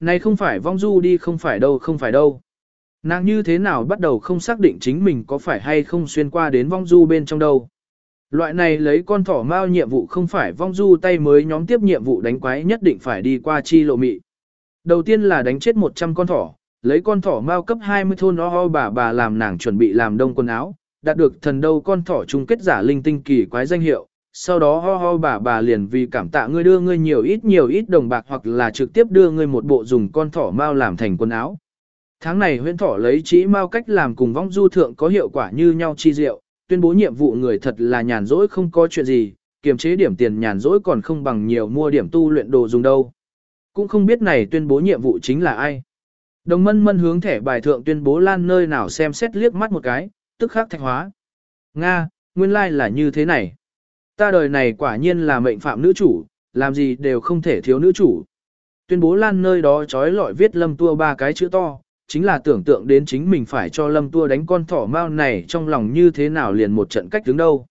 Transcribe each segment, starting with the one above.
Này không phải vong du đi không phải đâu không phải đâu. Nàng như thế nào bắt đầu không xác định chính mình có phải hay không xuyên qua đến vong du bên trong đâu. Loại này lấy con thỏ mao nhiệm vụ không phải vong du tay mới nhóm tiếp nhiệm vụ đánh quái nhất định phải đi qua chi lộ mị. Đầu tiên là đánh chết 100 con thỏ, lấy con thỏ mao cấp 20 thôn o ho bà bà làm nàng chuẩn bị làm đông quần áo, đạt được thần đâu con thỏ chung kết giả linh tinh kỳ quái danh hiệu. Sau đó ho ho bà bà liền vì cảm tạ ngươi đưa ngươi nhiều ít nhiều ít đồng bạc hoặc là trực tiếp đưa ngươi một bộ dùng con thỏ mao làm thành quần áo. Tháng này huyễn thỏ lấy chỉ mao cách làm cùng vong du thượng có hiệu quả như nhau chi diệu, tuyên bố nhiệm vụ người thật là nhàn rỗi không có chuyện gì, kiềm chế điểm tiền nhàn rỗi còn không bằng nhiều mua điểm tu luyện đồ dùng đâu. Cũng không biết này tuyên bố nhiệm vụ chính là ai. Đồng mân mân hướng thẻ bài thượng tuyên bố lan nơi nào xem xét liếc mắt một cái, tức khắc thạch hóa. Nga, nguyên lai like là như thế này. Ta đời này quả nhiên là mệnh phạm nữ chủ, làm gì đều không thể thiếu nữ chủ. Tuyên bố lan nơi đó trói lọi viết lâm tua ba cái chữ to, chính là tưởng tượng đến chính mình phải cho lâm tua đánh con thỏ mao này trong lòng như thế nào liền một trận cách đứng đâu.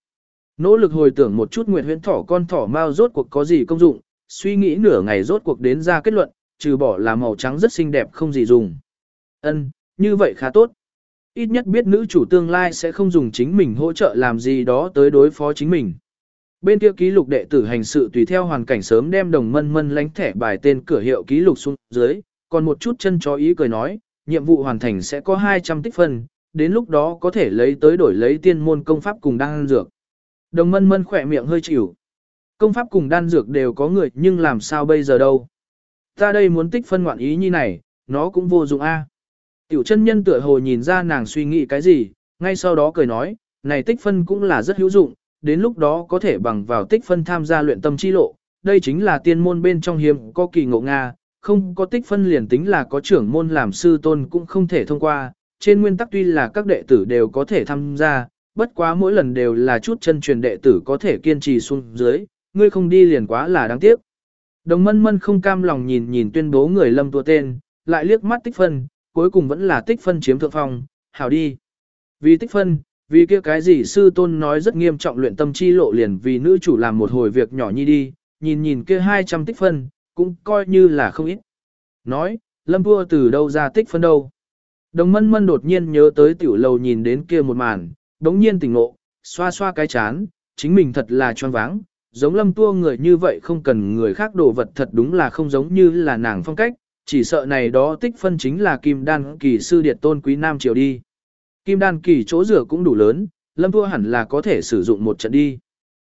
Nỗ lực hồi tưởng một chút nguyện huyễn thỏ con thỏ mao rốt cuộc có gì công dụng, suy nghĩ nửa ngày rốt cuộc đến ra kết luận, trừ bỏ là màu trắng rất xinh đẹp không gì dùng. Ân, như vậy khá tốt. Ít nhất biết nữ chủ tương lai sẽ không dùng chính mình hỗ trợ làm gì đó tới đối phó chính mình. Bên kia ký lục đệ tử hành sự tùy theo hoàn cảnh sớm đem đồng mân mân lánh thẻ bài tên cửa hiệu ký lục xuống dưới, còn một chút chân chó ý cười nói, nhiệm vụ hoàn thành sẽ có 200 tích phân, đến lúc đó có thể lấy tới đổi lấy tiên môn công pháp cùng đan dược. Đồng mân mân khỏe miệng hơi chịu. Công pháp cùng đan dược đều có người nhưng làm sao bây giờ đâu. Ta đây muốn tích phân ngoạn ý như này, nó cũng vô dụng a. Tiểu chân nhân tựa hồ nhìn ra nàng suy nghĩ cái gì, ngay sau đó cười nói, này tích phân cũng là rất hữu dụng, đến lúc đó có thể bằng vào tích phân tham gia luyện tâm chi lộ, đây chính là tiên môn bên trong hiếm có kỳ ngộ Nga, không có tích phân liền tính là có trưởng môn làm sư tôn cũng không thể thông qua, trên nguyên tắc tuy là các đệ tử đều có thể tham gia, bất quá mỗi lần đều là chút chân truyền đệ tử có thể kiên trì xuống dưới, ngươi không đi liền quá là đáng tiếc. Đồng mân mân không cam lòng nhìn nhìn tuyên bố người lâm tua tên, lại liếc mắt tích phân, cuối cùng vẫn là tích phân chiếm thượng phong, hảo đi. Vì tích phân, vì kia cái gì sư tôn nói rất nghiêm trọng luyện tâm chi lộ liền vì nữ chủ làm một hồi việc nhỏ nhi đi, nhìn nhìn kia 200 tích phân, cũng coi như là không ít. Nói, lâm tua từ đâu ra tích phân đâu. Đồng mân mân đột nhiên nhớ tới tiểu lầu nhìn đến kia một màn, đống nhiên tỉnh ngộ, xoa xoa cái chán, chính mình thật là choáng váng, giống lâm tua người như vậy không cần người khác đồ vật thật đúng là không giống như là nàng phong cách, chỉ sợ này đó tích phân chính là kim đan kỳ sư điệt tôn quý nam triều đi. Kim đan kỳ chỗ rửa cũng đủ lớn, lâm thua hẳn là có thể sử dụng một trận đi.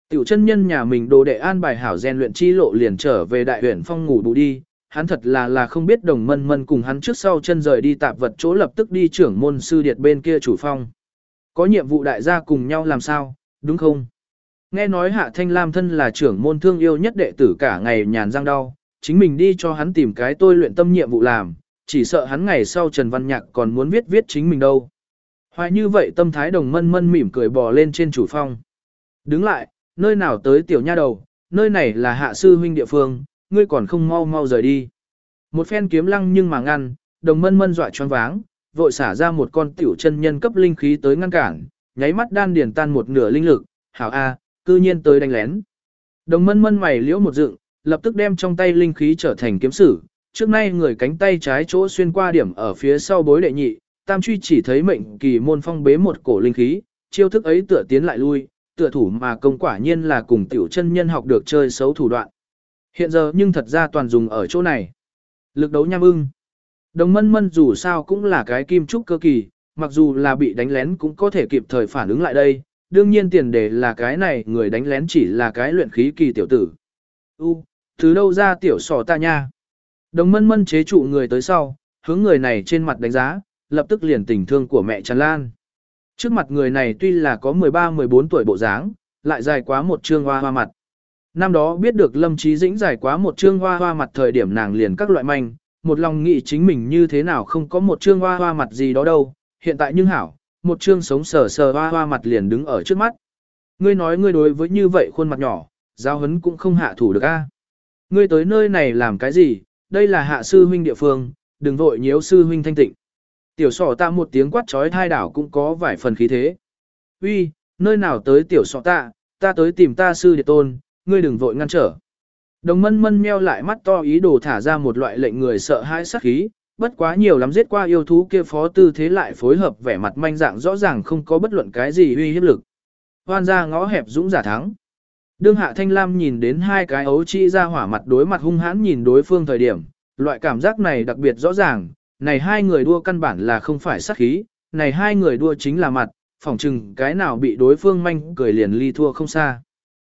Tiểu chân nhân nhà mình đồ đệ an bài hảo gen luyện chi lộ liền trở về đại huyện phong ngủ bù đi, hắn thật là là không biết đồng mân mân cùng hắn trước sau chân rời đi tạp vật chỗ lập tức đi trưởng môn sư điệt bên kia chủ phong. Có nhiệm vụ đại gia cùng nhau làm sao, đúng không? Nghe nói Hạ Thanh Lam thân là trưởng môn thương yêu nhất đệ tử cả ngày nhàn răng đau, chính mình đi cho hắn tìm cái tôi luyện tâm nhiệm vụ làm, chỉ sợ hắn ngày sau Trần Văn Nhạc còn muốn viết viết chính mình đâu. Hoài như vậy tâm thái đồng mân mân mỉm cười bò lên trên chủ phong. Đứng lại, nơi nào tới tiểu nha đầu, nơi này là hạ sư huynh địa phương, ngươi còn không mau mau rời đi. Một phen kiếm lăng nhưng mà ngăn, đồng mân mân dọa choáng váng, vội xả ra một con tiểu chân nhân cấp linh khí tới ngăn cản, nháy mắt đan điền tan một nửa linh lực, hảo a, cư nhiên tới đánh lén. Đồng mân mân mày liễu một dựng, lập tức đem trong tay linh khí trở thành kiếm sử, trước nay người cánh tay trái chỗ xuyên qua điểm ở phía sau bối đệ nhị, tam truy chỉ thấy mệnh kỳ môn phong bế một cổ linh khí, chiêu thức ấy tựa tiến lại lui, tựa thủ mà công quả nhiên là cùng tiểu chân nhân học được chơi xấu thủ đoạn. Hiện giờ nhưng thật ra toàn dùng ở chỗ này. Lực đấu nham ưng. Đồng mân mân dù sao cũng là cái kim trúc cơ kỳ, mặc dù là bị đánh lén cũng có thể kịp thời phản ứng lại đây, đương nhiên tiền đề là cái này người đánh lén chỉ là cái luyện khí kỳ tiểu tử. U, từ đâu ra tiểu sỏ ta nha? Đồng mân mân chế trụ người tới sau, hướng người này trên mặt đánh giá, lập tức liền tình thương của mẹ tràn lan. Trước mặt người này tuy là có 13-14 tuổi bộ dáng, lại dài quá một trương hoa hoa mặt. Năm đó biết được Lâm Trí Dĩnh dài quá một trương hoa hoa mặt thời điểm nàng liền các loại manh, một lòng nghĩ chính mình như thế nào không có một trương hoa hoa mặt gì đó đâu, hiện tại nhưng hảo, một trương sống sờ sờ hoa hoa mặt liền đứng ở trước mắt. Ngươi nói ngươi đối với như vậy khuôn mặt nhỏ, giao hấn cũng không hạ thủ được a. Ngươi tới nơi này làm cái gì, đây là hạ sư huynh địa phương, đừng vội nhiễu sư huynh thanh tịnh. Tiểu sọ ta một tiếng quát trói thai đảo cũng có vài phần khí thế. Uy, nơi nào tới tiểu sọ ta, ta tới tìm ta sư địa tôn, ngươi đừng vội ngăn trở. Đồng mân mân meo lại mắt to ý đồ thả ra một loại lệnh người sợ hãi sát khí, bất quá nhiều lắm giết qua yêu thú kia phó tư thế lại phối hợp vẻ mặt manh dạng rõ ràng không có bất luận cái gì uy hiếp lực. Hoan ra ngõ hẹp dũng giả thắng. Đương hạ thanh lam nhìn đến hai cái ấu chi ra hỏa mặt đối mặt hung hãn nhìn đối phương thời điểm, loại cảm giác này đặc biệt rõ ràng, này hai người đua căn bản là không phải sát khí, này hai người đua chính là mặt, phỏng chừng cái nào bị đối phương manh cười liền ly thua không xa.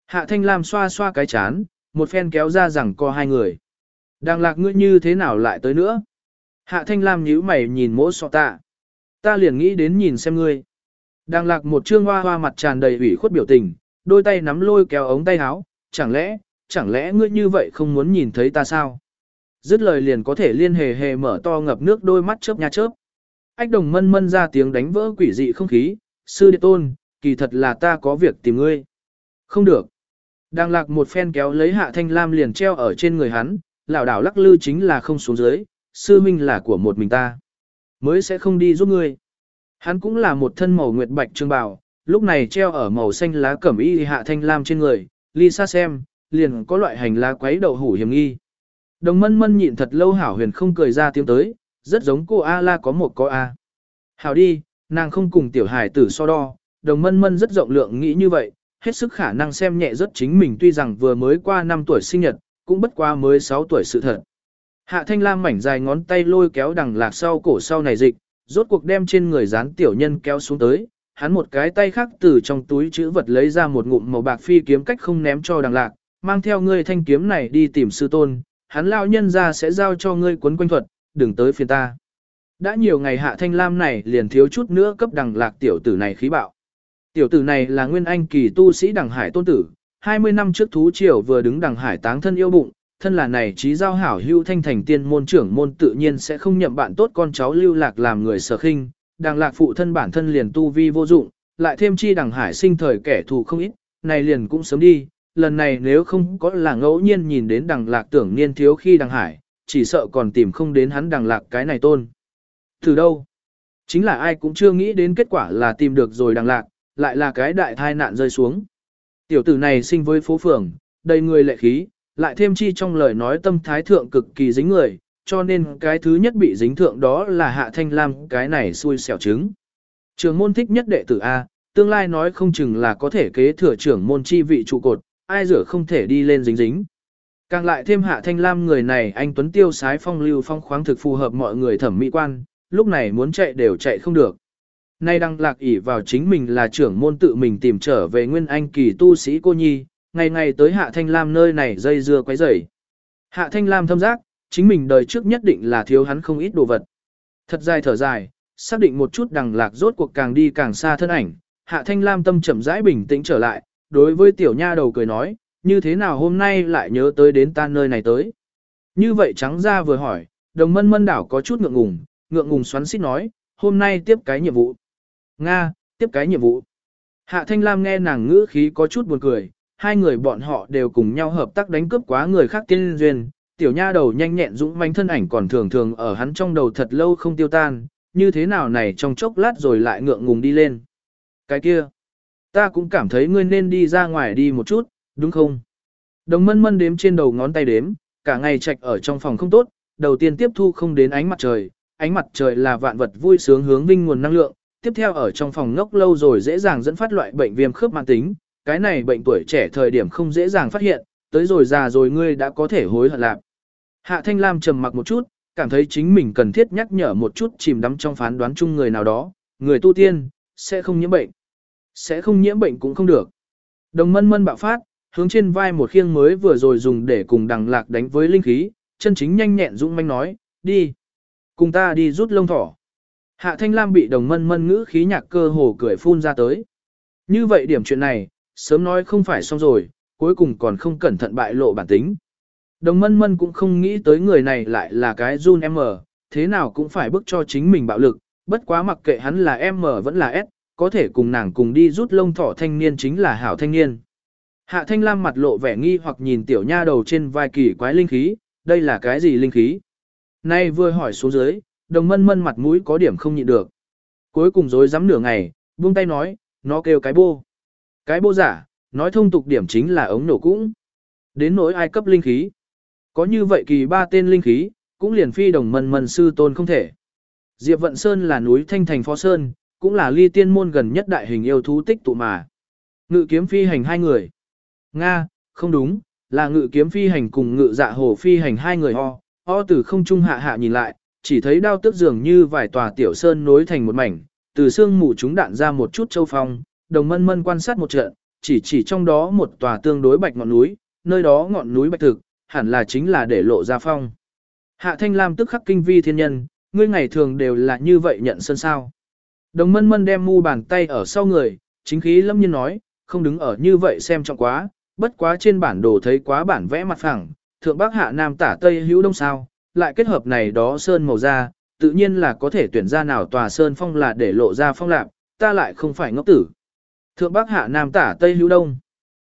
Hạ thanh lam xoa xoa cái chán, một phen kéo ra rằng co hai người. Đang lạc ngươi như thế nào lại tới nữa? Hạ thanh lam nhíu mày nhìn mỗ sọ tạ. Ta liền nghĩ đến nhìn xem ngươi. Đang lạc một trương hoa hoa mặt tràn đầy ủy khuất biểu tình, đôi tay nắm lôi kéo ống tay áo, chẳng lẽ, chẳng lẽ ngươi như vậy không muốn nhìn thấy ta sao? Dứt lời liền có thể liên hề hề mở to ngập nước đôi mắt chớp nha chớp. Ách đồng mân mân ra tiếng đánh vỡ quỷ dị không khí, sư địa tôn, kỳ thật là ta có việc tìm ngươi. Không được. Đang lạc một phen kéo lấy hạ thanh lam liền treo ở trên người hắn, lảo đảo lắc lư chính là không xuống dưới, sư minh là của một mình ta. Mới sẽ không đi giúp ngươi. Hắn cũng là một thân màu nguyệt bạch trương bào, lúc này treo ở màu xanh lá cẩm y hạ thanh lam trên người, ly xa xem, liền có loại hành lá quấy đậu hủ hiểm nghi. Đồng mân mân nhịn thật lâu hảo huyền không cười ra tiếng tới, rất giống cô A la có một có A. Hảo đi, nàng không cùng tiểu hải tử so đo, đồng mân mân rất rộng lượng nghĩ như vậy, hết sức khả năng xem nhẹ rất chính mình tuy rằng vừa mới qua 5 tuổi sinh nhật, cũng bất qua mới 6 tuổi sự thật. Hạ thanh lam mảnh dài ngón tay lôi kéo đằng lạc sau cổ sau này dịch, rốt cuộc đem trên người dán tiểu nhân kéo xuống tới, hắn một cái tay khác từ trong túi chữ vật lấy ra một ngụm màu bạc phi kiếm cách không ném cho đằng lạc, mang theo ngươi thanh kiếm này đi tìm sư tôn, hắn lao nhân ra sẽ giao cho ngươi cuốn quanh thuật, đừng tới phiền ta. Đã nhiều ngày hạ thanh lam này liền thiếu chút nữa cấp đằng lạc tiểu tử này khí bạo. Tiểu tử này là nguyên anh kỳ tu sĩ đằng hải tôn tử, 20 năm trước thú triều vừa đứng đằng hải táng thân yêu bụng, thân là này trí giao hảo hưu thanh thành tiên môn trưởng môn tự nhiên sẽ không nhậm bạn tốt con cháu lưu lạc làm người sở khinh, đằng lạc phụ thân bản thân liền tu vi vô dụng, lại thêm chi đằng hải sinh thời kẻ thù không ít, này liền cũng sớm đi, lần này nếu không có là ngẫu nhiên nhìn đến đằng lạc tưởng niên thiếu khi đằng hải, chỉ sợ còn tìm không đến hắn đằng lạc cái này tôn. Từ đâu? Chính là ai cũng chưa nghĩ đến kết quả là tìm được rồi đằng lạc, lại là cái đại thai nạn rơi xuống. Tiểu tử này sinh với phố phường, đầy người lệ khí, lại thêm chi trong lời nói tâm thái thượng cực kỳ dính người, cho nên cái thứ nhất bị dính thượng đó là hạ thanh lam cái này xui xẻo trứng. Trường môn thích nhất đệ tử A, tương lai nói không chừng là có thể kế thừa trưởng môn chi vị trụ cột, ai rửa không thể đi lên dính dính. Càng lại thêm hạ thanh lam người này anh Tuấn Tiêu sái phong lưu phong khoáng thực phù hợp mọi người thẩm mỹ quan, lúc này muốn chạy đều chạy không được. Nay đăng lạc ỷ vào chính mình là trưởng môn tự mình tìm trở về nguyên anh kỳ tu sĩ cô nhi, ngày ngày tới hạ thanh lam nơi này dây dưa quấy rầy. Hạ thanh lam thâm giác, chính mình đời trước nhất định là thiếu hắn không ít đồ vật. Thật dài thở dài, xác định một chút đằng lạc rốt cuộc càng đi càng xa thân ảnh, hạ thanh lam tâm chậm rãi bình tĩnh trở lại, đối với tiểu nha đầu cười nói, như thế nào hôm nay lại nhớ tới đến ta nơi này tới. Như vậy trắng ra vừa hỏi, đồng mân mân đảo có chút ngượng ngùng, ngượng ngùng xoắn xít nói, hôm nay tiếp cái nhiệm vụ. Nga, tiếp cái nhiệm vụ. Hạ Thanh Lam nghe nàng ngữ khí có chút buồn cười, hai người bọn họ đều cùng nhau hợp tác đánh cướp quá người khác tiên duyên, tiểu nha đầu nhanh nhẹn dũng manh thân ảnh còn thường thường ở hắn trong đầu thật lâu không tiêu tan, như thế nào này trong chốc lát rồi lại ngượng ngùng đi lên. Cái kia, ta cũng cảm thấy ngươi nên đi ra ngoài đi một chút, đúng không? Đồng mân mân đếm trên đầu ngón tay đếm, cả ngày trạch ở trong phòng không tốt, đầu tiên tiếp thu không đến ánh mặt trời, ánh mặt trời là vạn vật vui sướng hướng vinh nguồn năng lượng, tiếp theo ở trong phòng ngốc lâu rồi dễ dàng dẫn phát loại bệnh viêm khớp mãn tính, cái này bệnh tuổi trẻ thời điểm không dễ dàng phát hiện, tới rồi già rồi ngươi đã có thể hối hận lạc. Hạ Thanh Lam trầm mặc một chút, cảm thấy chính mình cần thiết nhắc nhở một chút chìm đắm trong phán đoán chung người nào đó, người tu tiên, sẽ không nhiễm bệnh. Sẽ không nhiễm bệnh cũng không được. Đồng mân mân bạo phát, hướng trên vai một khiêng mới vừa rồi dùng để cùng đằng lạc đánh với linh khí, chân chính nhanh nhẹn dũng manh nói, đi. Cùng ta đi rút lông thỏ. Hạ Thanh Lam bị đồng mân mân ngữ khí nhạc cơ hồ cười phun ra tới. Như vậy điểm chuyện này, sớm nói không phải xong rồi, cuối cùng còn không cẩn thận bại lộ bản tính. Đồng mân mân cũng không nghĩ tới người này lại là cái Jun M, thế nào cũng phải bức cho chính mình bạo lực, bất quá mặc kệ hắn là M vẫn là S, có thể cùng nàng cùng đi rút lông thỏ thanh niên chính là hảo thanh niên. Hạ thanh lam mặt lộ vẻ nghi hoặc nhìn tiểu nha đầu trên vai kỳ quái linh khí, đây là cái gì linh khí? Nay vừa hỏi xuống dưới, đồng mân mân mặt mũi có điểm không nhịn được. Cuối cùng dối rắm nửa ngày, buông tay nói, nó kêu cái bô. Cái bô giả, nói thông tục điểm chính là ống nổ cũng. Đến nỗi ai cấp linh khí. Có như vậy kỳ ba tên linh khí, cũng liền phi đồng mân mân sư tôn không thể. Diệp Vận Sơn là núi Thanh Thành Phó Sơn, cũng là ly tiên môn gần nhất đại hình yêu thú tích tụ mà. Ngự kiếm phi hành hai người. Nga, không đúng, là ngự kiếm phi hành cùng ngự dạ hồ phi hành hai người ho. Ho từ không trung hạ hạ nhìn lại, chỉ thấy đao tước dường như vài tòa tiểu sơn nối thành một mảnh, từ xương mù chúng đạn ra một chút châu phong, đồng mân mân quan sát một trận, chỉ chỉ trong đó một tòa tương đối bạch ngọn núi, nơi đó ngọn núi bạch thực, hẳn là chính là để lộ ra phong. Hạ Thanh Lam tức khắc kinh vi thiên nhân, ngươi ngày thường đều là như vậy nhận sơn sao. Đồng mân mân đem mu bàn tay ở sau người, chính khí lâm nhiên nói, không đứng ở như vậy xem trọng quá, bất quá trên bản đồ thấy quá bản vẽ mặt phẳng, thượng bắc hạ nam tả tây hữu đông sao, lại kết hợp này đó sơn màu da, tự nhiên là có thể tuyển ra nào tòa sơn phong là để lộ ra phong lạc, ta lại không phải ngốc tử. Thượng bắc hạ nam tả tây hữu đông,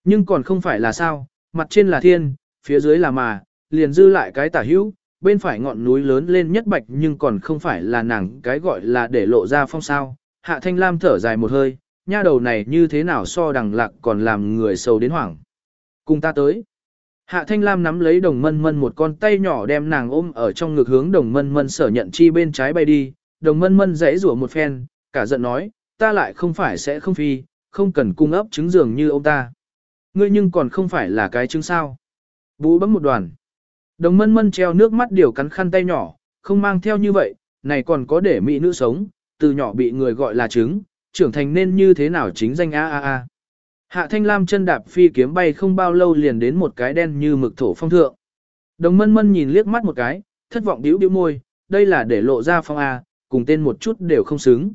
nhưng còn không phải là sao, mặt trên là thiên, phía dưới là mà, liền dư lại cái tả hữu, bên phải ngọn núi lớn lên nhất bạch nhưng còn không phải là nàng cái gọi là để lộ ra phong sao. Hạ Thanh Lam thở dài một hơi, nha đầu này như thế nào so đằng lạc còn làm người sầu đến hoảng. Cùng ta tới. Hạ Thanh Lam nắm lấy đồng mân mân một con tay nhỏ đem nàng ôm ở trong ngực hướng đồng mân mân sở nhận chi bên trái bay đi. Đồng mân mân rẽ rủa một phen, cả giận nói, ta lại không phải sẽ không phi, không cần cung ấp trứng giường như ông ta. Ngươi nhưng còn không phải là cái trứng sao. Bú bấm một đoàn. Đồng mân mân treo nước mắt điều cắn khăn tay nhỏ, không mang theo như vậy, này còn có để mỹ nữ sống, từ nhỏ bị người gọi là trứng, trưởng thành nên như thế nào chính danh a a a. Hạ thanh lam chân đạp phi kiếm bay không bao lâu liền đến một cái đen như mực thổ phong thượng. Đồng mân mân nhìn liếc mắt một cái, thất vọng điếu điếu môi, đây là để lộ ra phong A, cùng tên một chút đều không xứng.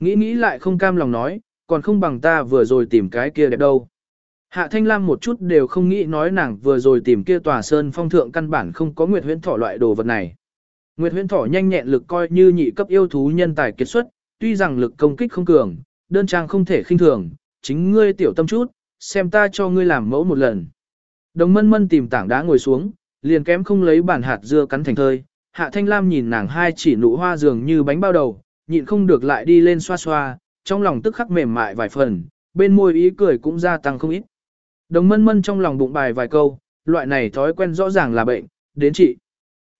Nghĩ nghĩ lại không cam lòng nói, còn không bằng ta vừa rồi tìm cái kia đẹp đâu. Hạ Thanh Lam một chút đều không nghĩ nói nàng vừa rồi tìm kia tòa sơn phong thượng căn bản không có Nguyệt Huyễn Thỏ loại đồ vật này. Nguyệt Huyễn Thỏ nhanh nhẹn lực coi như nhị cấp yêu thú nhân tài kiệt xuất, tuy rằng lực công kích không cường, đơn trang không thể khinh thường, chính ngươi tiểu tâm chút, xem ta cho ngươi làm mẫu một lần. Đồng mân mân tìm tảng đá ngồi xuống, liền kém không lấy bản hạt dưa cắn thành thơi. Hạ Thanh Lam nhìn nàng hai chỉ nụ hoa dường như bánh bao đầu, nhịn không được lại đi lên xoa xoa, trong lòng tức khắc mềm mại vài phần, bên môi ý cười cũng gia tăng không ít. Đồng mân mân trong lòng bụng bài vài câu, loại này thói quen rõ ràng là bệnh, đến trị.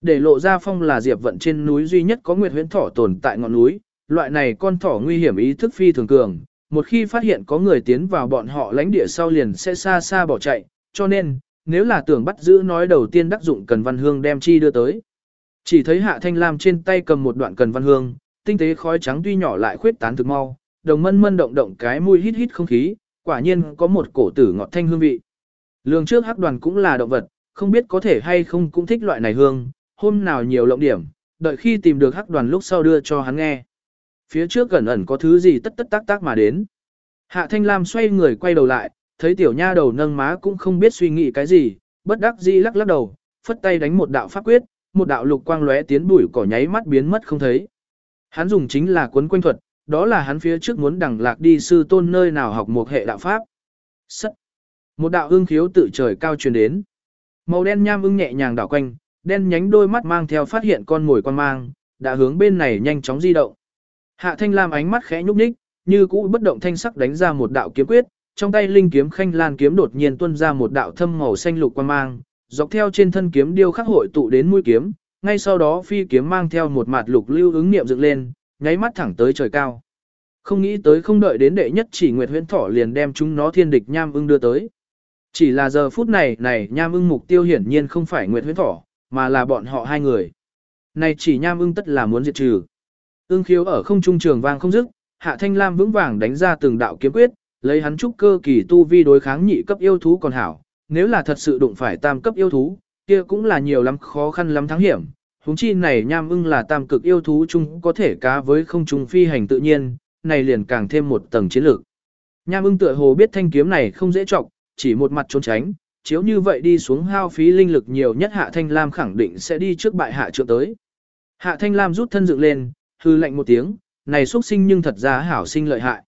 Để lộ ra phong là diệp vận trên núi duy nhất có nguyệt huyễn thỏ tồn tại ngọn núi, loại này con thỏ nguy hiểm ý thức phi thường cường, một khi phát hiện có người tiến vào bọn họ lãnh địa sau liền sẽ xa xa bỏ chạy, cho nên, nếu là tưởng bắt giữ nói đầu tiên đắc dụng cần văn hương đem chi đưa tới. Chỉ thấy hạ thanh lam trên tay cầm một đoạn cần văn hương, tinh tế khói trắng tuy nhỏ lại khuyết tán thực mau, đồng mân mân động động cái mũi hít hít không khí, quả nhiên có một cổ tử ngọt thanh hương vị. Lương trước hắc đoàn cũng là động vật, không biết có thể hay không cũng thích loại này hương, hôm nào nhiều lộng điểm, đợi khi tìm được hắc đoàn lúc sau đưa cho hắn nghe. Phía trước gần ẩn có thứ gì tất tất tác tác mà đến. Hạ Thanh Lam xoay người quay đầu lại, thấy tiểu nha đầu nâng má cũng không biết suy nghĩ cái gì, bất đắc dĩ lắc lắc đầu, phất tay đánh một đạo pháp quyết, một đạo lục quang lóe tiến bụi cỏ nháy mắt biến mất không thấy. Hắn dùng chính là cuốn quanh thuật, đó là hắn phía trước muốn đẳng lạc đi sư tôn nơi nào học một hệ đạo pháp. Sất. Một đạo ương khiếu tự trời cao truyền đến. Màu đen nham ưng nhẹ nhàng đảo quanh, đen nhánh đôi mắt mang theo phát hiện con mồi quan mang, đã hướng bên này nhanh chóng di động. Hạ Thanh Lam ánh mắt khẽ nhúc nhích, như cũ bất động thanh sắc đánh ra một đạo kiếm quyết, trong tay linh kiếm khanh lan kiếm đột nhiên tuôn ra một đạo thâm màu xanh lục quan mang, dọc theo trên thân kiếm điêu khắc hội tụ đến mũi kiếm, ngay sau đó phi kiếm mang theo một mạt lục lưu ứng niệm dựng lên, nháy mắt thẳng tới trời cao. Không nghĩ tới không đợi đến đệ nhất chỉ Nguyệt Huyễn Thỏ liền đem chúng nó thiên địch nham ưng đưa tới. Chỉ là giờ phút này này nham ưng mục tiêu hiển nhiên không phải Nguyệt Huyễn Thỏ, mà là bọn họ hai người. Này chỉ nham ưng tất là muốn diệt trừ. Ưng khiếu ở không trung trường vang không dứt, Hạ Thanh Lam vững vàng đánh ra từng đạo kiếm quyết, lấy hắn trúc cơ kỳ tu vi đối kháng nhị cấp yêu thú còn hảo, nếu là thật sự đụng phải tam cấp yêu thú, kia cũng là nhiều lắm khó khăn lắm thắng hiểm huống chi này nham ưng là tam cực yêu thú chung có thể cá với không trung phi hành tự nhiên, này liền càng thêm một tầng chiến lược. Nham ưng tựa hồ biết thanh kiếm này không dễ trọng, chỉ một mặt trốn tránh, chiếu như vậy đi xuống hao phí linh lực nhiều nhất Hạ Thanh Lam khẳng định sẽ đi trước bại hạ trượng tới. Hạ Thanh Lam rút thân dựng lên, hư lạnh một tiếng, này xuất sinh nhưng thật ra hảo sinh lợi hại.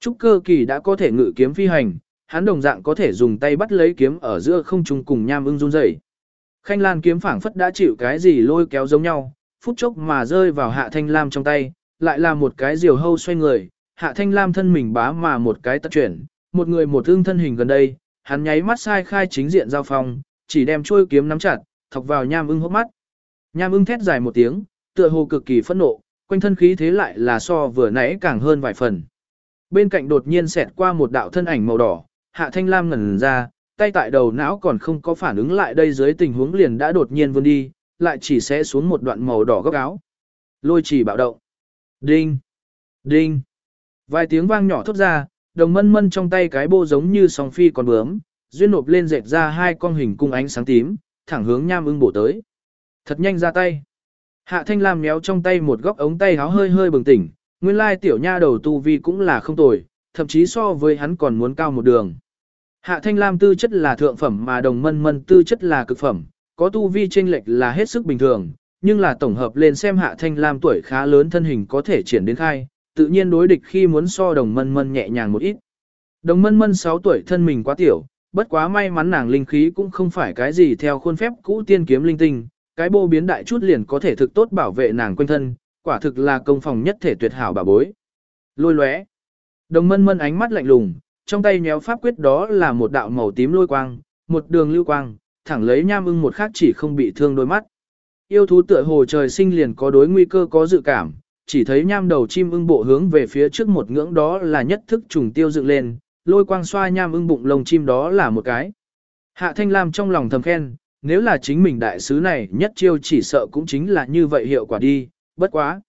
Trúc cơ kỳ đã có thể ngự kiếm phi hành, hắn đồng dạng có thể dùng tay bắt lấy kiếm ở giữa không trung cùng nham ưng run rẩy. Khanh Lan kiếm phảng phất đã chịu cái gì lôi kéo giống nhau, phút chốc mà rơi vào Hạ Thanh Lam trong tay, lại là một cái diều hâu xoay người, Hạ Thanh Lam thân mình bá mà một cái tật chuyển, một người một thương thân hình gần đây, hắn nháy mắt sai khai chính diện giao phong, chỉ đem trôi kiếm nắm chặt, thọc vào nham ưng hốc mắt. Nham ưng thét dài một tiếng, tựa hồ cực kỳ phẫn nộ, quanh thân khí thế lại là so vừa nãy càng hơn vài phần. Bên cạnh đột nhiên xẹt qua một đạo thân ảnh màu đỏ, hạ thanh lam ngẩn ra, tay tại đầu não còn không có phản ứng lại đây dưới tình huống liền đã đột nhiên vươn đi, lại chỉ sẽ xuống một đoạn màu đỏ góc áo. Lôi chỉ bạo động. Đinh! Đinh! Vài tiếng vang nhỏ thốt ra, đồng mân mân trong tay cái bô giống như song phi còn bướm, duyên nộp lên dệt ra hai con hình cung ánh sáng tím, thẳng hướng nham ưng bổ tới. Thật nhanh ra tay. Hạ thanh lam méo trong tay một góc ống tay háo hơi hơi bừng tỉnh, nguyên lai tiểu nha đầu tu vi cũng là không tồi, thậm chí so với hắn còn muốn cao một đường. Hạ thanh lam tư chất là thượng phẩm mà đồng mân mân tư chất là cực phẩm, có tu vi chênh lệch là hết sức bình thường, nhưng là tổng hợp lên xem hạ thanh lam tuổi khá lớn thân hình có thể triển đến khai, tự nhiên đối địch khi muốn so đồng mân mân nhẹ nhàng một ít. Đồng mân mân 6 tuổi thân mình quá tiểu, bất quá may mắn nàng linh khí cũng không phải cái gì theo khuôn phép cũ tiên kiếm linh tinh, cái bô biến đại chút liền có thể thực tốt bảo vệ nàng quanh thân, quả thực là công phòng nhất thể tuyệt hảo bà bối. Lôi lóe. Đồng mân mân ánh mắt lạnh lùng, trong tay nhéo pháp quyết đó là một đạo màu tím lôi quang, một đường lưu quang, thẳng lấy nham ưng một khác chỉ không bị thương đôi mắt. Yêu thú tựa hồ trời sinh liền có đối nguy cơ có dự cảm, chỉ thấy nham đầu chim ưng bộ hướng về phía trước một ngưỡng đó là nhất thức trùng tiêu dựng lên, lôi quang xoa nham ưng bụng lồng chim đó là một cái. Hạ Thanh Lam trong lòng thầm khen, nếu là chính mình đại sứ này nhất chiêu chỉ sợ cũng chính là như vậy hiệu quả đi, bất quá.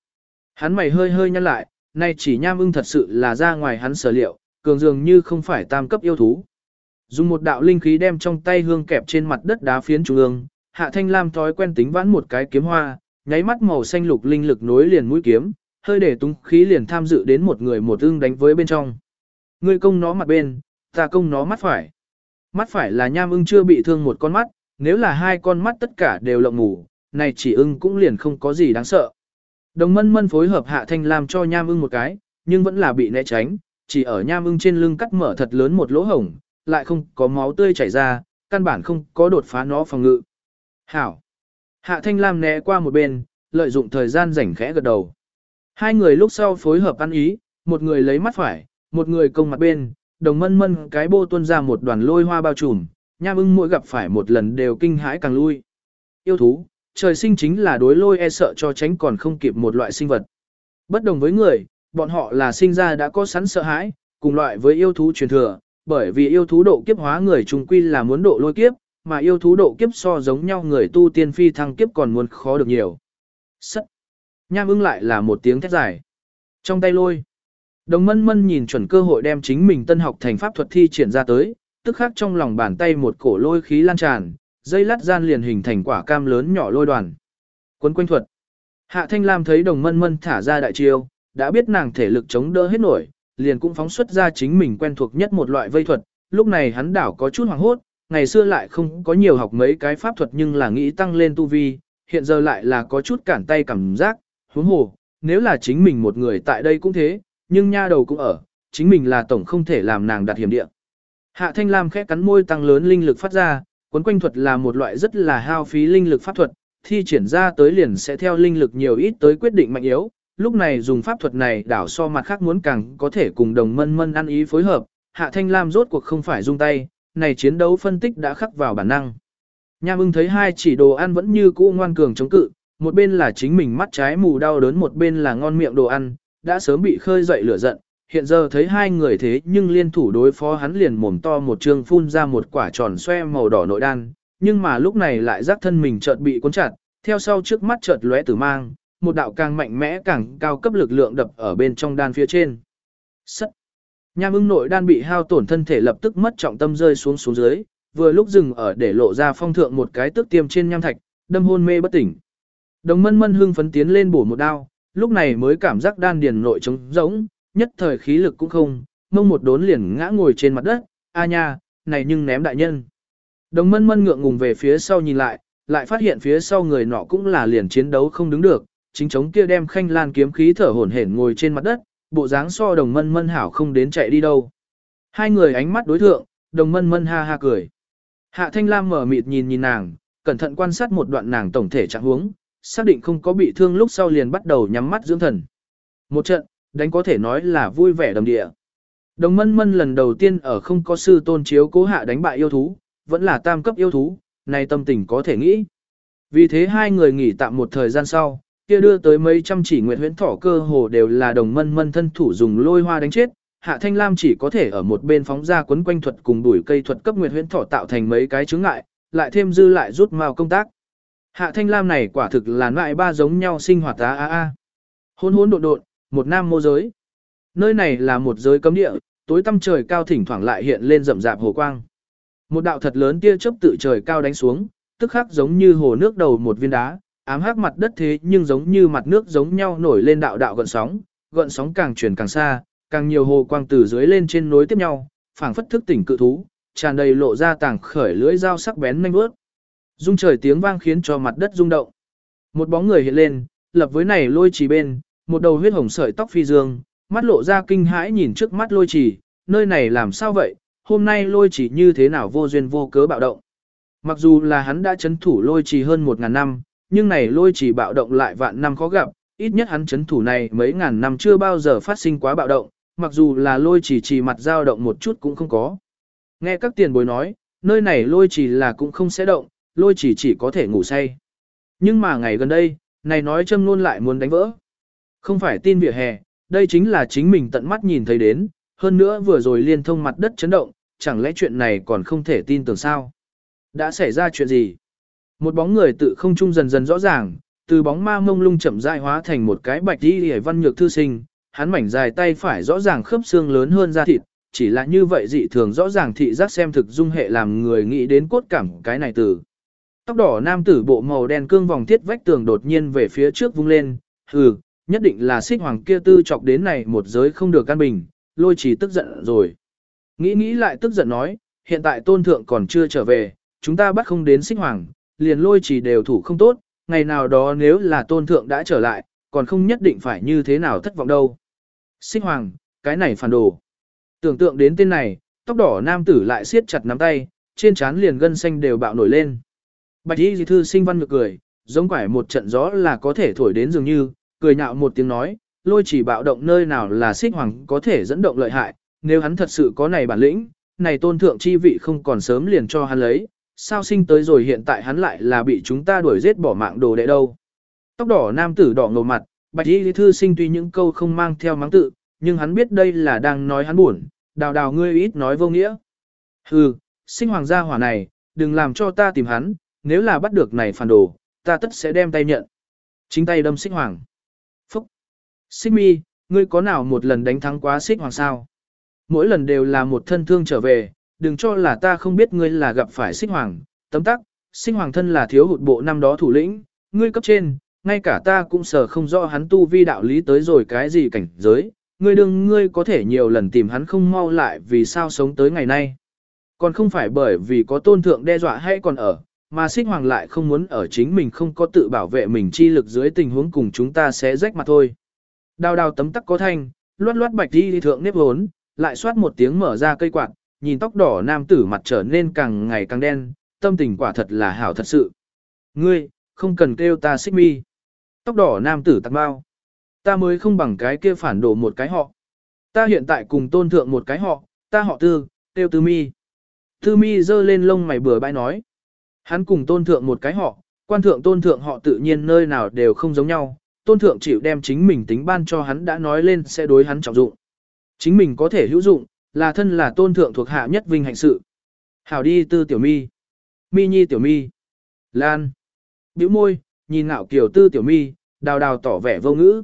Hắn mày hơi hơi nhăn lại, nay chỉ nham ưng thật sự là ra ngoài hắn sở liệu, cường dường như không phải tam cấp yêu thú. Dùng một đạo linh khí đem trong tay hương kẹp trên mặt đất đá phiến trung ương, Hạ Thanh Lam thói quen tính vãn một cái kiếm hoa, nháy mắt màu xanh lục linh lực nối liền mũi kiếm, hơi để tung khí liền tham dự đến một người một ưng đánh với bên trong. Người công nó mặt bên, ta công nó mắt phải. Mắt phải là nham ưng chưa bị thương một con mắt, nếu là hai con mắt tất cả đều lộng ngủ, này chỉ ưng cũng liền không có gì đáng sợ. Đồng mân mân phối hợp hạ thanh lam cho nham ưng một cái, nhưng vẫn là bị né tránh, chỉ ở nham ưng trên lưng cắt mở thật lớn một lỗ hổng, lại không có máu tươi chảy ra, căn bản không có đột phá nó phòng ngự. Hảo! Hạ thanh lam né qua một bên, lợi dụng thời gian rảnh khẽ gật đầu. Hai người lúc sau phối hợp ăn ý, một người lấy mắt phải, một người công mặt bên, đồng mân mân cái bô tuôn ra một đoàn lôi hoa bao trùm, nham ưng mỗi gặp phải một lần đều kinh hãi càng lui. Yêu thú, trời sinh chính là đối lôi e sợ cho tránh còn không kịp một loại sinh vật. Bất đồng với người, bọn họ là sinh ra đã có sẵn sợ hãi, cùng loại với yêu thú truyền thừa, bởi vì yêu thú độ kiếp hóa người trùng quy là muốn độ lôi kiếp, mà yêu thú độ kiếp so giống nhau người tu tiên phi thăng kiếp còn muốn khó được nhiều. Sất. Nham ưng lại là một tiếng thét dài. Trong tay lôi. Đồng mân mân nhìn chuẩn cơ hội đem chính mình tân học thành pháp thuật thi triển ra tới, tức khắc trong lòng bàn tay một cổ lôi khí lan tràn, dây lát gian liền hình thành quả cam lớn nhỏ lôi đoàn. Quấn quanh thuật. Hạ Thanh Lam thấy đồng mân mân thả ra đại chiêu, đã biết nàng thể lực chống đỡ hết nổi, liền cũng phóng xuất ra chính mình quen thuộc nhất một loại vây thuật. Lúc này hắn đảo có chút hoảng hốt, ngày xưa lại không có nhiều học mấy cái pháp thuật nhưng là nghĩ tăng lên tu vi, hiện giờ lại là có chút cản tay cảm giác, huống hồ, nếu là chính mình một người tại đây cũng thế, nhưng nha đầu cũng ở, chính mình là tổng không thể làm nàng đặt hiểm địa. Hạ Thanh Lam khẽ cắn môi tăng lớn linh lực phát ra, cuốn quanh thuật là một loại rất là hao phí linh lực pháp thuật, thi triển ra tới liền sẽ theo linh lực nhiều ít tới quyết định mạnh yếu. Lúc này dùng pháp thuật này đảo so mặt khác muốn càng có thể cùng đồng mân mân ăn ý phối hợp, Hạ Thanh Lam rốt cuộc không phải dung tay, này chiến đấu phân tích đã khắc vào bản năng. Nham ưng thấy hai chỉ đồ ăn vẫn như cũ ngoan cường chống cự, một bên là chính mình mắt trái mù đau đớn một bên là ngon miệng đồ ăn, đã sớm bị khơi dậy lửa giận, hiện giờ thấy hai người thế nhưng liên thủ đối phó hắn liền mồm to một trương phun ra một quả tròn xoe màu đỏ nội đan, nhưng mà lúc này lại giác thân mình chợt bị cuốn chặt, theo sau trước mắt chợt lóe tử mang, một đạo càng mạnh mẽ càng cao cấp lực lượng đập ở bên trong đan phía trên. Sắt. Nham ưng nội đan bị hao tổn thân thể lập tức mất trọng tâm rơi xuống xuống dưới, vừa lúc dừng ở để lộ ra phong thượng một cái tước tiêm trên nham thạch, đâm hôn mê bất tỉnh. Đồng mân mân hưng phấn tiến lên bổ một đao, lúc này mới cảm giác đan điền nội trống rỗng, nhất thời khí lực cũng không, mông một đốn liền ngã ngồi trên mặt đất, a nha, này nhưng ném đại nhân. Đồng mân mân ngượng ngùng về phía sau nhìn lại, lại phát hiện phía sau người nọ cũng là liền chiến đấu không đứng được, chính chống kia đem khanh lan kiếm khí thở hổn hển ngồi trên mặt đất, bộ dáng so đồng mân mân hảo không đến chạy đi đâu. Hai người ánh mắt đối thượng, đồng mân mân ha ha cười. Hạ thanh lam mở mịt nhìn nhìn nàng, cẩn thận quan sát một đoạn nàng tổng thể trạng huống, xác định không có bị thương lúc sau liền bắt đầu nhắm mắt dưỡng thần. Một trận, đánh có thể nói là vui vẻ đầm địa. Đồng mân mân lần đầu tiên ở không có sư tôn chiếu cố hạ đánh bại yêu thú, vẫn là tam cấp yêu thú, này tâm tình có thể nghĩ. Vì thế hai người nghỉ tạm một thời gian sau, kia đưa tới mấy trăm chỉ nguyệt huyễn thỏ cơ hồ đều là đồng mân mân thân thủ dùng lôi hoa đánh chết, hạ thanh lam chỉ có thể ở một bên phóng ra quấn quanh thuật cùng đuổi cây thuật cấp nguyệt huyễn thỏ tạo thành mấy cái chướng ngại, lại thêm dư lại rút mao công tác. Hạ thanh lam này quả thực là loại ba giống nhau sinh hoạt á a a. Hôn hôn độn độn, một nam mô giới. Nơi này là một giới cấm địa, tối tăm trời cao thỉnh thoảng lại hiện lên rậm rạp hồ quang. Một đạo thật lớn tia chớp tự trời cao đánh xuống, tức khắc giống như hồ nước đầu một viên đá, ám hắc mặt đất thế nhưng giống như mặt nước giống nhau nổi lên đạo đạo gợn sóng, gợn sóng càng chuyển càng xa, càng nhiều hồ quang từ dưới lên trên nối tiếp nhau, phảng phất thức tỉnh cự thú, tràn đầy lộ ra tàng khởi lưỡi dao sắc bén nhanh bước. Dung trời tiếng vang khiến cho mặt đất rung động. Một bóng người hiện lên, lập với này lôi trì bên, một đầu huyết hồng sợi tóc phi dương, mắt lộ ra kinh hãi nhìn trước mắt lôi trì, nơi này làm sao vậy, hôm nay lôi trì như thế nào vô duyên vô cớ bạo động. Mặc dù là hắn đã chấn thủ lôi trì hơn một ngàn năm, nhưng này lôi chỉ bạo động lại vạn năm khó gặp, ít nhất hắn chấn thủ này mấy ngàn năm chưa bao giờ phát sinh quá bạo động, mặc dù là lôi chỉ trì mặt dao động một chút cũng không có. Nghe các tiền bối nói, nơi này lôi chỉ là cũng không sẽ động, lôi chỉ chỉ có thể ngủ say. Nhưng mà ngày gần đây, này nói châm luôn lại muốn đánh vỡ. Không phải tin vỉa hè, đây chính là chính mình tận mắt nhìn thấy đến, hơn nữa vừa rồi liên thông mặt đất chấn động, chẳng lẽ chuyện này còn không thể tin tưởng sao? Đã xảy ra chuyện gì? Một bóng người tự không trung dần dần rõ ràng, từ bóng ma mông lung chậm rãi hóa thành một cái bạch đi hề văn nhược thư sinh, hắn mảnh dài tay phải rõ ràng khớp xương lớn hơn da thịt, chỉ là như vậy dị thường rõ ràng thị giác xem thực dung hệ làm người nghĩ đến cốt cảm cái này từ. Tóc đỏ nam tử bộ màu đen cương vòng thiết vách tường đột nhiên về phía trước vung lên, hừ, nhất định là xích hoàng kia tư chọc đến này một giới không được căn bình, lôi chỉ tức giận rồi. Nghĩ nghĩ lại tức giận nói, hiện tại tôn thượng còn chưa trở về, chúng ta bắt không đến xích hoàng, liền lôi chỉ đều thủ không tốt, ngày nào đó nếu là tôn thượng đã trở lại, còn không nhất định phải như thế nào thất vọng đâu. sinh hoàng, cái này phản đồ. Tưởng tượng đến tên này, tóc đỏ nam tử lại siết chặt nắm tay, trên trán liền gân xanh đều bạo nổi lên. Bạch y thư sinh văn ngược cười, giống quải một trận gió là có thể thổi đến dường như, cười nhạo một tiếng nói, lôi chỉ bạo động nơi nào là xích hoàng có thể dẫn động lợi hại, nếu hắn thật sự có này bản lĩnh, này tôn thượng chi vị không còn sớm liền cho hắn lấy, sao sinh tới rồi hiện tại hắn lại là bị chúng ta đuổi giết bỏ mạng đồ đệ đâu. Tóc đỏ nam tử đỏ ngầu mặt, bạch y thư sinh tuy những câu không mang theo mắng tự, nhưng hắn biết đây là đang nói hắn buồn, đào đào ngươi ít nói vô nghĩa. Hừ, sinh hoàng gia hỏa này, đừng làm cho ta tìm hắn, nếu là bắt được này phản đồ, ta tất sẽ đem tay nhận. Chính tay đâm xích hoàng. Phúc. Xích mi, ngươi có nào một lần đánh thắng quá xích hoàng sao? Mỗi lần đều là một thân thương trở về, đừng cho là ta không biết ngươi là gặp phải sinh hoàng. Tấm tắc, sinh hoàng thân là thiếu hụt bộ năm đó thủ lĩnh, ngươi cấp trên, ngay cả ta cũng sợ không rõ hắn tu vi đạo lý tới rồi cái gì cảnh giới. Ngươi đừng ngươi có thể nhiều lần tìm hắn không mau lại vì sao sống tới ngày nay. Còn không phải bởi vì có tôn thượng đe dọa hay còn ở, mà xích hoàng lại không muốn ở chính mình không có tự bảo vệ mình chi lực dưới tình huống cùng chúng ta sẽ rách mặt thôi. Đào đào tấm tắc có thanh, loát loát bạch đi thượng nếp hốn, lại xoát một tiếng mở ra cây quạt, nhìn tóc đỏ nam tử mặt trở nên càng ngày càng đen, tâm tình quả thật là hảo thật sự. Ngươi, không cần kêu ta xích mi. Tóc đỏ nam tử tặng bao. Ta mới không bằng cái kia phản đổ một cái họ. Ta hiện tại cùng tôn thượng một cái họ, ta họ tư, kêu tư mi. Tư mi giơ lên lông mày bừa bãi nói. Hắn cùng tôn thượng một cái họ, quan thượng tôn thượng họ tự nhiên nơi nào đều không giống nhau, tôn thượng chịu đem chính mình tính ban cho hắn đã nói lên sẽ đối hắn trọng dụng. Chính mình có thể hữu dụng, là thân là tôn thượng thuộc hạ nhất vinh hạnh sự. Hảo đi tư tiểu mi. Mi nhi tiểu mi. Lan. Biểu môi, nhìn ngạo kiểu tư tiểu mi, đào đào tỏ vẻ vô ngữ.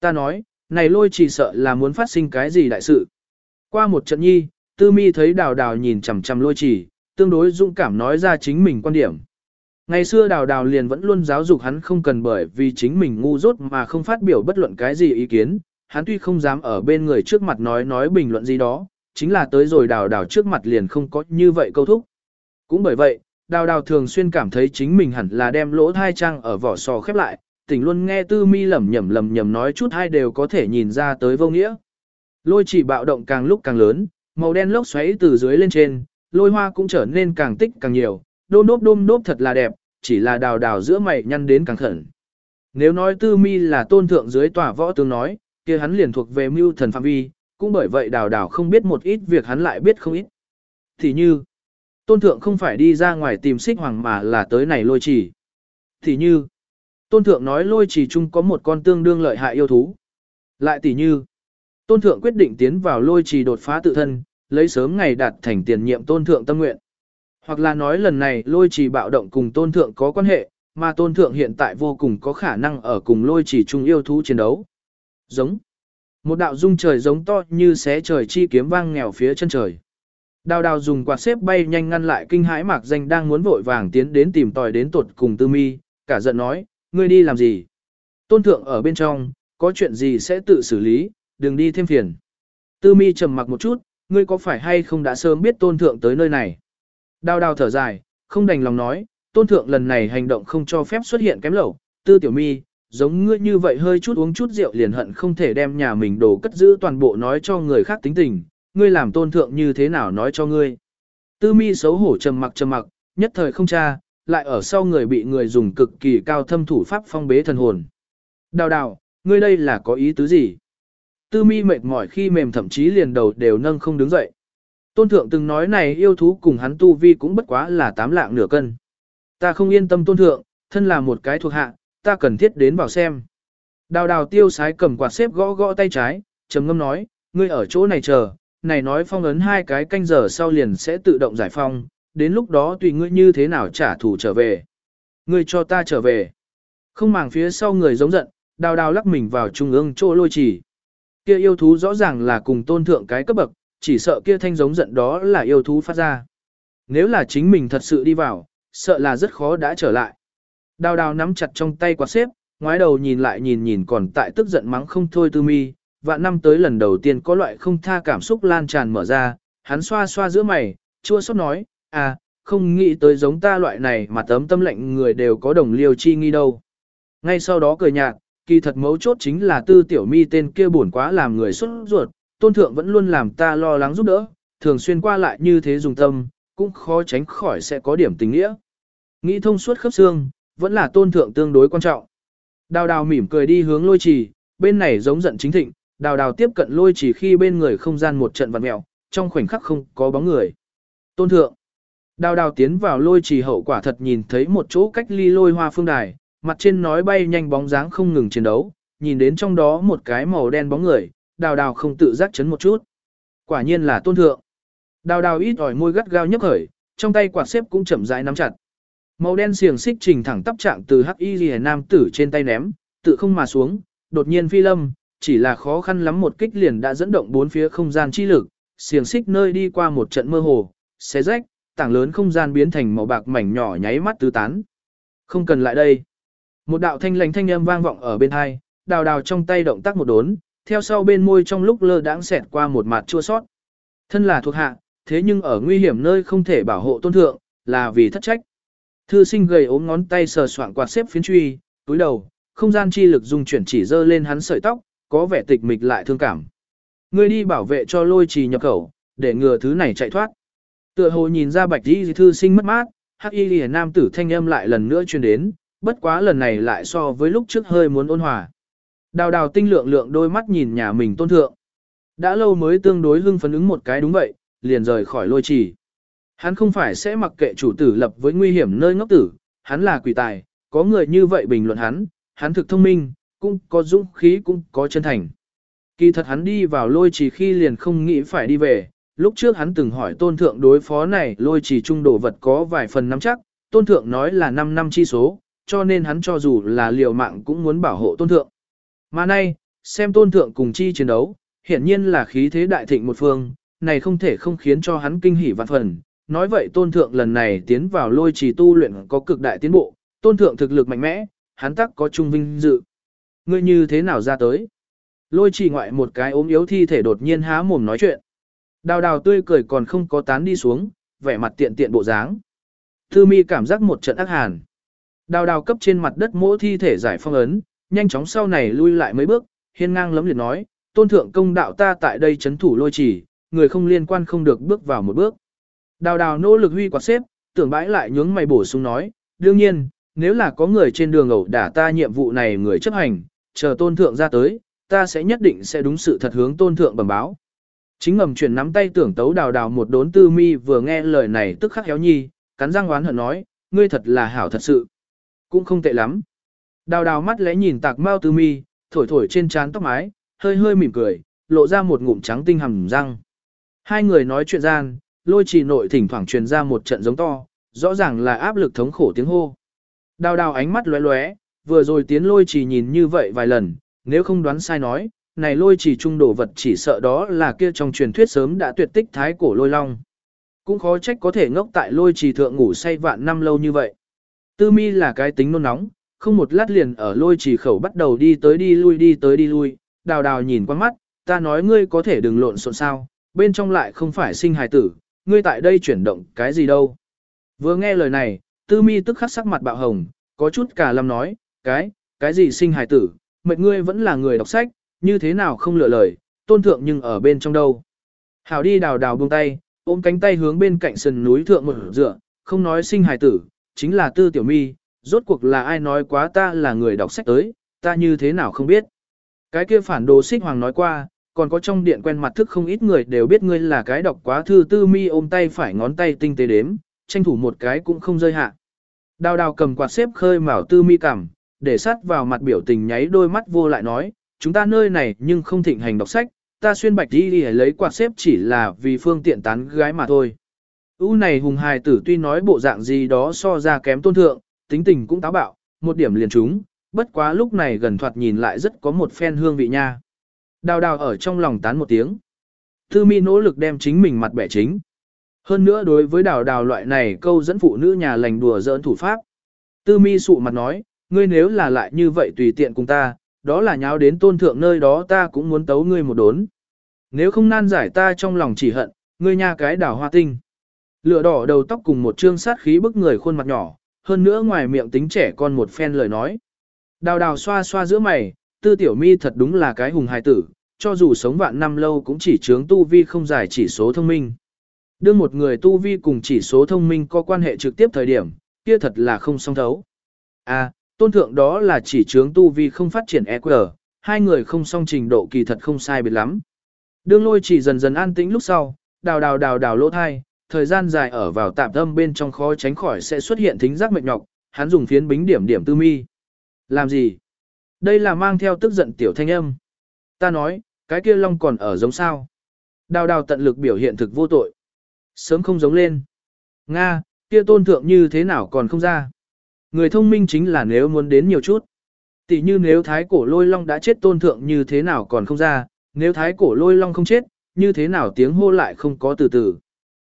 Ta nói, này lôi chỉ sợ là muốn phát sinh cái gì đại sự. Qua một trận nhi, tư mi thấy đào đào nhìn chằm chằm lôi chỉ, tương đối dũng cảm nói ra chính mình quan điểm. Ngày xưa đào đào liền vẫn luôn giáo dục hắn không cần bởi vì chính mình ngu dốt mà không phát biểu bất luận cái gì ý kiến, hắn tuy không dám ở bên người trước mặt nói nói bình luận gì đó, chính là tới rồi đào đào trước mặt liền không có như vậy câu thúc. Cũng bởi vậy, đào đào thường xuyên cảm thấy chính mình hẳn là đem lỗ thai trang ở vỏ sò khép lại, tỉnh luôn nghe tư mi lẩm nhẩm lẩm nhẩm nói chút hai đều có thể nhìn ra tới vô nghĩa. Lôi chỉ bạo động càng lúc càng lớn, màu đen lốc xoáy từ dưới lên trên, lôi hoa cũng trở nên càng tích càng nhiều, đôm đốp đôm đốp thật là đẹp, chỉ là đào đào giữa mày nhăn đến càng khẩn. Nếu nói tư mi là tôn thượng dưới tòa võ tướng nói, kia hắn liền thuộc về mưu thần phạm vi, cũng bởi vậy đào đào không biết một ít việc hắn lại biết không ít. Thì như, tôn thượng không phải đi ra ngoài tìm xích hoàng mà là tới này lôi trì. Thì như, tôn thượng nói lôi trì chung có một con tương đương lợi hại yêu thú. Lại tỷ như, tôn thượng quyết định tiến vào lôi trì đột phá tự thân, lấy sớm ngày đạt thành tiền nhiệm tôn thượng tâm nguyện. Hoặc là nói lần này lôi trì bạo động cùng tôn thượng có quan hệ, mà tôn thượng hiện tại vô cùng có khả năng ở cùng lôi trì chung yêu thú chiến đấu. Giống. Một đạo dung trời giống to như xé trời chi kiếm vang nghèo phía chân trời. Đào đào dùng quạt xếp bay nhanh ngăn lại kinh hãi mạc danh đang muốn vội vàng tiến đến tìm tòi đến tuột cùng tư mi, cả giận nói, ngươi đi làm gì? Tôn thượng ở bên trong, có chuyện gì sẽ tự xử lý, đừng đi thêm phiền. Tư mi trầm mặc một chút, ngươi có phải hay không đã sớm biết tôn thượng tới nơi này? Đào đào thở dài, không đành lòng nói, tôn thượng lần này hành động không cho phép xuất hiện kém lẩu, tư tiểu mi, giống ngươi như vậy hơi chút uống chút rượu liền hận không thể đem nhà mình đồ cất giữ toàn bộ nói cho người khác tính tình, ngươi làm tôn thượng như thế nào nói cho ngươi. Tư mi xấu hổ trầm mặc trầm mặc, nhất thời không tra, lại ở sau người bị người dùng cực kỳ cao thâm thủ pháp phong bế thần hồn. Đào đào, ngươi đây là có ý tứ gì? Tư mi mệt mỏi khi mềm thậm chí liền đầu đều nâng không đứng dậy. Tôn thượng từng nói này yêu thú cùng hắn tu vi cũng bất quá là tám lạng nửa cân. Ta không yên tâm tôn thượng, thân là một cái thuộc hạ, ta cần thiết đến vào xem. Đào đào tiêu sái cầm quạt xếp gõ gõ tay trái, trầm ngâm nói, ngươi ở chỗ này chờ, này nói phong ấn hai cái canh giờ sau liền sẽ tự động giải phong, đến lúc đó tùy ngươi như thế nào trả thù trở về. Ngươi cho ta trở về. Không màng phía sau người giống giận, đào đào lắc mình vào trung ương chỗ lôi chỉ. Kia yêu thú rõ ràng là cùng tôn thượng cái cấp bậc, chỉ sợ kia thanh giống giận đó là yêu thú phát ra. Nếu là chính mình thật sự đi vào, sợ là rất khó đã trở lại. Đào đào nắm chặt trong tay quạt xếp, ngoái đầu nhìn lại nhìn nhìn còn tại tức giận mắng không thôi tư mi, và năm tới lần đầu tiên có loại không tha cảm xúc lan tràn mở ra, hắn xoa xoa giữa mày, chua xót nói, à, không nghĩ tới giống ta loại này mà tấm tâm lệnh người đều có đồng liêu chi nghi đâu. Ngay sau đó cười nhạt, kỳ thật mấu chốt chính là tư tiểu mi tên kia buồn quá làm người xuất ruột, tôn thượng vẫn luôn làm ta lo lắng giúp đỡ, thường xuyên qua lại như thế dùng tâm, cũng khó tránh khỏi sẽ có điểm tình nghĩa. Nghĩ thông suốt khớp xương, vẫn là tôn thượng tương đối quan trọng. Đào đào mỉm cười đi hướng lôi trì, bên này giống giận chính thịnh, đào đào tiếp cận lôi trì khi bên người không gian một trận vặn mẹo, trong khoảnh khắc không có bóng người. Tôn thượng. Đào đào tiến vào lôi trì hậu quả thật nhìn thấy một chỗ cách ly lôi hoa phương đài, mặt trên nói bay nhanh bóng dáng không ngừng chiến đấu, nhìn đến trong đó một cái màu đen bóng người, đào đào không tự giác chấn một chút. Quả nhiên là tôn thượng. Đào đào ít ỏi môi gắt gao nhấp khởi, trong tay quạt xếp cũng chậm rãi nắm chặt. Màu đen xiềng xích trình thẳng tắp trạng từ hắc y liễu nam tử trên tay ném, tự không mà xuống, đột nhiên phi lâm, chỉ là khó khăn lắm một kích liền đã dẫn động bốn phía không gian chi lực, xiềng xích nơi đi qua một trận mơ hồ, xé rách, tảng lớn không gian biến thành màu bạc mảnh nhỏ nháy mắt tứ tán. Không cần lại đây. Một đạo thanh lãnh thanh âm vang vọng ở bên hai, đào đào trong tay động tác một đốn, theo sau bên môi trong lúc lơ đãng xẹt qua một mặt chua sót. Thân là thuộc hạ, thế nhưng ở nguy hiểm nơi không thể bảo hộ tôn thượng, là vì thất trách. Thư sinh gầy ốm ngón tay sờ soạn quạt xếp phiến truy, túi đầu, không gian chi lực dùng chuyển chỉ dơ lên hắn sợi tóc, có vẻ tịch mịch lại thương cảm. Ngươi đi bảo vệ cho lôi trì nhập khẩu, để ngừa thứ này chạy thoát. Tựa hồ nhìn ra bạch y thư sinh mất mát, hắc y lìa nam tử thanh âm lại lần nữa truyền đến, bất quá lần này lại so với lúc trước hơi muốn ôn hòa. Đào đào tinh lượng lượng đôi mắt nhìn nhà mình tôn thượng. Đã lâu mới tương đối hưng phấn ứng một cái đúng vậy, liền rời khỏi lôi trì. Hắn không phải sẽ mặc kệ chủ tử lập với nguy hiểm nơi ngốc tử, hắn là quỷ tài, có người như vậy bình luận hắn, hắn thực thông minh, cũng có dũng khí cũng có chân thành. Kỳ thật hắn đi vào lôi trì khi liền không nghĩ phải đi về, lúc trước hắn từng hỏi tôn thượng đối phó này lôi trì trung đồ vật có vài phần nắm chắc, tôn thượng nói là 5 năm chi số, cho nên hắn cho dù là liều mạng cũng muốn bảo hộ tôn thượng. Mà nay, xem tôn thượng cùng chi chiến đấu, hiển nhiên là khí thế đại thịnh một phương, này không thể không khiến cho hắn kinh hỉ vạn phần, nói vậy tôn thượng lần này tiến vào lôi trì tu luyện có cực đại tiến bộ, tôn thượng thực lực mạnh mẽ, hắn tắc có trung vinh dự. Ngươi như thế nào ra tới? Lôi trì ngoại một cái ốm yếu thi thể đột nhiên há mồm nói chuyện. Đào đào tươi cười còn không có tán đi xuống, vẻ mặt tiện tiện bộ dáng. Thư mi cảm giác một trận ác hàn. Đào đào cấp trên mặt đất mỗi thi thể giải phong ấn, nhanh chóng sau này lui lại mấy bước, hiên ngang lấm liệt nói, tôn thượng công đạo ta tại đây chấn thủ lôi trì, người không liên quan không được bước vào một bước. Đào đào nỗ lực huy quạt xếp, tưởng bãi lại nhướng mày bổ sung nói, đương nhiên, nếu là có người trên đường ẩu đả ta nhiệm vụ này người chấp hành, chờ tôn thượng ra tới, ta sẽ nhất định sẽ đúng sự thật hướng tôn thượng bẩm báo, Chính ngầm chuyển nắm tay tưởng tấu đào đào một đốn tư mi vừa nghe lời này tức khắc héo nhi, cắn răng oán hận nói, ngươi thật là hảo thật sự. Cũng không tệ lắm. Đào đào mắt lẽ nhìn tạc mau tư mi, thổi thổi trên trán tóc mái, hơi hơi mỉm cười, lộ ra một ngụm trắng tinh hầm răng. Hai người nói chuyện gian, lôi trì nội thỉnh thoảng truyền ra một trận giống to, rõ ràng là áp lực thống khổ tiếng hô. Đào đào ánh mắt lóe lóe, vừa rồi tiến lôi trì nhìn như vậy vài lần, nếu không đoán sai nói, này lôi trì trung đồ vật chỉ sợ đó là kia trong truyền thuyết sớm đã tuyệt tích thái cổ lôi long. Cũng khó trách có thể ngốc tại lôi trì thượng ngủ say vạn năm lâu như vậy. Tư mi là cái tính nôn nóng, không một lát liền ở lôi trì khẩu bắt đầu đi tới đi lui đi tới đi lui, đào đào nhìn qua mắt, ta nói ngươi có thể đừng lộn xộn sao, bên trong lại không phải sinh hài tử, ngươi tại đây chuyển động cái gì đâu. Vừa nghe lời này, tư mi tức khắc sắc mặt bạo hồng, có chút cả lâm nói, cái, cái gì sinh hài tử, mệnh ngươi vẫn là người đọc sách, như thế nào không lựa lời, tôn thượng nhưng ở bên trong đâu. Hảo đi đào đào buông tay, ôm cánh tay hướng bên cạnh sườn núi thượng một dựa, không nói sinh hài tử, chính là tư tiểu mi, rốt cuộc là ai nói quá ta là người đọc sách tới, ta như thế nào không biết. Cái kia phản đồ xích hoàng nói qua, còn có trong điện quen mặt thức không ít người đều biết ngươi là cái đọc quá thư tư mi ôm tay phải ngón tay tinh tế đếm, tranh thủ một cái cũng không rơi hạ. Đào đào cầm quạt xếp khơi mào tư mi cảm, để sát vào mặt biểu tình nháy đôi mắt vô lại nói, chúng ta nơi này nhưng không thịnh hành đọc sách, ta xuyên bạch đi đi lấy quạt xếp chỉ là vì phương tiện tán gái mà thôi. U này hùng hài tử tuy nói bộ dạng gì đó so ra kém tôn thượng, tính tình cũng táo bạo, một điểm liền chúng bất quá lúc này gần thoạt nhìn lại rất có một phen hương vị nha. Đào đào ở trong lòng tán một tiếng. Thư mi nỗ lực đem chính mình mặt bẻ chính. Hơn nữa đối với đào đào loại này câu dẫn phụ nữ nhà lành đùa giỡn thủ pháp. Tư mi sụ mặt nói, ngươi nếu là lại như vậy tùy tiện cùng ta, đó là nháo đến tôn thượng nơi đó ta cũng muốn tấu ngươi một đốn. Nếu không nan giải ta trong lòng chỉ hận, ngươi nha cái đào hoa tinh. Lửa đỏ đầu tóc cùng một trương sát khí bức người khuôn mặt nhỏ, hơn nữa ngoài miệng tính trẻ con một phen lời nói. Đào đào xoa xoa giữa mày, tư tiểu mi thật đúng là cái hùng hài tử, cho dù sống vạn năm lâu cũng chỉ chướng tu vi không giải chỉ số thông minh. Đưa một người tu vi cùng chỉ số thông minh có quan hệ trực tiếp thời điểm, kia thật là không song thấu. À, tôn thượng đó là chỉ chướng tu vi không phát triển EQ, hai người không song trình độ kỳ thật không sai biệt lắm. Đương lôi chỉ dần dần an tĩnh lúc sau, đào đào đào đào lỗ thai, thời gian dài ở vào tạm tâm bên trong khó tránh khỏi sẽ xuất hiện thính giác mệt nhọc, hắn dùng phiến bính điểm điểm tư mi. Làm gì? Đây là mang theo tức giận tiểu thanh âm. Ta nói, cái kia long còn ở giống sao. Đào đào tận lực biểu hiện thực vô tội. Sớm không giống lên. Nga, kia tôn thượng như thế nào còn không ra. Người thông minh chính là nếu muốn đến nhiều chút. Tỷ như nếu thái cổ lôi long đã chết tôn thượng như thế nào còn không ra, nếu thái cổ lôi long không chết, như thế nào tiếng hô lại không có từ từ.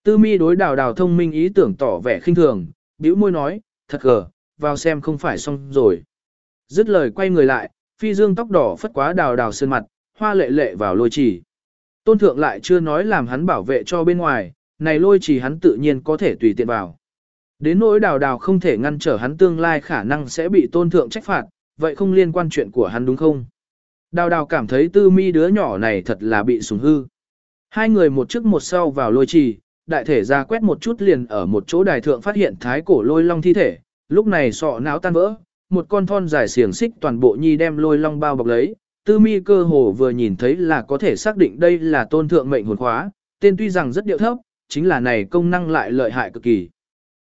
Tư mi đối đào đào thông minh ý tưởng tỏ vẻ khinh thường, bĩu môi nói, thật gờ, vào xem không phải xong rồi. Dứt lời quay người lại, phi dương tóc đỏ phất quá đào đào sơn mặt, hoa lệ lệ vào lôi trì. Tôn thượng lại chưa nói làm hắn bảo vệ cho bên ngoài, này lôi trì hắn tự nhiên có thể tùy tiện vào. Đến nỗi đào đào không thể ngăn trở hắn tương lai khả năng sẽ bị tôn thượng trách phạt, vậy không liên quan chuyện của hắn đúng không? Đào đào cảm thấy tư mi đứa nhỏ này thật là bị sủng hư. Hai người một trước một sau vào lôi trì, đại thể ra quét một chút liền ở một chỗ đài thượng phát hiện thái cổ lôi long thi thể, lúc này sọ não tan vỡ, một con thon dài xiềng xích toàn bộ nhi đem lôi long bao bọc lấy, tư mi cơ hồ vừa nhìn thấy là có thể xác định đây là tôn thượng mệnh hồn khóa, tên tuy rằng rất điệu thấp, chính là này công năng lại lợi hại cực kỳ.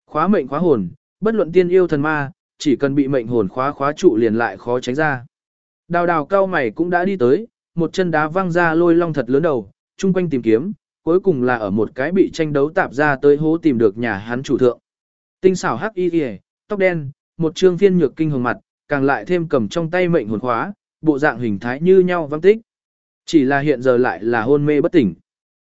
Khóa mệnh khóa hồn, bất luận tiên yêu thần ma, chỉ cần bị mệnh hồn khóa khóa trụ liền lại khó tránh ra. Đào đào cao mày cũng đã đi tới, một chân đá văng ra lôi long thật lớn đầu, chung quanh tìm kiếm, cuối cùng là ở một cái bị tranh đấu tạp ra tới hố tìm được nhà hắn chủ thượng. Tinh xảo hắc y kìa, tóc đen, một trương phiên nhược kinh hồng mặt, càng lại thêm cầm trong tay mệnh hồn khóa, bộ dạng hình thái như nhau văng tích. Chỉ là hiện giờ lại là hôn mê bất tỉnh.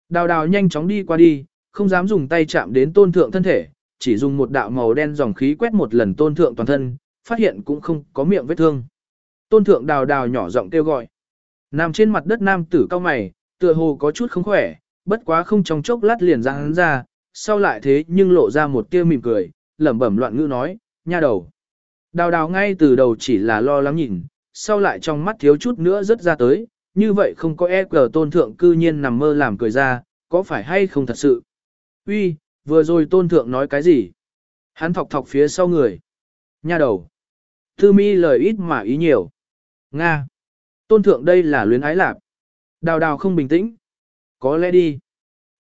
Đào đào nhanh chóng đi qua đi, không dám dùng tay chạm đến tôn thượng thân thể, chỉ dùng một đạo màu đen dòng khí quét một lần tôn thượng toàn thân, phát hiện cũng không có miệng vết thương. Tôn thượng đào đào nhỏ giọng kêu gọi. Nằm trên mặt đất nam tử cao mày, tựa hồ có chút không khỏe, bất quá không trong chốc lát liền ra hắn ra, sau lại thế nhưng lộ ra một tia mỉm cười, lẩm bẩm loạn ngữ nói, nha đầu. Đào đào ngay từ đầu chỉ là lo lắng nhìn, sau lại trong mắt thiếu chút nữa rất ra tới, như vậy không có e cờ tôn thượng cư nhiên nằm mơ làm cười ra, có phải hay không thật sự? Uy, vừa rồi tôn thượng nói cái gì? Hắn thọc thọc phía sau người. Nha đầu. Thư mi lời ít mà ý nhiều. Nga. Tôn thượng đây là luyến ái lạp, Đào đào không bình tĩnh. Có lẽ đi.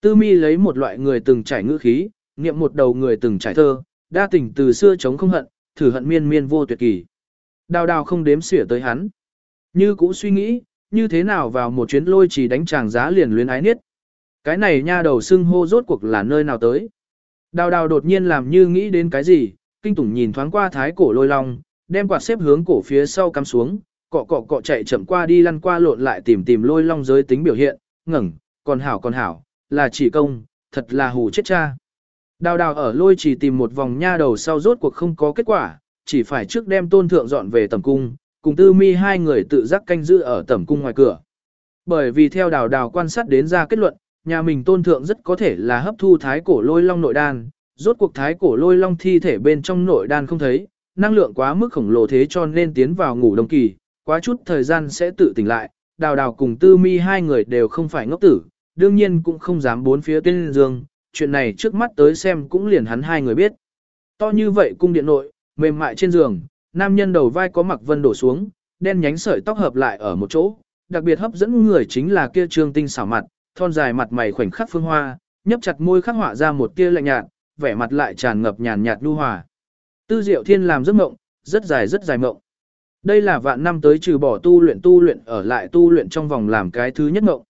Tư mi lấy một loại người từng trải ngữ khí, niệm một đầu người từng trải thơ, đa tình từ xưa chống không hận, thử hận miên miên vô tuyệt kỳ. Đào đào không đếm xỉa tới hắn. Như cũ suy nghĩ, như thế nào vào một chuyến lôi chỉ đánh chàng giá liền luyến ái niết. Cái này nha đầu xưng hô rốt cuộc là nơi nào tới. Đào đào đột nhiên làm như nghĩ đến cái gì, kinh tủng nhìn thoáng qua thái cổ lôi long, đem quạt xếp hướng cổ phía sau cắm xuống, cọ cọ cọ chạy chậm qua đi lăn qua lộn lại tìm tìm lôi long giới tính biểu hiện, ngẩng, còn hảo còn hảo, là chỉ công, thật là hù chết cha. Đào đào ở lôi chỉ tìm một vòng nha đầu sau rốt cuộc không có kết quả, chỉ phải trước đem tôn thượng dọn về tầm cung, cùng tư mi hai người tự giác canh giữ ở tầm cung ngoài cửa. Bởi vì theo đào đào quan sát đến ra kết luận, nhà mình tôn thượng rất có thể là hấp thu thái cổ lôi long nội đan, rốt cuộc thái cổ lôi long thi thể bên trong nội đan không thấy, năng lượng quá mức khổng lồ thế cho nên tiến vào ngủ đông kỳ, quá chút thời gian sẽ tự tỉnh lại, đào đào cùng tư mi hai người đều không phải ngốc tử, đương nhiên cũng không dám bốn phía tên dương, chuyện này trước mắt tới xem cũng liền hắn hai người biết. To như vậy cung điện nội, mềm mại trên giường, nam nhân đầu vai có mặc vân đổ xuống, đen nhánh sợi tóc hợp lại ở một chỗ, đặc biệt hấp dẫn người chính là kia trương tinh xảo mặt, thon dài mặt mày khoảnh khắc phương hoa, nhấp chặt môi khắc họa ra một tia lạnh nhạt, vẻ mặt lại tràn ngập nhàn nhạt nhu hòa. Tư Diệu Thiên làm giấc mộng, rất dài rất dài mộng. Đây là vạn năm tới trừ bỏ tu luyện tu luyện ở lại tu luyện trong vòng làm cái thứ nhất mộng.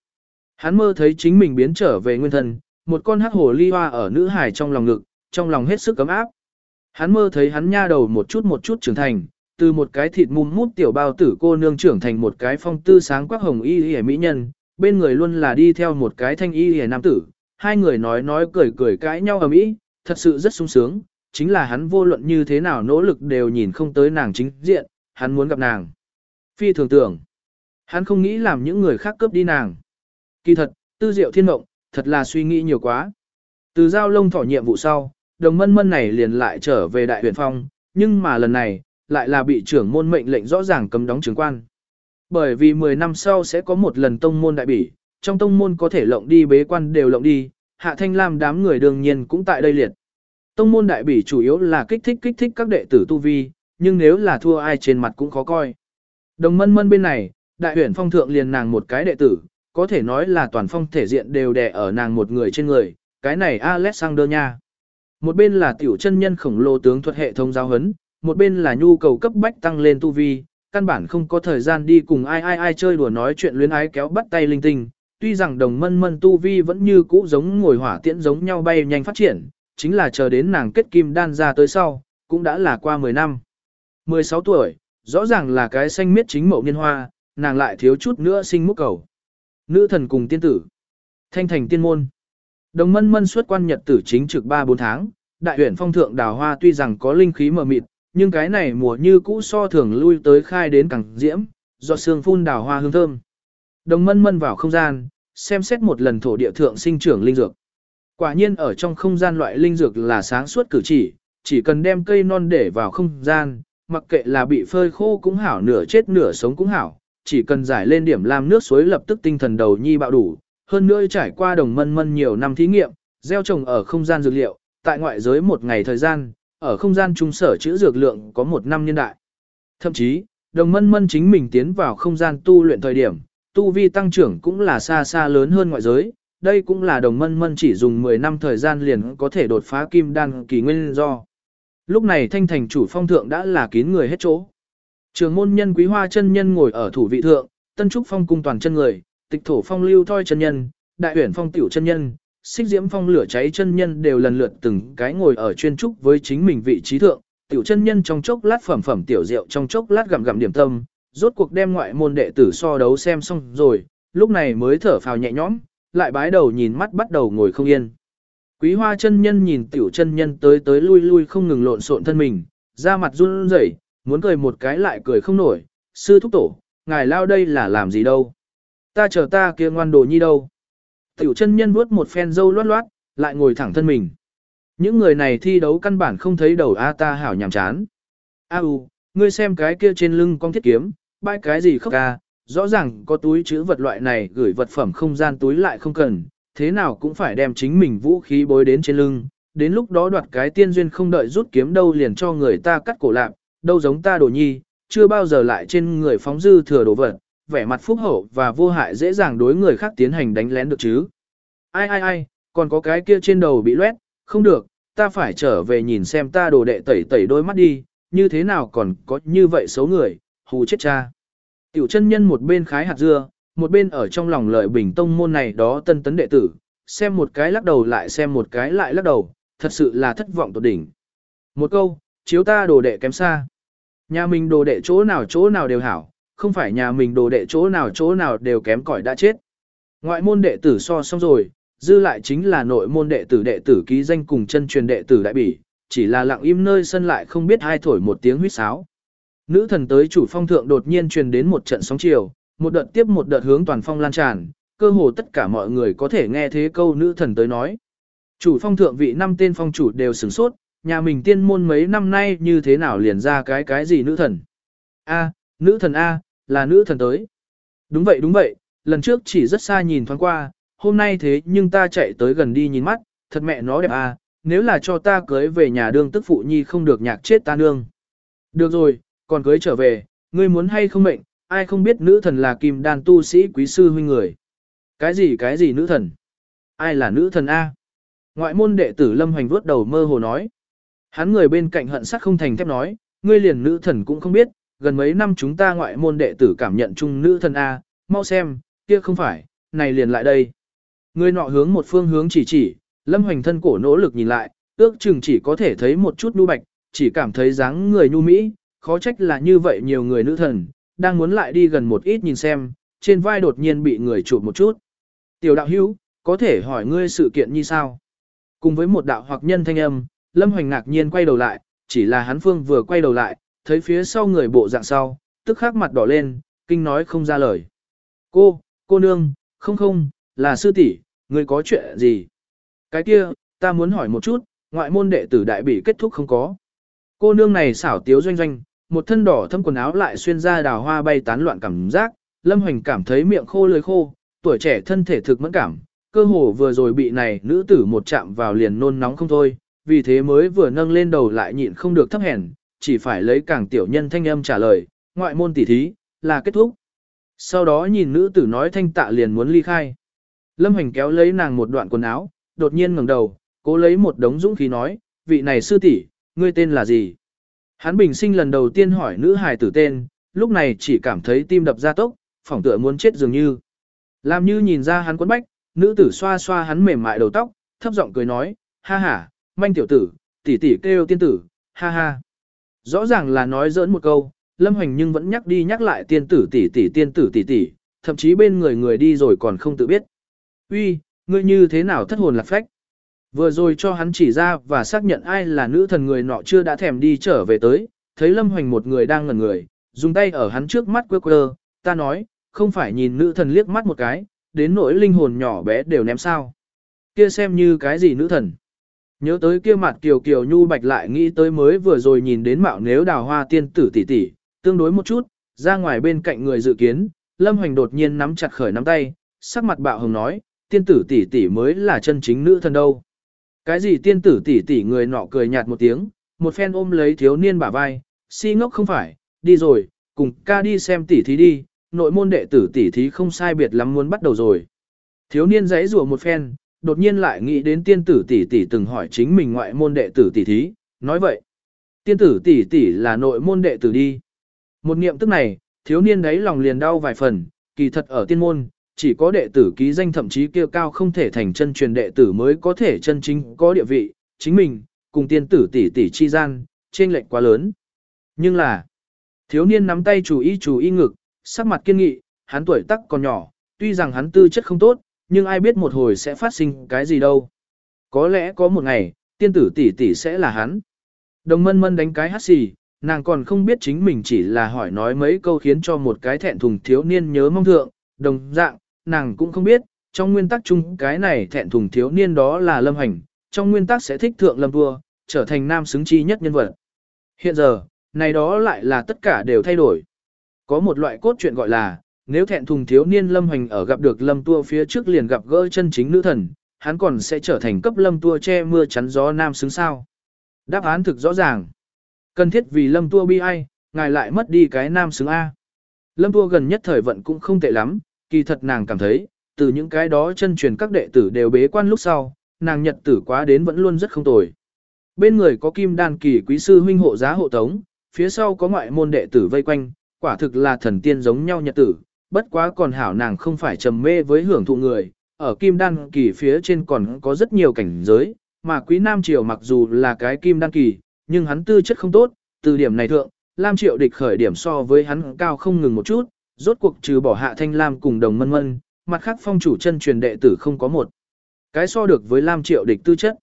Hắn mơ thấy chính mình biến trở về nguyên thân, một con hắc hồ ly hoa ở nữ hải trong lòng ngực, trong lòng hết sức cấm áp. Hắn mơ thấy hắn nha đầu một chút một chút trưởng thành, từ một cái thịt mum mút tiểu bao tử cô nương trưởng thành một cái phong tư sáng quắc hồng y y mỹ nhân, bên người luôn là đi theo một cái thanh y y nam tử, hai người nói nói cười cười cãi nhau ở mỹ, thật sự rất sung sướng, chính là hắn vô luận như thế nào nỗ lực đều nhìn không tới nàng chính diện, hắn muốn gặp nàng. Phi thường tưởng, hắn không nghĩ làm những người khác cướp đi nàng. Kỳ thật, tư diệu thiên mộng, thật là suy nghĩ nhiều quá. Từ giao lông thỏ nhiệm vụ sau, đồng mân mân này liền lại trở về đại huyền phong, nhưng mà lần này, lại là bị trưởng môn mệnh lệnh rõ ràng cấm đóng trường quan. Bởi vì 10 năm sau sẽ có một lần tông môn đại bỉ, trong tông môn có thể lộng đi bế quan đều lộng đi, hạ thanh lam đám người đương nhiên cũng tại đây liệt. Tông môn đại bỉ chủ yếu là kích thích kích thích các đệ tử tu vi, nhưng nếu là thua ai trên mặt cũng khó coi. Đồng mân mân bên này, đại huyền phong thượng liền nàng một cái đệ tử, có thể nói là toàn phong thể diện đều đè ở nàng một người trên người, cái này Alexander nha. Một bên là tiểu chân nhân khổng lồ tướng thuật hệ thống giáo hấn một bên là nhu cầu cấp bách tăng lên tu vi, căn bản không có thời gian đi cùng ai ai ai chơi đùa nói chuyện luyến ái kéo bắt tay linh tinh. Tuy rằng đồng mân mân tu vi vẫn như cũ giống ngồi hỏa tiễn giống nhau bay nhanh phát triển, chính là chờ đến nàng kết kim đan ra tới sau, cũng đã là qua 10 năm. 16 tuổi, rõ ràng là cái xanh miết chính mậu niên hoa, nàng lại thiếu chút nữa sinh múc cầu. Nữ thần cùng tiên tử. Thanh thành tiên môn. Đồng mân mân xuất quan nhật tử chính trực 3-4 tháng, đại huyện phong thượng đào hoa tuy rằng có linh khí mờ mịt, nhưng cái này mùa như cũ so thường lui tới khai đến càng diễm, do sương phun đào hoa hương thơm. Đồng mân mân vào không gian, xem xét một lần thổ địa thượng sinh trưởng linh dược. Quả nhiên ở trong không gian loại linh dược là sáng suốt cử chỉ, chỉ cần đem cây non để vào không gian, mặc kệ là bị phơi khô cũng hảo nửa chết nửa sống cũng hảo, chỉ cần giải lên điểm làm nước suối lập tức tinh thần đầu nhi bạo đủ, hơn nữa trải qua đồng mân mân nhiều năm thí nghiệm, gieo trồng ở không gian dược liệu, tại ngoại giới một ngày thời gian, ở không gian trung sở chữ dược lượng có một năm niên đại. Thậm chí, đồng mân mân chính mình tiến vào không gian tu luyện thời điểm, tu vi tăng trưởng cũng là xa xa lớn hơn ngoại giới, đây cũng là đồng mân mân chỉ dùng 10 năm thời gian liền có thể đột phá kim đan kỳ nguyên do. Lúc này thanh thành chủ phong thượng đã là kín người hết chỗ. Trường môn nhân quý hoa chân nhân ngồi ở thủ vị thượng, tân trúc phong cung toàn chân người, tịch thổ phong lưu thoi chân nhân, đại huyển phong tiểu chân nhân, xích diễm phong lửa cháy chân nhân đều lần lượt từng cái ngồi ở chuyên trúc với chính mình vị trí thượng, tiểu chân nhân trong chốc lát phẩm phẩm tiểu rượu trong chốc lát gặm gặm điểm tâm, rốt cuộc đem ngoại môn đệ tử so đấu xem xong rồi, lúc này mới thở phào nhẹ nhõm, lại bái đầu nhìn mắt bắt đầu ngồi không yên. Quý hoa chân nhân nhìn tiểu chân nhân tới tới lui lui không ngừng lộn xộn thân mình, da mặt run rẩy, muốn cười một cái lại cười không nổi, sư thúc tổ, ngài lao đây là làm gì đâu. Ta chờ ta kia ngoan đồ nhi đâu. Tiểu chân nhân vuốt một phen dâu loát loát, lại ngồi thẳng thân mình. Những người này thi đấu căn bản không thấy đầu A ta hảo nhàm chán. A u, ngươi xem cái kia trên lưng con thiết kiếm, bãi cái gì khóc ca, rõ ràng có túi chữ vật loại này gửi vật phẩm không gian túi lại không cần, thế nào cũng phải đem chính mình vũ khí bối đến trên lưng, đến lúc đó đoạt cái tiên duyên không đợi rút kiếm đâu liền cho người ta cắt cổ lạc, đâu giống ta đồ nhi, chưa bao giờ lại trên người phóng dư thừa đồ vật, vẻ mặt phúc hậu và vô hại dễ dàng đối người khác tiến hành đánh lén được chứ. Ai ai ai, còn có cái kia trên đầu bị loét, không được, ta phải trở về nhìn xem ta đồ đệ tẩy tẩy đôi mắt đi, như thế nào còn có như vậy xấu người, hù chết cha. Tiểu chân nhân một bên khái hạt dưa, một bên ở trong lòng lợi bình tông môn này đó tân tấn đệ tử, xem một cái lắc đầu lại xem một cái lại lắc đầu, thật sự là thất vọng tột đỉnh. Một câu, chiếu ta đồ đệ kém xa. Nhà mình đồ đệ chỗ nào chỗ nào đều hảo, không phải nhà mình đồ đệ chỗ nào chỗ nào đều kém cỏi đã chết. Ngoại môn đệ tử so xong rồi, dư lại chính là nội môn đệ tử đệ tử ký danh cùng chân truyền đệ tử đại bỉ, chỉ là lặng im nơi sân lại không biết hai thổi một tiếng huýt sáo. Nữ thần tới chủ phong thượng đột nhiên truyền đến một trận sóng chiều, một đợt tiếp một đợt hướng toàn phong lan tràn, cơ hồ tất cả mọi người có thể nghe thế câu nữ thần tới nói. Chủ phong thượng vị năm tên phong chủ đều sửng sốt, nhà mình tiên môn mấy năm nay như thế nào liền ra cái cái gì nữ thần. A, nữ thần A, là nữ thần tới. Đúng vậy đúng vậy, lần trước chỉ rất xa nhìn thoáng qua, hôm nay thế nhưng ta chạy tới gần đi nhìn mắt, thật mẹ nó đẹp A, nếu là cho ta cưới về nhà đương tức phụ nhi không được nhạc chết ta nương. Được rồi, còn cưới trở về, ngươi muốn hay không mệnh, ai không biết nữ thần là kim đan tu sĩ quý sư huynh người. Cái gì cái gì nữ thần? Ai là nữ thần A? Ngoại môn đệ tử Lâm Hoành vuốt đầu mơ hồ nói. Hắn người bên cạnh hận sắc không thành thép nói, ngươi liền nữ thần cũng không biết, gần mấy năm chúng ta ngoại môn đệ tử cảm nhận chung nữ thần A, mau xem, kia không phải, này liền lại đây. Người nọ hướng một phương hướng chỉ chỉ, Lâm Hoành thân cổ nỗ lực nhìn lại, ước chừng chỉ có thể thấy một chút nhu bạch, chỉ cảm thấy dáng người nhu mỹ, khó trách là như vậy nhiều người nữ thần, đang muốn lại đi gần một ít nhìn xem, trên vai đột nhiên bị người chụp một chút. Tiểu đạo hữu, có thể hỏi ngươi sự kiện như sao? Cùng với một đạo hoặc nhân thanh âm, Lâm Hoành ngạc nhiên quay đầu lại, chỉ là hắn phương vừa quay đầu lại, thấy phía sau người bộ dạng sau, tức khắc mặt đỏ lên, kinh nói không ra lời. Cô, cô nương, không không, là sư tỷ, người có chuyện gì? Cái kia, ta muốn hỏi một chút, ngoại môn đệ tử đại bị kết thúc không có. Cô nương này xảo tiếu doanh doanh, một thân đỏ thâm quần áo lại xuyên ra đào hoa bay tán loạn cảm giác, Lâm Hoành cảm thấy miệng khô lưỡi khô, tuổi trẻ thân thể thực mẫn cảm, cơ hồ vừa rồi bị này nữ tử một chạm vào liền nôn nóng không thôi, vì thế mới vừa nâng lên đầu lại nhịn không được thấp hèn, chỉ phải lấy càng tiểu nhân thanh âm trả lời, ngoại môn tỉ thí, là kết thúc. Sau đó nhìn nữ tử nói thanh tạ liền muốn ly khai. Lâm hành kéo lấy nàng một đoạn quần áo, đột nhiên ngẩng đầu, cố lấy một đống dũng khí nói, vị này sư tỷ, ngươi tên là gì? Hắn bình sinh lần đầu tiên hỏi nữ hài tử tên, lúc này chỉ cảm thấy tim đập ra tốc, phỏng tựa muốn chết dường như. Làm như nhìn ra hắn quấn bách, nữ tử xoa xoa hắn mềm mại đầu tóc, thấp giọng cười nói, ha ha, manh tiểu tử, tỷ tỷ kêu tiên tử, ha ha. Rõ ràng là nói giỡn một câu, Lâm Hoành nhưng vẫn nhắc đi nhắc lại tiên tử tỷ tỷ tiên tử tỷ tỷ, thậm chí bên người người đi rồi còn không tự biết. Uy, ngươi như thế nào thất hồn lạc phách? Vừa rồi cho hắn chỉ ra và xác nhận ai là nữ thần người nọ chưa đã thèm đi trở về tới, thấy Lâm Hoành một người đang ngẩn người, dùng tay ở hắn trước mắt quơ quơ, ta nói, không phải nhìn nữ thần liếc mắt một cái, đến nỗi linh hồn nhỏ bé đều ném sao. Kia xem như cái gì nữ thần. Nhớ tới kia mặt kiều kiều nhu bạch lại nghĩ tới mới vừa rồi nhìn đến mạo nếu đào hoa tiên tử tỷ tỷ, tương đối một chút, ra ngoài bên cạnh người dự kiến, Lâm Hoành đột nhiên nắm chặt khởi nắm tay, sắc mặt bạo hồng nói, tiên tử tỷ tỷ mới là chân chính nữ thần đâu. Cái gì tiên tử tỷ tỷ người nọ cười nhạt một tiếng, một phen ôm lấy thiếu niên bả vai, si ngốc không phải, đi rồi, cùng ca đi xem tỷ thí đi, nội môn đệ tử tỷ thí không sai biệt lắm muốn bắt đầu rồi. Thiếu niên giãy rủa một phen, đột nhiên lại nghĩ đến tiên tử tỷ tỷ từng hỏi chính mình ngoại môn đệ tử tỷ thí, nói vậy. Tiên tử tỷ tỷ là nội môn đệ tử đi. Một niệm tức này, thiếu niên đấy lòng liền đau vài phần, kỳ thật ở tiên môn, chỉ có đệ tử ký danh thậm chí kêu cao không thể thành chân truyền đệ tử mới có thể chân chính có địa vị, chính mình, cùng tiên tử tỷ tỷ chi gian, trên lệnh quá lớn. Nhưng là, thiếu niên nắm tay chủ y chủ y ngực, sắc mặt kiên nghị, hắn tuổi tác còn nhỏ, tuy rằng hắn tư chất không tốt, nhưng ai biết một hồi sẽ phát sinh cái gì đâu. Có lẽ có một ngày, tiên tử tỷ tỷ sẽ là hắn. Đồng mân mân đánh cái hát xì, nàng còn không biết chính mình chỉ là hỏi nói mấy câu khiến cho một cái thẹn thùng thiếu niên nhớ mong thượng, đồng dạng, nàng cũng không biết, trong nguyên tắc chung cái này thẹn thùng thiếu niên đó là lâm hành, trong nguyên tắc sẽ thích thượng lâm vua, trở thành nam xứng chi nhất nhân vật. Hiện giờ, này đó lại là tất cả đều thay đổi. Có một loại cốt truyện gọi là, nếu thẹn thùng thiếu niên lâm hoành ở gặp được lâm tua phía trước liền gặp gỡ chân chính nữ thần, hắn còn sẽ trở thành cấp lâm tua che mưa chắn gió nam xứng sao. Đáp án thực rõ ràng. Cần thiết vì lâm tua bi ai, ngài lại mất đi cái nam xứng A. Lâm tua gần nhất thời vận cũng không tệ lắm, kỳ thật nàng cảm thấy, từ những cái đó chân truyền các đệ tử đều bế quan lúc sau, nàng nhật tử quá đến vẫn luôn rất không tồi. Bên người có kim đan kỳ quý sư huynh hộ giá hộ tống, phía sau có ngoại môn đệ tử vây quanh, quả thực là thần tiên giống nhau nhật tử, bất quá còn hảo nàng không phải trầm mê với hưởng thụ người, ở kim đan kỳ phía trên còn có rất nhiều cảnh giới, mà quý nam triều mặc dù là cái kim đan kỳ, nhưng hắn tư chất không tốt, từ điểm này thượng, Lam triệu địch khởi điểm so với hắn cao không ngừng một chút, rốt cuộc trừ bỏ hạ thanh lam cùng đồng mân mân, mặt khác phong chủ chân truyền đệ tử không có một. Cái so được với Lam triệu địch tư chất.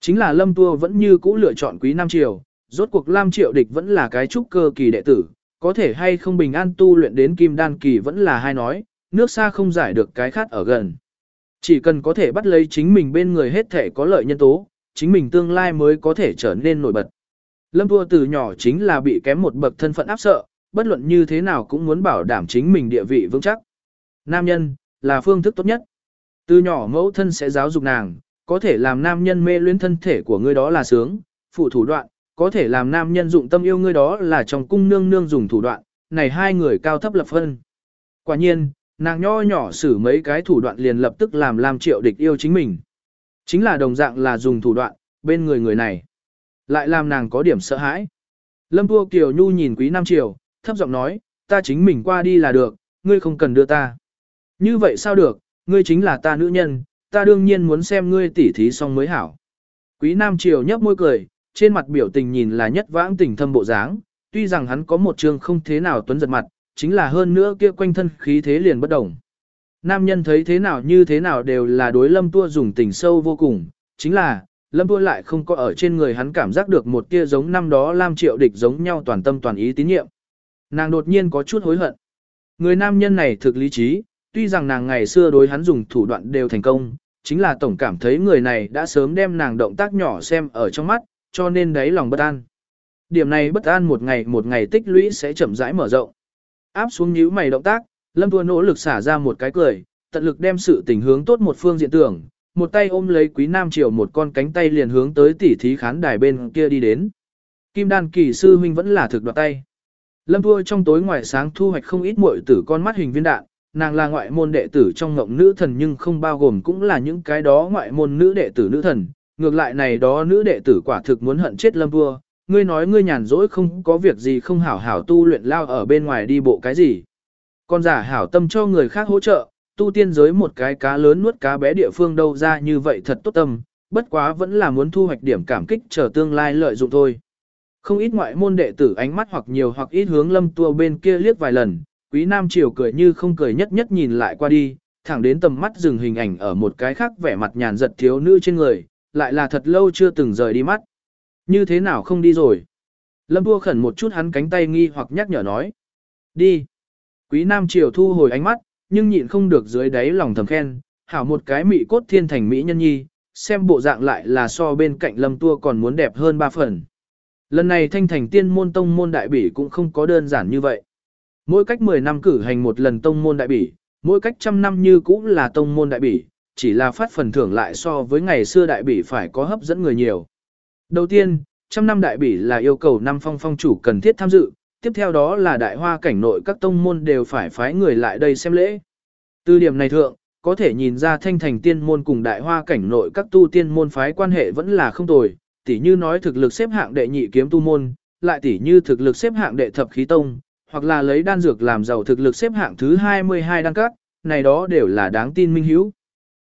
Chính là Lâm Tua vẫn như cũ lựa chọn quý nam triều, rốt cuộc Lam triệu địch vẫn là cái trúc cơ kỳ đệ tử, có thể hay không bình an tu luyện đến kim đan kỳ vẫn là hai nói, nước xa không giải được cái khát ở gần. Chỉ cần có thể bắt lấy chính mình bên người hết thể có lợi nhân tố, chính mình tương lai mới có thể trở nên nổi bật. Lâm Thua từ nhỏ chính là bị kém một bậc thân phận áp sợ, bất luận như thế nào cũng muốn bảo đảm chính mình địa vị vững chắc. Nam nhân, là phương thức tốt nhất. Từ nhỏ mẫu thân sẽ giáo dục nàng, có thể làm nam nhân mê luyến thân thể của ngươi đó là sướng, phụ thủ đoạn, có thể làm nam nhân dụng tâm yêu ngươi đó là trong cung nương nương dùng thủ đoạn, này hai người cao thấp lập phân. Quả nhiên, nàng nho nhỏ xử mấy cái thủ đoạn liền lập tức làm làm triệu địch yêu chính mình. Chính là đồng dạng là dùng thủ đoạn, bên người người này. Lại làm nàng có điểm sợ hãi. Lâm Tua Kiều Nhu nhìn Quý Nam Triều, thấp giọng nói, ta chính mình qua đi là được, ngươi không cần đưa ta. Như vậy sao được, ngươi chính là ta nữ nhân, ta đương nhiên muốn xem ngươi tỉ thí xong mới hảo. Quý Nam Triều nhấp môi cười, trên mặt biểu tình nhìn là nhất vãng tình thâm bộ dáng, tuy rằng hắn có một trường không thế nào tuấn giật mặt, chính là hơn nữa kia quanh thân khí thế liền bất đồng. Nam nhân thấy thế nào như thế nào đều là đối lâm tua dùng tình sâu vô cùng, chính là, lâm tua lại không có ở trên người hắn cảm giác được một tia giống năm đó Lam Triệu địch giống nhau toàn tâm toàn ý tín nhiệm. Nàng đột nhiên có chút hối hận. Người nam nhân này thực lý trí, tuy rằng nàng ngày xưa đối hắn dùng thủ đoạn đều thành công, chính là tổng cảm thấy người này đã sớm đem nàng động tác nhỏ xem ở trong mắt, cho nên đấy lòng bất an. Điểm này bất an một ngày một ngày tích lũy sẽ chậm rãi mở rộng. Áp xuống nhíu mày động tác, Lâm Thua nỗ lực xả ra một cái cười, tận lực đem sự tình hướng tốt một phương diện tưởng, một tay ôm lấy Quý Nam Triều một con cánh tay liền hướng tới tỉ thí khán đài bên kia đi đến. Kim Đan kỳ sư huynh vẫn là thực đoạt tay. Lâm Thua trong tối ngoài sáng thu hoạch không ít muội tử con mắt hình viên đạn, nàng là ngoại môn đệ tử trong ngộng nữ thần nhưng không bao gồm cũng là những cái đó ngoại môn nữ đệ tử nữ thần, ngược lại này đó nữ đệ tử quả thực muốn hận chết lâm vua, ngươi nói ngươi nhàn rỗi không có việc gì không hảo hảo tu luyện lao ở bên ngoài đi bộ cái gì. Con giả hảo tâm cho người khác hỗ trợ, tu tiên giới một cái cá lớn nuốt cá bé địa phương đâu ra như vậy thật tốt tâm, bất quá vẫn là muốn thu hoạch điểm cảm kích chờ tương lai lợi dụng thôi. Không ít ngoại môn đệ tử ánh mắt hoặc nhiều hoặc ít hướng lâm tua bên kia liếc vài lần, quý nam triều cười như không cười nhất nhất nhìn lại qua đi, thẳng đến tầm mắt dừng hình ảnh ở một cái khác vẻ mặt nhàn giật thiếu nữ trên người, lại là thật lâu chưa từng rời đi mắt. Như thế nào không đi rồi? Lâm Vua khẩn một chút hắn cánh tay nghi hoặc nhắc nhở nói. Đi. Quý Nam Triều thu hồi ánh mắt, nhưng nhịn không được dưới đáy lòng thầm khen, hảo một cái mị cốt thiên thành mỹ nhân nhi, xem bộ dạng lại là so bên cạnh Lâm Tua còn muốn đẹp hơn ba phần. Lần này thanh thành tiên môn tông môn đại bỉ cũng không có đơn giản như vậy. Mỗi cách 10 năm cử hành một lần tông môn đại bỉ, mỗi cách trăm năm như cũng là tông môn đại bỉ, chỉ là phát phần thưởng lại so với ngày xưa đại bỉ phải có hấp dẫn người nhiều. Đầu tiên, trăm năm đại bỉ là yêu cầu năm phong phong chủ cần thiết tham dự, tiếp theo đó là đại hoa cảnh nội các tông môn đều phải phái người lại đây xem lễ. Từ điểm này thượng, có thể nhìn ra thanh thành tiên môn cùng đại hoa cảnh nội các tu tiên môn phái quan hệ vẫn là không tồi, tỉ như nói thực lực xếp hạng đệ nhị kiếm tu môn, lại tỉ như thực lực xếp hạng đệ thập khí tông, hoặc là lấy đan dược làm giàu thực lực xếp hạng thứ 22 đan các, này đó đều là đáng tin minh hiếu.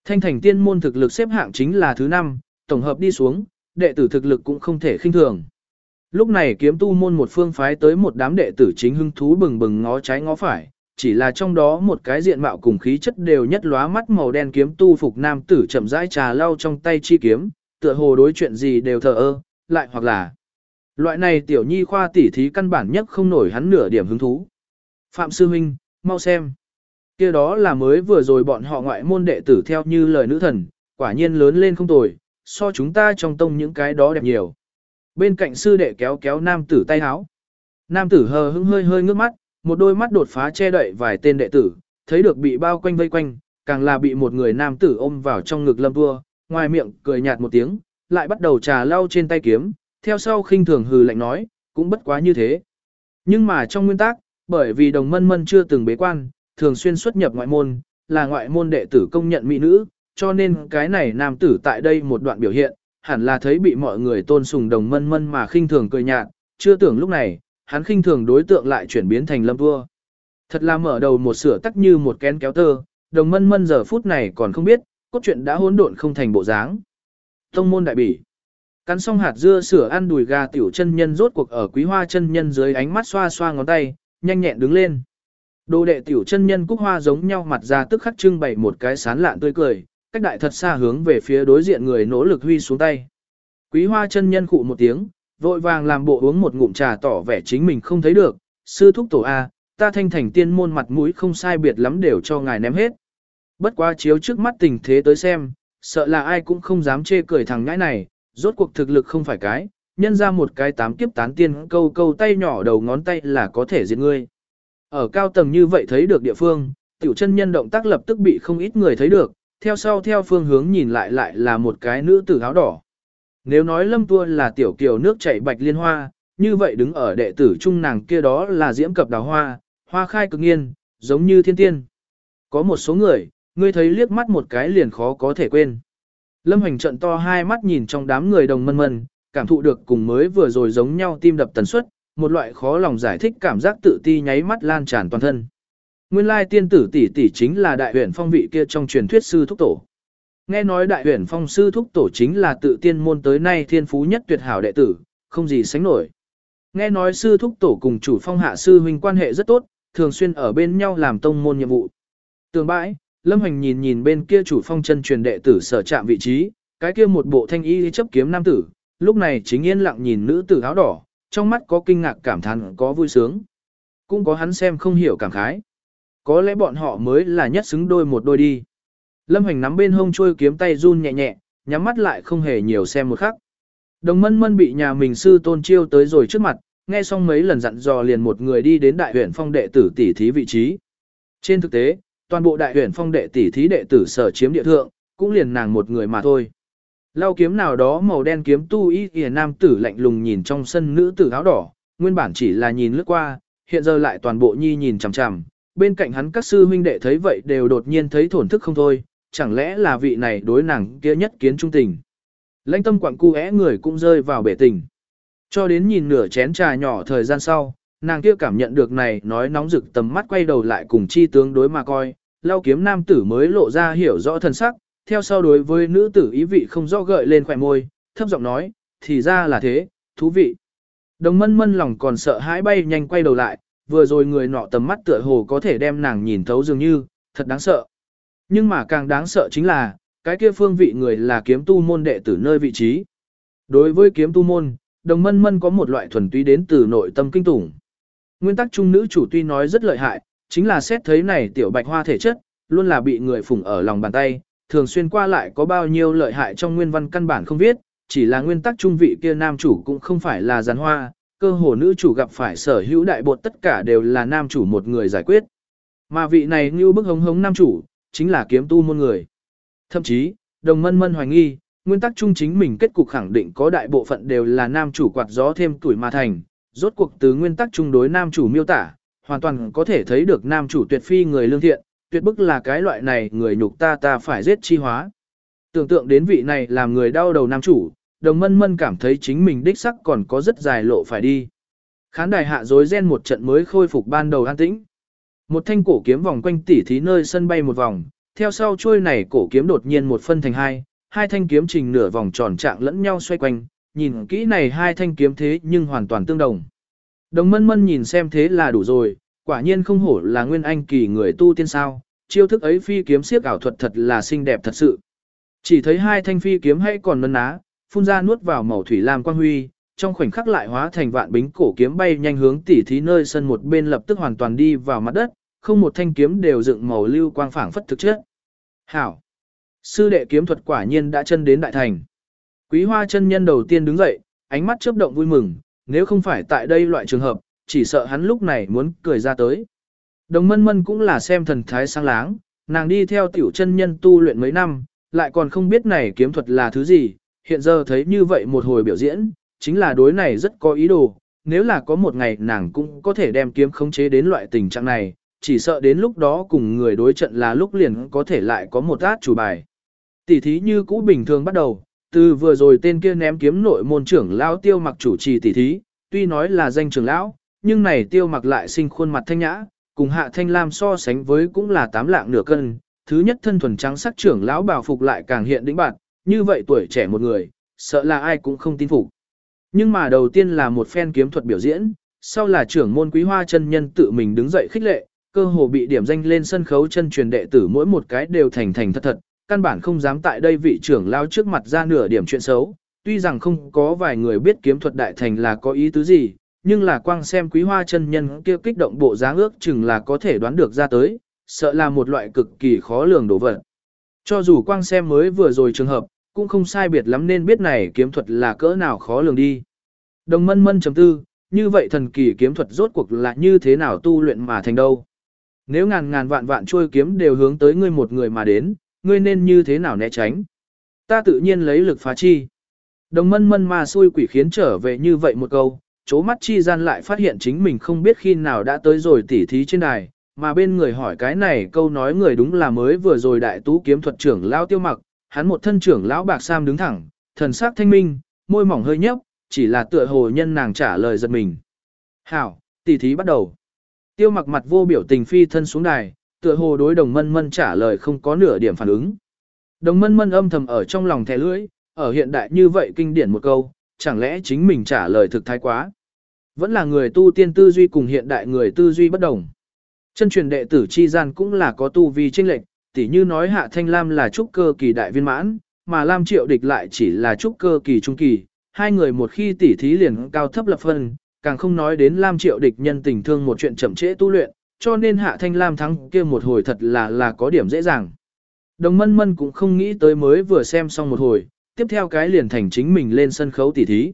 Thanh thành tiên môn thực lực xếp hạng chính là thứ 5, tổng hợp đi xuống, đệ tử thực lực cũng không thể khinh thường. Lúc này kiếm tu môn một phương phái tới một đám đệ tử chính hưng thú bừng bừng ngó trái ngó phải, chỉ là trong đó một cái diện mạo cùng khí chất đều nhất lóa mắt màu đen kiếm tu phục nam tử chậm rãi trà lau trong tay chi kiếm, tựa hồ đối chuyện gì đều thờ ơ, lại hoặc là loại này tiểu nhi khoa tỉ thí căn bản nhất không nổi hắn nửa điểm hứng thú. Phạm sư huynh, mau xem kia đó là mới vừa rồi bọn họ ngoại môn đệ tử theo như lời nữ thần, quả nhiên lớn lên không tồi, so chúng ta trong tông những cái đó đẹp nhiều. Bên cạnh sư đệ kéo kéo nam tử tay háo. Nam tử hờ hững hơi hơi ngước mắt, một đôi mắt đột phá che đậy vài tên đệ tử, thấy được bị bao quanh vây quanh, càng là bị một người nam tử ôm vào trong ngực lâm vua, ngoài miệng cười nhạt một tiếng, lại bắt đầu trà lau trên tay kiếm, theo sau khinh thường hừ lạnh nói, cũng bất quá như thế. Nhưng mà trong nguyên tắc, bởi vì đồng mân mân chưa từng bế quan, thường xuyên xuất nhập ngoại môn, là ngoại môn đệ tử công nhận mỹ nữ, cho nên cái này nam tử tại đây một đoạn biểu hiện, hẳn là thấy bị mọi người tôn sùng đồng mân mân mà khinh thường cười nhạt, chưa tưởng lúc này, hắn khinh thường đối tượng lại chuyển biến thành lâm vua. Thật là mở đầu một sửa tắc như một kén kéo tơ, đồng mân mân giờ phút này còn không biết, cốt truyện đã hỗn độn không thành bộ dáng. Tông môn đại bỉ. Cắn xong hạt dưa sửa ăn đùi gà tiểu chân nhân rốt cuộc ở quý hoa chân nhân dưới ánh mắt xoa xoa ngón tay, nhanh nhẹn đứng lên. Đồ đệ tiểu chân nhân cúc hoa giống nhau mặt ra tức khắc trưng bày một cái sán lạn tươi cười, cách đại thật xa hướng về phía đối diện người nỗ lực huy xuống tay. Quý hoa chân nhân khụ một tiếng, vội vàng làm bộ uống một ngụm trà tỏ vẻ chính mình không thấy được, sư thúc tổ A, ta thanh thành tiên môn mặt mũi không sai biệt lắm đều cho ngài ném hết. Bất quá chiếu trước mắt tình thế tới xem, sợ là ai cũng không dám chê cười thằng nhãi này, rốt cuộc thực lực không phải cái, nhân ra một cái tám kiếp tán tiên câu câu tay nhỏ đầu ngón tay là có thể diệt ngươi. Ở cao tầng như vậy thấy được địa phương, tiểu chân nhân động tác lập tức bị không ít người thấy được, theo sau theo phương hướng nhìn lại lại là một cái nữ tử áo đỏ. Nếu nói lâm tua là tiểu kiều nước chảy bạch liên hoa, như vậy đứng ở đệ tử trung nàng kia đó là diễm cập đào hoa, hoa khai cực nghiên, giống như thiên tiên. Có một số người, ngươi thấy liếc mắt một cái liền khó có thể quên. Lâm hành trận to hai mắt nhìn trong đám người đồng mân mân, cảm thụ được cùng mới vừa rồi giống nhau tim đập tần suất, một loại khó lòng giải thích cảm giác tự ti nháy mắt lan tràn toàn thân. Nguyên lai tiên tử tỷ tỷ chính là đại huyền phong vị kia trong truyền thuyết sư thúc tổ. Nghe nói đại huyền phong sư thúc tổ chính là tự tiên môn tới nay thiên phú nhất tuyệt hảo đệ tử, không gì sánh nổi. Nghe nói sư thúc tổ cùng chủ phong hạ sư huynh quan hệ rất tốt, thường xuyên ở bên nhau làm tông môn nhiệm vụ. Tường bãi, Lâm Hành nhìn nhìn bên kia chủ phong chân truyền đệ tử sở chạm vị trí, cái kia một bộ thanh y chấp kiếm nam tử, lúc này chính yên lặng nhìn nữ tử áo đỏ, trong mắt có kinh ngạc cảm thán có vui sướng. Cũng có hắn xem không hiểu cảm khái. Có lẽ bọn họ mới là nhất xứng đôi một đôi đi. Lâm Hành nắm bên hông trôi kiếm tay run nhẹ nhẹ, nhắm mắt lại không hề nhiều xem một khắc. Đồng mân mân bị nhà mình sư tôn chiêu tới rồi trước mặt, nghe xong mấy lần dặn dò liền một người đi đến đại huyện phong đệ tử tỷ thí vị trí. Trên thực tế, toàn bộ đại huyện phong đệ tỷ thí đệ tử sở chiếm địa thượng, cũng liền nàng một người mà thôi. Lao kiếm nào đó màu đen kiếm tu y kìa nam tử lạnh lùng nhìn trong sân nữ tử áo đỏ, nguyên bản chỉ là nhìn lướt qua, hiện giờ lại toàn bộ nhi nhìn chằm chằm, bên cạnh hắn các sư huynh đệ thấy vậy đều đột nhiên thấy thổn thức không thôi, chẳng lẽ là vị này đối nàng kia nhất kiến trung tình. Lãnh tâm quặng cu é người cũng rơi vào bể tình. Cho đến nhìn nửa chén trà nhỏ thời gian sau, nàng kia cảm nhận được này nói nóng rực tầm mắt quay đầu lại cùng chi tướng đối mà coi, lao kiếm nam tử mới lộ ra hiểu rõ thân sắc, theo sau đối với nữ tử ý vị không rõ gợi lên khỏe môi, thấp giọng nói, thì ra là thế, thú vị. Đồng mân mân lòng còn sợ hãi bay nhanh quay đầu lại, vừa rồi người nọ tầm mắt tựa hồ có thể đem nàng nhìn thấu dường như, thật đáng sợ. Nhưng mà càng đáng sợ chính là, cái kia phương vị người là kiếm tu môn đệ tử nơi vị trí. Đối với kiếm tu môn, đồng mân mân có một loại thuần túy đến từ nội tâm kinh tủng. Nguyên tắc trung nữ chủ tuy nói rất lợi hại, chính là xét thấy này tiểu bạch hoa thể chất, luôn là bị người phủng ở lòng bàn tay, thường xuyên qua lại có bao nhiêu lợi hại trong nguyên văn căn bản không viết, chỉ là nguyên tắc trung vị kia nam chủ cũng không phải là gián hoa, cơ hồ nữ chủ gặp phải sở hữu đại bột tất cả đều là nam chủ một người giải quyết. Mà vị này như bức hống hống nam chủ, chính là kiếm tu môn người. Thậm chí, đồng mân mân hoài nghi, nguyên tắc chung chính mình kết cục khẳng định có đại bộ phận đều là nam chủ quạt gió thêm tuổi mà thành, rốt cuộc từ nguyên tắc chung đối nam chủ miêu tả, hoàn toàn có thể thấy được nam chủ tuyệt phi người lương thiện, tuyệt bức là cái loại này người nhục ta ta phải giết chi hóa. Tưởng tượng đến vị này làm người đau đầu nam chủ, đồng mân mân cảm thấy chính mình đích sắc còn có rất dài lộ phải đi. Khán đài hạ dối ren một trận mới khôi phục ban đầu an tĩnh. Một thanh cổ kiếm vòng quanh tỉ thí nơi sân bay một vòng, theo sau trôi này cổ kiếm đột nhiên một phân thành hai, hai thanh kiếm trình nửa vòng tròn trạng lẫn nhau xoay quanh, nhìn kỹ này hai thanh kiếm thế nhưng hoàn toàn tương đồng. Đồng mân mân nhìn xem thế là đủ rồi, quả nhiên không hổ là nguyên anh kỳ người tu tiên sao, chiêu thức ấy phi kiếm siếc ảo thuật thật là xinh đẹp thật sự. Chỉ thấy hai thanh phi kiếm hay còn nấn ná, phun ra nuốt vào màu thủy lam quang huy, trong khoảnh khắc lại hóa thành vạn bính cổ kiếm bay nhanh hướng tỉ thí nơi sân một bên lập tức hoàn toàn đi vào mặt đất, không một thanh kiếm đều dựng màu lưu quang phảng phất thực chất. Hảo! Sư đệ kiếm thuật quả nhiên đã chân đến đại thành. Quý hoa chân nhân đầu tiên đứng dậy, ánh mắt chớp động vui mừng, nếu không phải tại đây loại trường hợp, chỉ sợ hắn lúc này muốn cười ra tới. Đồng mân mân cũng là xem thần thái sáng láng, nàng đi theo tiểu chân nhân tu luyện mấy năm, lại còn không biết này kiếm thuật là thứ gì, hiện giờ thấy như vậy một hồi biểu diễn, chính là đối này rất có ý đồ, nếu là có một ngày nàng cũng có thể đem kiếm khống chế đến loại tình trạng này, chỉ sợ đến lúc đó cùng người đối trận là lúc liền có thể lại có một át chủ bài. Tỷ thí như cũ bình thường bắt đầu, từ vừa rồi tên kia ném kiếm nội môn trưởng lão tiêu mặc chủ trì tỷ thí, tuy nói là danh trưởng lão, nhưng này tiêu mặc lại sinh khuôn mặt thanh nhã, cùng hạ thanh lam so sánh với cũng là tám lạng nửa cân, thứ nhất thân thuần trắng sắc trưởng lão bảo phục lại càng hiện đĩnh bạn, như vậy tuổi trẻ một người, sợ là ai cũng không tin phục. Nhưng mà đầu tiên là một phen kiếm thuật biểu diễn, sau là trưởng môn quý hoa chân nhân tự mình đứng dậy khích lệ, cơ hồ bị điểm danh lên sân khấu chân truyền đệ tử mỗi một cái đều thành thành thật thật, căn bản không dám tại đây vị trưởng lao trước mặt ra nửa điểm chuyện xấu, tuy rằng không có vài người biết kiếm thuật đại thành là có ý tứ gì, nhưng là quang xem quý hoa chân nhân kia kích động bộ dáng ước chừng là có thể đoán được ra tới, sợ là một loại cực kỳ khó lường đồ vật. Cho dù quang xem mới vừa rồi trường hợp, cũng không sai biệt lắm nên biết này kiếm thuật là cỡ nào khó lường đi. Đồng mân mân chấm tư, như vậy thần kỳ kiếm thuật rốt cuộc là như thế nào tu luyện mà thành đâu. Nếu ngàn ngàn vạn vạn trôi kiếm đều hướng tới ngươi một người mà đến, ngươi nên như thế nào né tránh. Ta tự nhiên lấy lực phá chi. Đồng mân mân mà xui quỷ khiến trở về như vậy một câu, chố mắt chi gian lại phát hiện chính mình không biết khi nào đã tới rồi tỉ thí trên đài, mà bên người hỏi cái này câu nói người đúng là mới vừa rồi đại tú kiếm thuật trưởng lao tiêu mặc, hắn một thân trưởng lão bạc sam đứng thẳng, thần sắc thanh minh, môi mỏng hơi nhấp, chỉ là tựa hồ nhân nàng trả lời giật mình. Hảo, tỉ thí bắt đầu. Tiêu mặc mặt vô biểu tình phi thân xuống đài, tựa hồ đối đồng mân mân trả lời không có nửa điểm phản ứng. Đồng mân mân âm thầm ở trong lòng thẻ lưỡi, ở hiện đại như vậy kinh điển một câu, chẳng lẽ chính mình trả lời thực thái quá. Vẫn là người tu tiên tư duy cùng hiện đại người tư duy bất đồng. Chân truyền đệ tử chi gian cũng là có tu vi chênh lệch, tỉ như nói Hạ Thanh Lam là trúc cơ kỳ đại viên mãn, mà Lam Triệu Địch lại chỉ là trúc cơ kỳ trung kỳ, hai người một khi tỉ thí liền cao thấp lập phân, càng không nói đến Lam Triệu Địch nhân tình thương một chuyện chậm trễ tu luyện, cho nên Hạ Thanh Lam thắng kia một hồi thật là là có điểm dễ dàng. Đồng Mân Mân cũng không nghĩ tới mới vừa xem xong một hồi, tiếp theo cái liền thành chính mình lên sân khấu tỉ thí.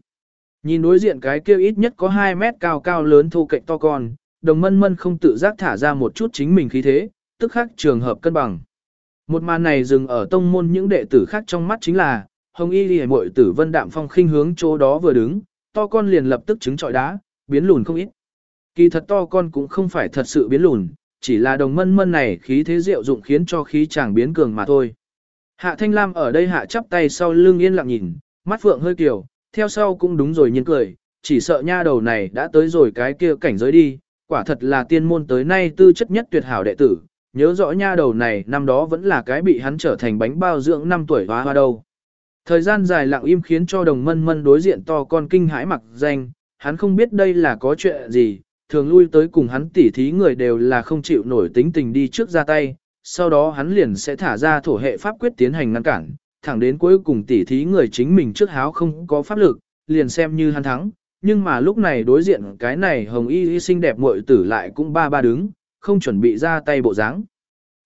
Nhìn đối diện cái kia ít nhất có 2 mét cao cao lớn thu cạnh to con, đồng mân mân không tự giác thả ra một chút chính mình khí thế, tức khắc trường hợp cân bằng. Một màn này dừng ở tông môn những đệ tử khác trong mắt chính là, hồng y lìa mội tử vân đạm phong khinh hướng chỗ đó vừa đứng, to con liền lập tức chứng trọi đá, biến lùn không ít. Kỳ thật to con cũng không phải thật sự biến lùn, chỉ là đồng mân mân này khí thế diệu dụng khiến cho khí chàng biến cường mà thôi. Hạ Thanh Lam ở đây hạ chắp tay sau lưng yên lặng nhìn, mắt phượng hơi kiều, theo sau cũng đúng rồi nhiên cười, chỉ sợ nha đầu này đã tới rồi cái kia cảnh giới đi, quả thật là tiên môn tới nay tư chất nhất tuyệt hảo đệ tử, nhớ rõ nha đầu này năm đó vẫn là cái bị hắn trở thành bánh bao dưỡng năm tuổi hóa hoa đâu. Thời gian dài lặng im khiến cho đồng mân mân đối diện to con kinh hãi mặc danh, hắn không biết đây là có chuyện gì, thường lui tới cùng hắn tỉ thí người đều là không chịu nổi tính tình đi trước ra tay, sau đó hắn liền sẽ thả ra thổ hệ pháp quyết tiến hành ngăn cản, thẳng đến cuối cùng tỉ thí người chính mình trước háo không có pháp lực, liền xem như hắn thắng, nhưng mà lúc này đối diện cái này hồng y y xinh đẹp muội tử lại cũng ba ba đứng, không chuẩn bị ra tay bộ dáng.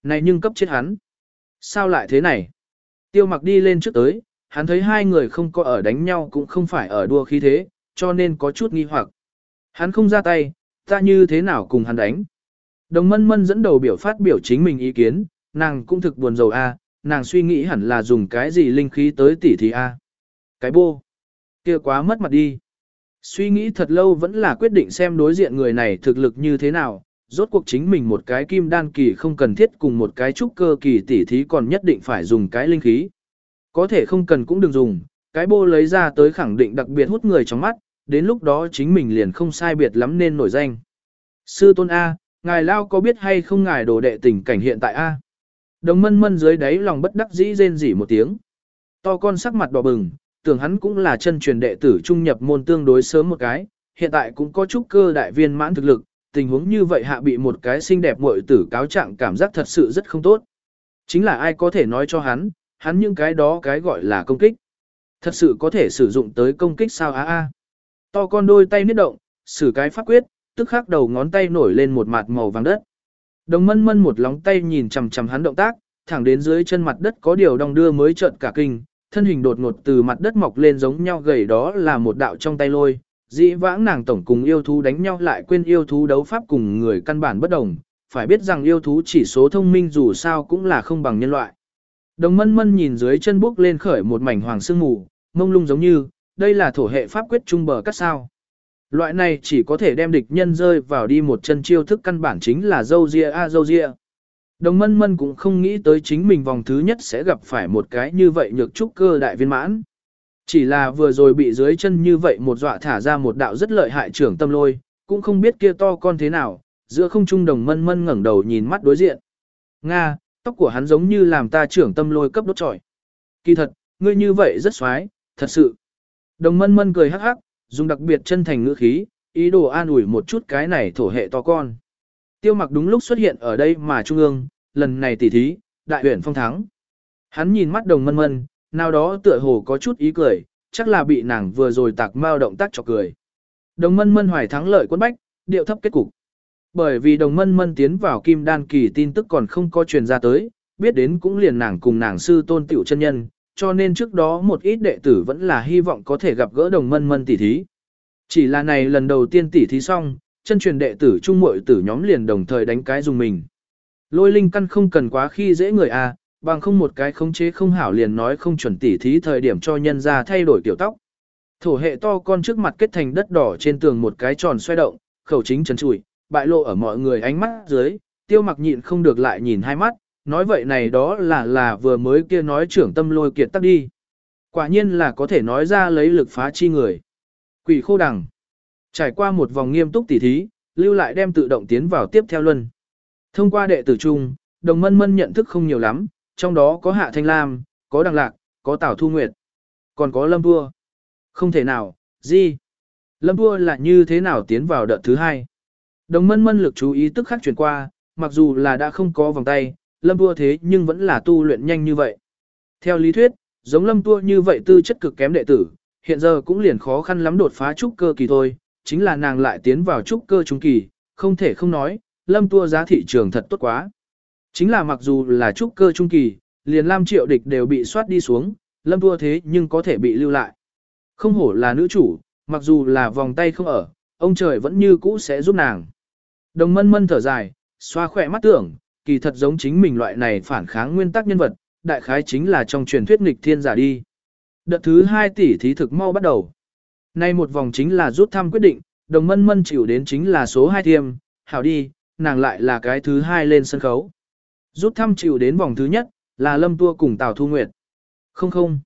Này nhưng cấp chết hắn. Sao lại thế này? Tiêu mặc đi lên trước tới, hắn thấy hai người không có ở đánh nhau cũng không phải ở đua khí thế, cho nên có chút nghi hoặc. Hắn không ra tay, ta như thế nào cùng hắn đánh? Đồng mân mân dẫn đầu biểu phát biểu chính mình ý kiến, nàng cũng thực buồn rầu a, nàng suy nghĩ hẳn là dùng cái gì linh khí tới tỉ thí a. Cái bô. kia quá mất mặt đi. Suy nghĩ thật lâu vẫn là quyết định xem đối diện người này thực lực như thế nào, rốt cuộc chính mình một cái kim đan kỳ không cần thiết cùng một cái trúc cơ kỳ tỉ thí còn nhất định phải dùng cái linh khí. Có thể không cần cũng đừng dùng, cái bô lấy ra tới khẳng định đặc biệt hút người trong mắt, đến lúc đó chính mình liền không sai biệt lắm nên nổi danh. Sư tôn A, ngài Lao có biết hay không ngài đồ đệ tình cảnh hiện tại A? Đồng mân mân dưới đáy lòng bất đắc dĩ rên rỉ một tiếng. To con sắc mặt đỏ bừng, tưởng hắn cũng là chân truyền đệ tử trung nhập môn tương đối sớm một cái, hiện tại cũng có chút cơ đại viên mãn thực lực, tình huống như vậy hạ bị một cái xinh đẹp muội tử cáo trạng cảm giác thật sự rất không tốt. Chính là ai có thể nói cho hắn, hắn những cái đó cái gọi là công kích. Thật sự có thể sử dụng tới công kích sao a a. To con đôi tay niết động, xử cái pháp quyết, tức khắc đầu ngón tay nổi lên một mạt màu vàng đất. Đồng mân mân một lóng tay nhìn chằm chằm hắn động tác, thẳng đến dưới chân mặt đất có điều đong đưa mới trợn cả kinh, thân hình đột ngột từ mặt đất mọc lên giống nhau gầy đó là một đạo trong tay lôi. Dĩ vãng nàng tổng cùng yêu thú đánh nhau lại quên yêu thú đấu pháp cùng người căn bản bất đồng, phải biết rằng yêu thú chỉ số thông minh dù sao cũng là không bằng nhân loại. Đồng mân mân nhìn dưới chân bước lên khởi một mảnh hoàng sương mù, mông lung giống như, đây là thổ hệ pháp quyết trung bờ cắt sao. Loại này chỉ có thể đem địch nhân rơi vào đi một chân chiêu thức căn bản chính là dâu ria a dâu ria. Đồng mân mân cũng không nghĩ tới chính mình vòng thứ nhất sẽ gặp phải một cái như vậy nhược trúc cơ đại viên mãn. Chỉ là vừa rồi bị dưới chân như vậy một dọa thả ra một đạo rất lợi hại trưởng tâm lôi, cũng không biết kia to con thế nào, giữa không trung đồng mân mân ngẩng đầu nhìn mắt đối diện. Nga, tóc của hắn giống như làm ta trưởng tâm lôi cấp đốt trọi. Kỳ thật, ngươi như vậy rất xoái, thật sự. Đồng mân mân cười hắc hắc, dùng đặc biệt chân thành ngữ khí, ý đồ an ủi một chút cái này thổ hệ to con. Tiêu mặc đúng lúc xuất hiện ở đây mà trung ương, lần này tỉ thí, đại huyển phong thắng. Hắn nhìn mắt đồng mân mân, nào đó tựa hồ có chút ý cười, chắc là bị nàng vừa rồi tạc mao động tác cho cười. Đồng mân mân hoài thắng lợi quân bách, điệu thấp kết cục. Bởi vì đồng mân mân tiến vào kim đan kỳ tin tức còn không có truyền ra tới, biết đến cũng liền nàng cùng nàng sư tôn tiểu chân nhân, cho nên trước đó một ít đệ tử vẫn là hy vọng có thể gặp gỡ đồng mân mân tỷ thí. Chỉ là này lần đầu tiên tỷ thí xong, chân truyền đệ tử trung muội tử nhóm liền đồng thời đánh cái dùng mình. Lôi linh căn không cần quá khi dễ người a, à, bằng không một cái khống chế không hảo liền nói không chuẩn tỷ thí thời điểm cho nhân ra thay đổi kiểu tóc. Thổ hệ to con trước mặt kết thành đất đỏ trên tường một cái tròn xoay động, khẩu chính trần trụi, bại lộ ở mọi người ánh mắt dưới, tiêu mặc nhịn không được lại nhìn hai mắt, nói vậy này đó là là vừa mới kia nói trưởng tâm lôi kiệt tắc đi. Quả nhiên là có thể nói ra lấy lực phá chi người. Quỷ khô đằng. Trải qua một vòng nghiêm túc tỉ thí, lưu lại đem tự động tiến vào tiếp theo luân. Thông qua đệ tử chung, đồng mân mân nhận thức không nhiều lắm, trong đó có Hạ Thanh Lam, có Đằng Lạc, có tảo Thu Nguyệt, còn có Lâm Vua. Không thể nào, gì? Lâm Vua là như thế nào tiến vào đợt thứ hai? Đồng mân mân lực chú ý tức khắc chuyển qua, mặc dù là đã không có vòng tay, lâm tua thế nhưng vẫn là tu luyện nhanh như vậy. Theo lý thuyết, giống lâm tua như vậy tư chất cực kém đệ tử, hiện giờ cũng liền khó khăn lắm đột phá trúc cơ kỳ thôi, chính là nàng lại tiến vào trúc cơ trung kỳ, không thể không nói, lâm tua giá thị trường thật tốt quá. Chính là mặc dù là trúc cơ trung kỳ, liền lam triệu địch đều bị soát đi xuống, lâm tua thế nhưng có thể bị lưu lại. Không hổ là nữ chủ, mặc dù là vòng tay không ở, ông trời vẫn như cũ sẽ giúp nàng. Đồng mân mân thở dài, xoa khỏe mắt tưởng, kỳ thật giống chính mình loại này phản kháng nguyên tắc nhân vật, đại khái chính là trong truyền thuyết nghịch thiên giả đi. Đợt thứ 2 tỷ thí thực mau bắt đầu. Nay một vòng chính là rút thăm quyết định, đồng mân mân chịu đến chính là số 2 thiêm, hảo đi, nàng lại là cái thứ 2 lên sân khấu. Rút thăm chịu đến vòng thứ nhất, là lâm tua cùng Tào Thu Nguyệt. Không không.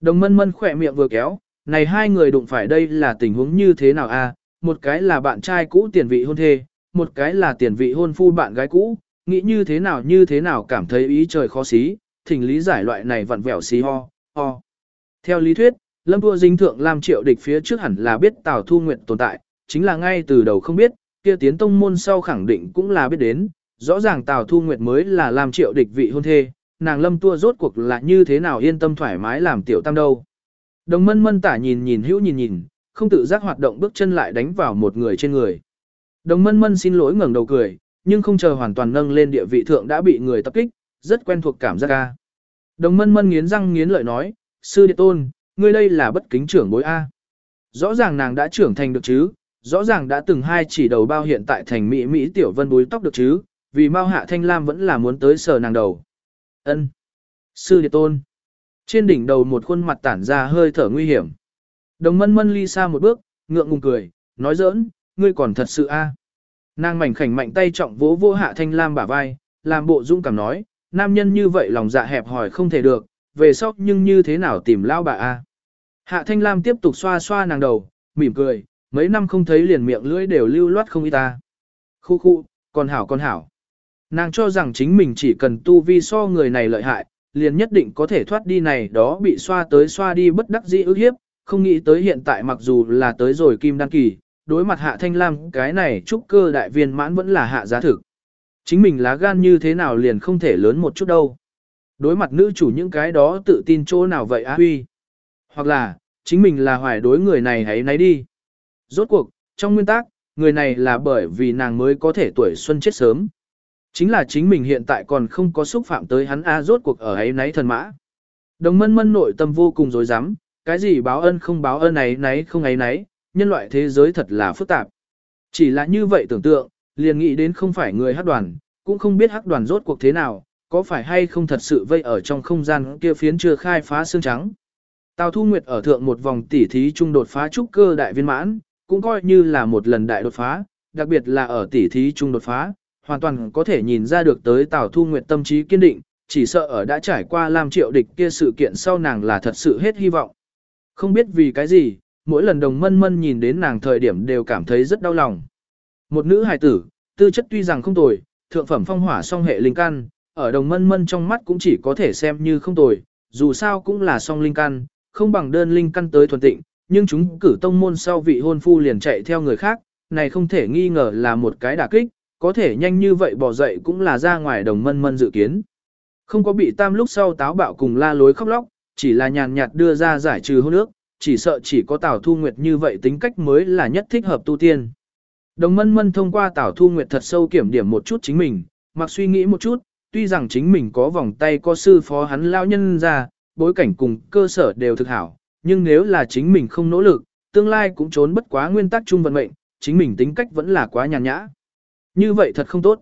Đồng mân mân khỏe miệng vừa kéo, này hai người đụng phải đây là tình huống như thế nào a? một cái là bạn trai cũ tiền vị hôn thê, một cái là tiền vị hôn phu bạn gái cũ, nghĩ như thế nào như thế nào cảm thấy ý trời khó xí, thỉnh lý giải loại này vặn vẹo xí ho, ho. Theo lý thuyết, Lâm tua Dinh Thượng Lam Triệu địch phía trước hẳn là biết Tào Thu Nguyệt tồn tại, chính là ngay từ đầu không biết, kia tiến tông môn sau khẳng định cũng là biết đến, rõ ràng Tào Thu Nguyệt mới là Lam Triệu địch vị hôn thê, nàng Lâm Tua rốt cuộc là như thế nào yên tâm thoải mái làm tiểu tam đâu. Đồng mân mân tả nhìn nhìn hữu nhìn nhìn, không tự giác hoạt động bước chân lại đánh vào một người trên người. Đồng mân mân xin lỗi ngẩng đầu cười, nhưng không chờ hoàn toàn nâng lên địa vị thượng đã bị người tập kích, rất quen thuộc cảm giác ca. Đồng mân mân nghiến răng nghiến lợi nói, sư địa tôn, ngươi đây là bất kính trưởng bối A. Rõ ràng nàng đã trưởng thành được chứ, rõ ràng đã từng hai chỉ đầu bao hiện tại thành mỹ mỹ tiểu vân búi tóc được chứ, vì mau hạ thanh lam vẫn là muốn tới sờ nàng đầu. ân Sư địa tôn. Trên đỉnh đầu một khuôn mặt tản ra hơi thở nguy hiểm. Đồng mân mân ly xa một bước, ngượng ngùng cười, nói giỡn, ngươi còn thật sự a. Nàng mảnh khảnh mạnh tay trọng vỗ vô hạ thanh lam bả vai, làm bộ dung cảm nói, nam nhân như vậy lòng dạ hẹp hỏi không thể được, về sau nhưng như thế nào tìm lao bà a? Hạ thanh lam tiếp tục xoa xoa nàng đầu, mỉm cười, mấy năm không thấy liền miệng lưỡi đều lưu loát không y ta. Khu khu, con hảo con hảo. Nàng cho rằng chính mình chỉ cần tu vi so người này lợi hại, liền nhất định có thể thoát đi này đó bị xoa tới xoa đi bất đắc dĩ ức hiếp, không nghĩ tới hiện tại mặc dù là tới rồi kim đăng kỳ, đối mặt hạ thanh lam cái này trúc cơ đại viên mãn vẫn là hạ giá thực. Chính mình lá gan như thế nào liền không thể lớn một chút đâu. Đối mặt nữ chủ những cái đó tự tin chỗ nào vậy á huy. Hoặc là, chính mình là hoài đối người này hãy nấy đi. Rốt cuộc, trong nguyên tắc, người này là bởi vì nàng mới có thể tuổi xuân chết sớm. Chính là chính mình hiện tại còn không có xúc phạm tới hắn A rốt cuộc ở ấy nấy thần mã. Đồng mân mân nội tâm vô cùng dối rắm cái gì báo ân không báo ân ấy nấy không ấy nấy, nhân loại thế giới thật là phức tạp. Chỉ là như vậy tưởng tượng, liền nghĩ đến không phải người hắc đoàn, cũng không biết hắc đoàn rốt cuộc thế nào, có phải hay không thật sự vây ở trong không gian kia phiến chưa khai phá xương trắng. Tào Thu Nguyệt ở thượng một vòng tỉ thí trung đột phá trúc cơ đại viên mãn, cũng coi như là một lần đại đột phá, đặc biệt là ở tỉ thí trung đột phá, hoàn toàn có thể nhìn ra được tới Tào Thu Nguyệt tâm trí kiên định, chỉ sợ ở đã trải qua Lam Triệu Địch kia sự kiện sau nàng là thật sự hết hy vọng. Không biết vì cái gì, mỗi lần đồng mân mân nhìn đến nàng thời điểm đều cảm thấy rất đau lòng. Một nữ hài tử, tư chất tuy rằng không tồi, thượng phẩm phong hỏa song hệ linh căn, ở đồng mân mân trong mắt cũng chỉ có thể xem như không tồi, dù sao cũng là song linh căn, không bằng đơn linh căn tới thuần tịnh, nhưng chúng cử tông môn sau vị hôn phu liền chạy theo người khác, này không thể nghi ngờ là một cái đả kích, có thể nhanh như vậy bỏ dậy cũng là ra ngoài đồng mân mân dự kiến. Không có bị tam lúc sau táo bạo cùng la lối khóc lóc, chỉ là nhàn nhạt đưa ra giải trừ hôn nước chỉ sợ chỉ có Tào Thu Nguyệt như vậy tính cách mới là nhất thích hợp tu tiên. Đồng mân mân thông qua Tào Thu Nguyệt thật sâu kiểm điểm một chút chính mình, mặc suy nghĩ một chút, tuy rằng chính mình có vòng tay có sư phó hắn lao nhân ra, bối cảnh cùng cơ sở đều thực hảo, nhưng nếu là chính mình không nỗ lực, tương lai cũng trốn bất quá nguyên tắc chung vận mệnh, chính mình tính cách vẫn là quá nhàn nhã. Như vậy thật không tốt.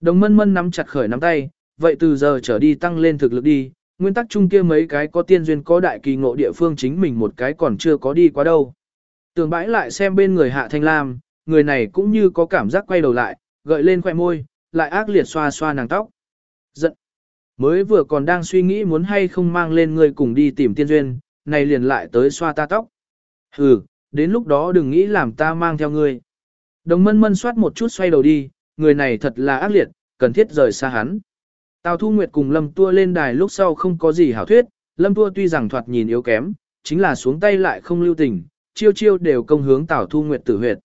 Đồng mân mân nắm chặt khởi nắm tay, vậy từ giờ trở đi tăng lên thực lực đi, nguyên tắc chung kia mấy cái có tiên duyên có đại kỳ ngộ địa phương chính mình một cái còn chưa có đi quá đâu. Tường bãi lại xem bên người hạ thanh lam, người này cũng như có cảm giác quay đầu lại, gợi lên khoẻ môi, lại ác liệt xoa xoa nàng tóc. Giận. Mới vừa còn đang suy nghĩ muốn hay không mang lên người cùng đi tìm tiên duyên, này liền lại tới xoa ta tóc. Hừ, đến lúc đó đừng nghĩ làm ta mang theo ngươi. Đồng mân mân soát một chút xoay đầu đi, người này thật là ác liệt, cần thiết rời xa hắn. Tào Thu Nguyệt cùng Lâm Tua lên đài lúc sau không có gì hảo thuyết, Lâm Tua tuy rằng thoạt nhìn yếu kém, chính là xuống tay lại không lưu tình, chiêu chiêu đều công hướng Tào Thu Nguyệt tử huyệt.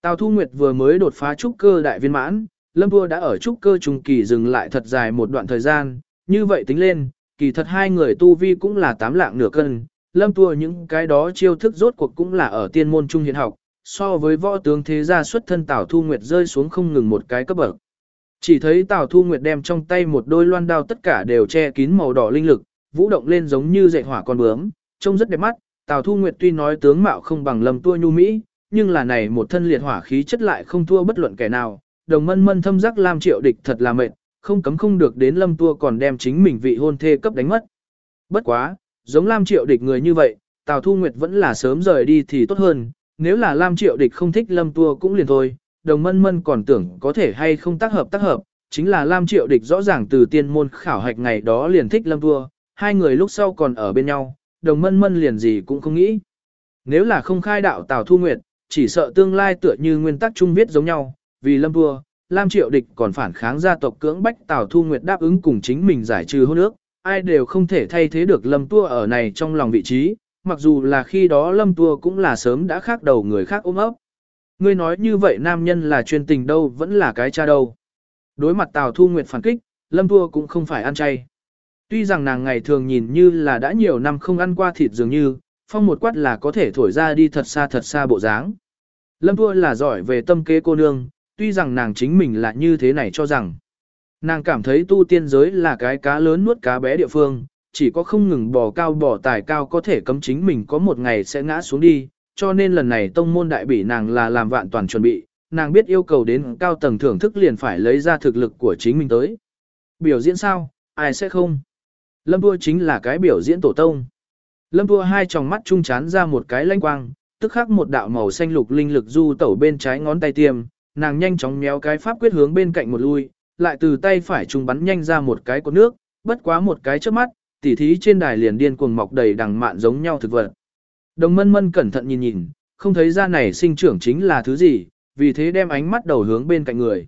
Tào Thu Nguyệt vừa mới đột phá trúc cơ đại viên mãn, Lâm Tua đã ở trúc cơ trung kỳ dừng lại thật dài một đoạn thời gian, như vậy tính lên, kỳ thật hai người tu vi cũng là tám lạng nửa cân, Lâm Tua những cái đó chiêu thức rốt cuộc cũng là ở tiên môn trung hiện học, so với võ tướng thế gia xuất thân Tào Thu Nguyệt rơi xuống không ngừng một cái cấp bậc. Chỉ thấy Tào Thu Nguyệt đem trong tay một đôi loan đao tất cả đều che kín màu đỏ linh lực, vũ động lên giống như dạy hỏa con bướm, trông rất đẹp mắt. Tào Thu Nguyệt tuy nói tướng mạo không bằng Lâm Tua nhu mỹ, nhưng là này một thân liệt hỏa khí chất lại không thua bất luận kẻ nào. Đồng Mân Mân thâm giác Lam Triệu địch thật là mệt, không cấm không được đến Lâm Tua còn đem chính mình vị hôn thê cấp đánh mất. Bất quá, giống Lam Triệu địch người như vậy, Tào Thu Nguyệt vẫn là sớm rời đi thì tốt hơn, nếu là Lam Triệu địch không thích Lâm Tua cũng liền thôi, đồng mân mân còn tưởng có thể hay không tác hợp tác hợp, chính là Lam Triệu Địch rõ ràng từ tiên môn khảo hạch ngày đó liền thích Lâm Tua, hai người lúc sau còn ở bên nhau, đồng mân mân liền gì cũng không nghĩ. Nếu là không khai đạo Tào Thu Nguyệt, chỉ sợ tương lai tựa như nguyên tắc chung viết giống nhau, vì Lâm Tua, Lam Triệu Địch còn phản kháng gia tộc cưỡng bách Tào Thu Nguyệt đáp ứng cùng chính mình giải trừ hôn ước, ai đều không thể thay thế được Lâm Tua ở này trong lòng vị trí, mặc dù là khi đó Lâm Tua cũng là sớm đã khác đầu người khác ôm ấp. Ngươi nói như vậy nam nhân là chuyên tình đâu vẫn là cái cha đâu. Đối mặt Tào Thu Nguyệt phản kích, Lâm Thua cũng không phải ăn chay. Tuy rằng nàng ngày thường nhìn như là đã nhiều năm không ăn qua thịt dường như, phong một quát là có thể thổi ra đi thật xa thật xa bộ dáng. Lâm Thua là giỏi về tâm kế cô nương, tuy rằng nàng chính mình là như thế này cho rằng. Nàng cảm thấy tu tiên giới là cái cá lớn nuốt cá bé địa phương, chỉ có không ngừng bò cao bò tài cao có thể cấm chính mình có một ngày sẽ ngã xuống đi, cho nên lần này tông môn đại bỉ nàng là làm vạn toàn chuẩn bị, nàng biết yêu cầu đến cao tầng thưởng thức liền phải lấy ra thực lực của chính mình tới. Biểu diễn sao, ai sẽ không? Lâm Đua chính là cái biểu diễn tổ tông. Lâm Đua hai tròng mắt trung chán ra một cái lanh quang, tức khắc một đạo màu xanh lục linh lực du tẩu bên trái ngón tay tiêm, nàng nhanh chóng méo cái pháp quyết hướng bên cạnh một lui, lại từ tay phải trung bắn nhanh ra một cái cột nước, bất quá một cái trước mắt, tỉ thí trên đài liền điên cuồng mọc đầy đằng mạn giống nhau thực vật. Đồng mân mân cẩn thận nhìn nhìn, không thấy ra này sinh trưởng chính là thứ gì, vì thế đem ánh mắt đầu hướng bên cạnh người.